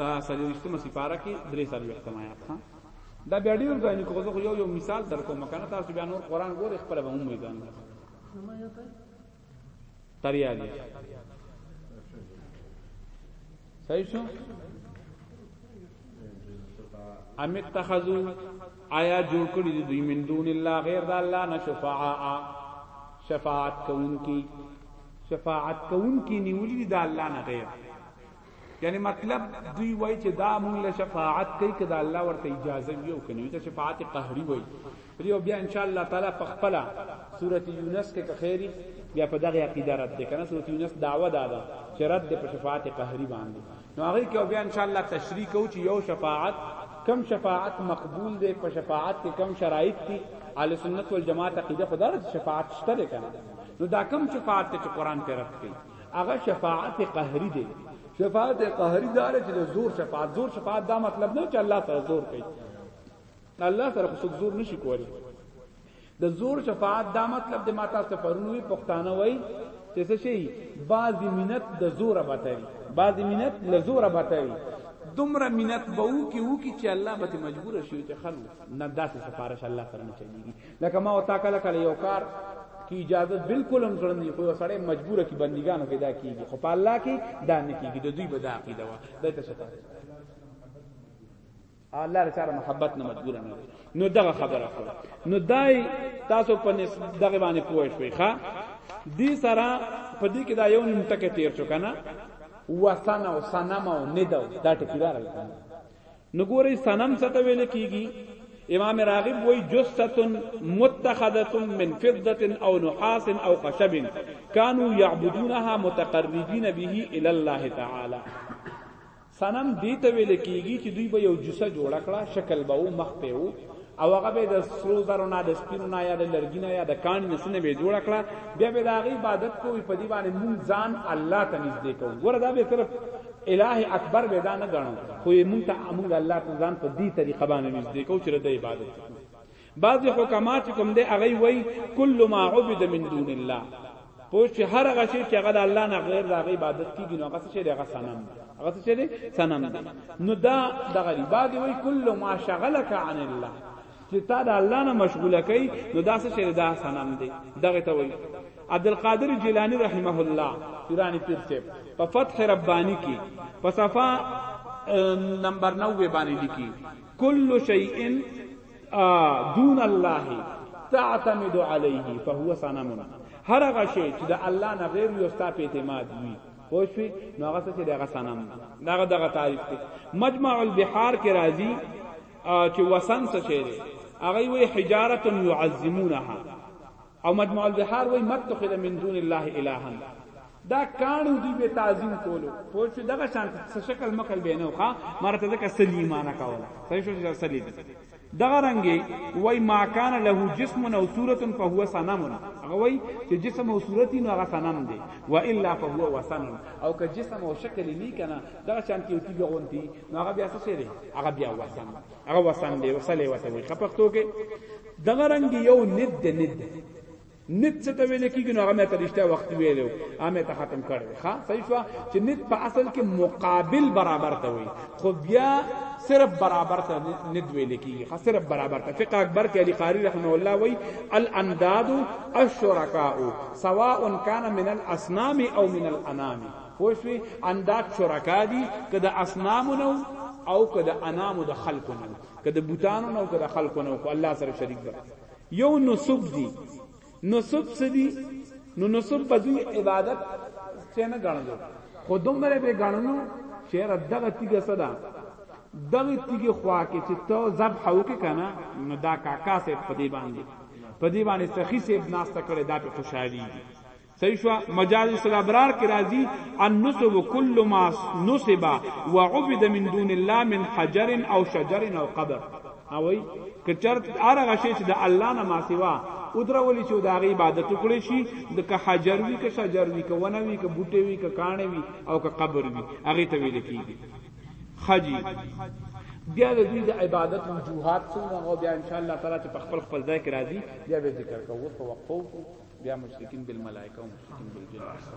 دا سلیختمه سپاره کې درې سلیختمه آیات ها دا بیا ډیر ځای نه کوزه یو یو مثال در کوم کنه تاسو بیا نور قران ګور خپل به هم میدان تریا دی صحیح شو ام اتخذو آیا جوړ کړی دی دوی من دون الله غیر د الله نه شفاعا شفاعت کوونکی شفاعت کوونکی نیولی دی د الله نه غیر یعنی مطلب دوی وای چې دا مونږ له شفاعت کوي کدا الله ورته اجازه ویو کنه دا شفاعت قهری وای پریو بیا ان شاء الله تعالی په خپل سوره یونس کې که خیری بیا په دغه عقیده رد ده کنه سوره یونس دعوه دادا چې رد ده په شفاعت قهری باندې نو هغه کې بیا ان شاء الله تشریح کو چې یو شفاعت کم شفاعت مقبول ده په شفاعت کې کم شرایط دي اهل سنت والجماعت عقیده خدای شفاعت شته کنه نو دا کم شفاعت چې قران ته رد کړي هغه شفاعت قهری دی شفاعت قهری دا چې د زور شفاعت زور شفاعت دا مطلب نه چې الله سره زور کوي الله سره خو څوک زور نشي کولی د زور شفاعت دا مطلب د ماته څخه پرونی پښتانه وای چې څه شي بعض مینت د زور بتاوي بعض مینت له زور بتاوي دومره مینت به وو کې وو کې چې الله به مجبور شي چې خلک نه داسې سفارش الله سره نه چلیږي لکه ما او تا کله کله یو کار کی اجازه بالکل هم زړه نه خو سړی مجبور کی بندګانو کې دا کیږي خو په الله کې دا نه کیږي د دوی به دا عقیده وا دا ته څه پاتې الله لپاره محبت نه مجبور نه نو دغه خبره کړ نو دای تاسو په نسبت دغه باندې پوه شوي ښا دې سره په دې کې دا یو نیم ټکی تیر شو کنه وسنه او سنما او ندو دا ټکی راغلی نګوري صنم څه ته ویل کیږي امام راغب وی جثه متخذه من فضه او نحاس او خشب كانوا يعبدونها متقربين به الى الله تعالى سنم دې ته ویل کیږي چې دوی به یو جوسه جوړ کړه شکل به او مخ په وو او هغه به د سرو زرو نه د سپینو نه یا د لرګي نه یا د کان نه سنه به جوړ کړه بیا به د هغه عبادت کوی په دی باندې مونږ ځان الله ته نږدې کوو ګوره دا به صرف الہ اکبر به دا نه غنو خو مونږ ته مونږ الله ته ځان په دی طریقه باندې نږدې کوو چې د عبادت کوو بعض حکمات کوم دی هغه وای کل ما عبد من دون الله پوه چې هر هغه شی چې هغه د الله نه غیر د هغه عبادت کیږي نو هغه څه شی دی هغه صنم دی هغه څه شی دی صنم دی نو دا دغه دی بعد وی کل ما شغلک عن الله چې تا د الله نه مشغوله کوي نو دا څه شی دی دا صنم دی دغه ته وی عبد القادر جیلانی رحمه الله ایرانی پیر سے په فتح ربانی کی په صفه نمبر 90 باندې لیکي کل شیء دون الله تعتمد عليه فهو صنم هر هغه شی چې د الله نه غیر وي او ستا په اعتماد وي پوه شوې نو هغه څه چې دغه صنم دغه دغه تعریف دی مجمع البحار کې راځي چې وسن څه شی دی هغه وی حجارت يعظمونها او مجموع البحار وای متخذ من دون الله الها دا کانو دی به تعظیم کولو پوه شو دغه شان څه شکل مکل به نه ښا مرته دغه سلیمانه کاوله صحیح شو چې سلیم دغه رنگي وای ما کان له جسم او صورت فهو صنم هغه وای چې جسم او صورت نو هغه صنم دی و الا فهو وثن او که جسم او شکل نه کنا دغه شان کې یو تیګه غونتی نو هغه بیا څه شي هغه بیا وثن هغه وسان دی وسلې وته وي خپختو کې دغه رنگ یو ند دی ند نت څه ته ویل کیږي نو هغه مې ته رښتیا وخت ویلو هغه ته ختم کړی ښا صحیح شو چې نت په اصل کې مقابل برابر ته وي خو بیا صرف برابر ته ند ویل کیږي خا صرف برابر ته فقہ اکبر کې علی قاری رحمه الله وی الانداد الشرکاء سواء کان من الاصنام او من الانام پوه شوې انداد شرکا دي که د اصنامو نه او که د انامو د خلکو نه که د بوتانو نه او که د خلکو نه خو الله سره شریک ده یو نسب دي نسب څه دي نو نسب په دوی عبادت څه نه ګڼل خو دومره به ګڼل شعر دغه تیګه صدا دغه تیګه خوا کې چې تو ذبح وکې کنه نو دا کاکا سه په دی باندې په دی باندې سخی سه ناشته کړي دا په خوشحالي صحیح شو مجاز فی الابرار کې راځي النصب كل ما نصب وعبد من دون الله من حجر او شجر او قبر او وی کچر ارغه شی چې د الله نه ما سیوا او درولې چې دا غي عبادت وکړي شي د که حجر وی که شجر وی که ونه وی که بوټي وی که کانه وی او که قبر وی هغه ته ویل کیږي خجی بیا د دوی د عبادت وجوهات څنګه او بیا ان شاء الله تعالی چې په خپل خپل ځای کې راځي بیا به ذکر کوو په وقفو بیا مشرکین بالملائکه او مشرکین بالجن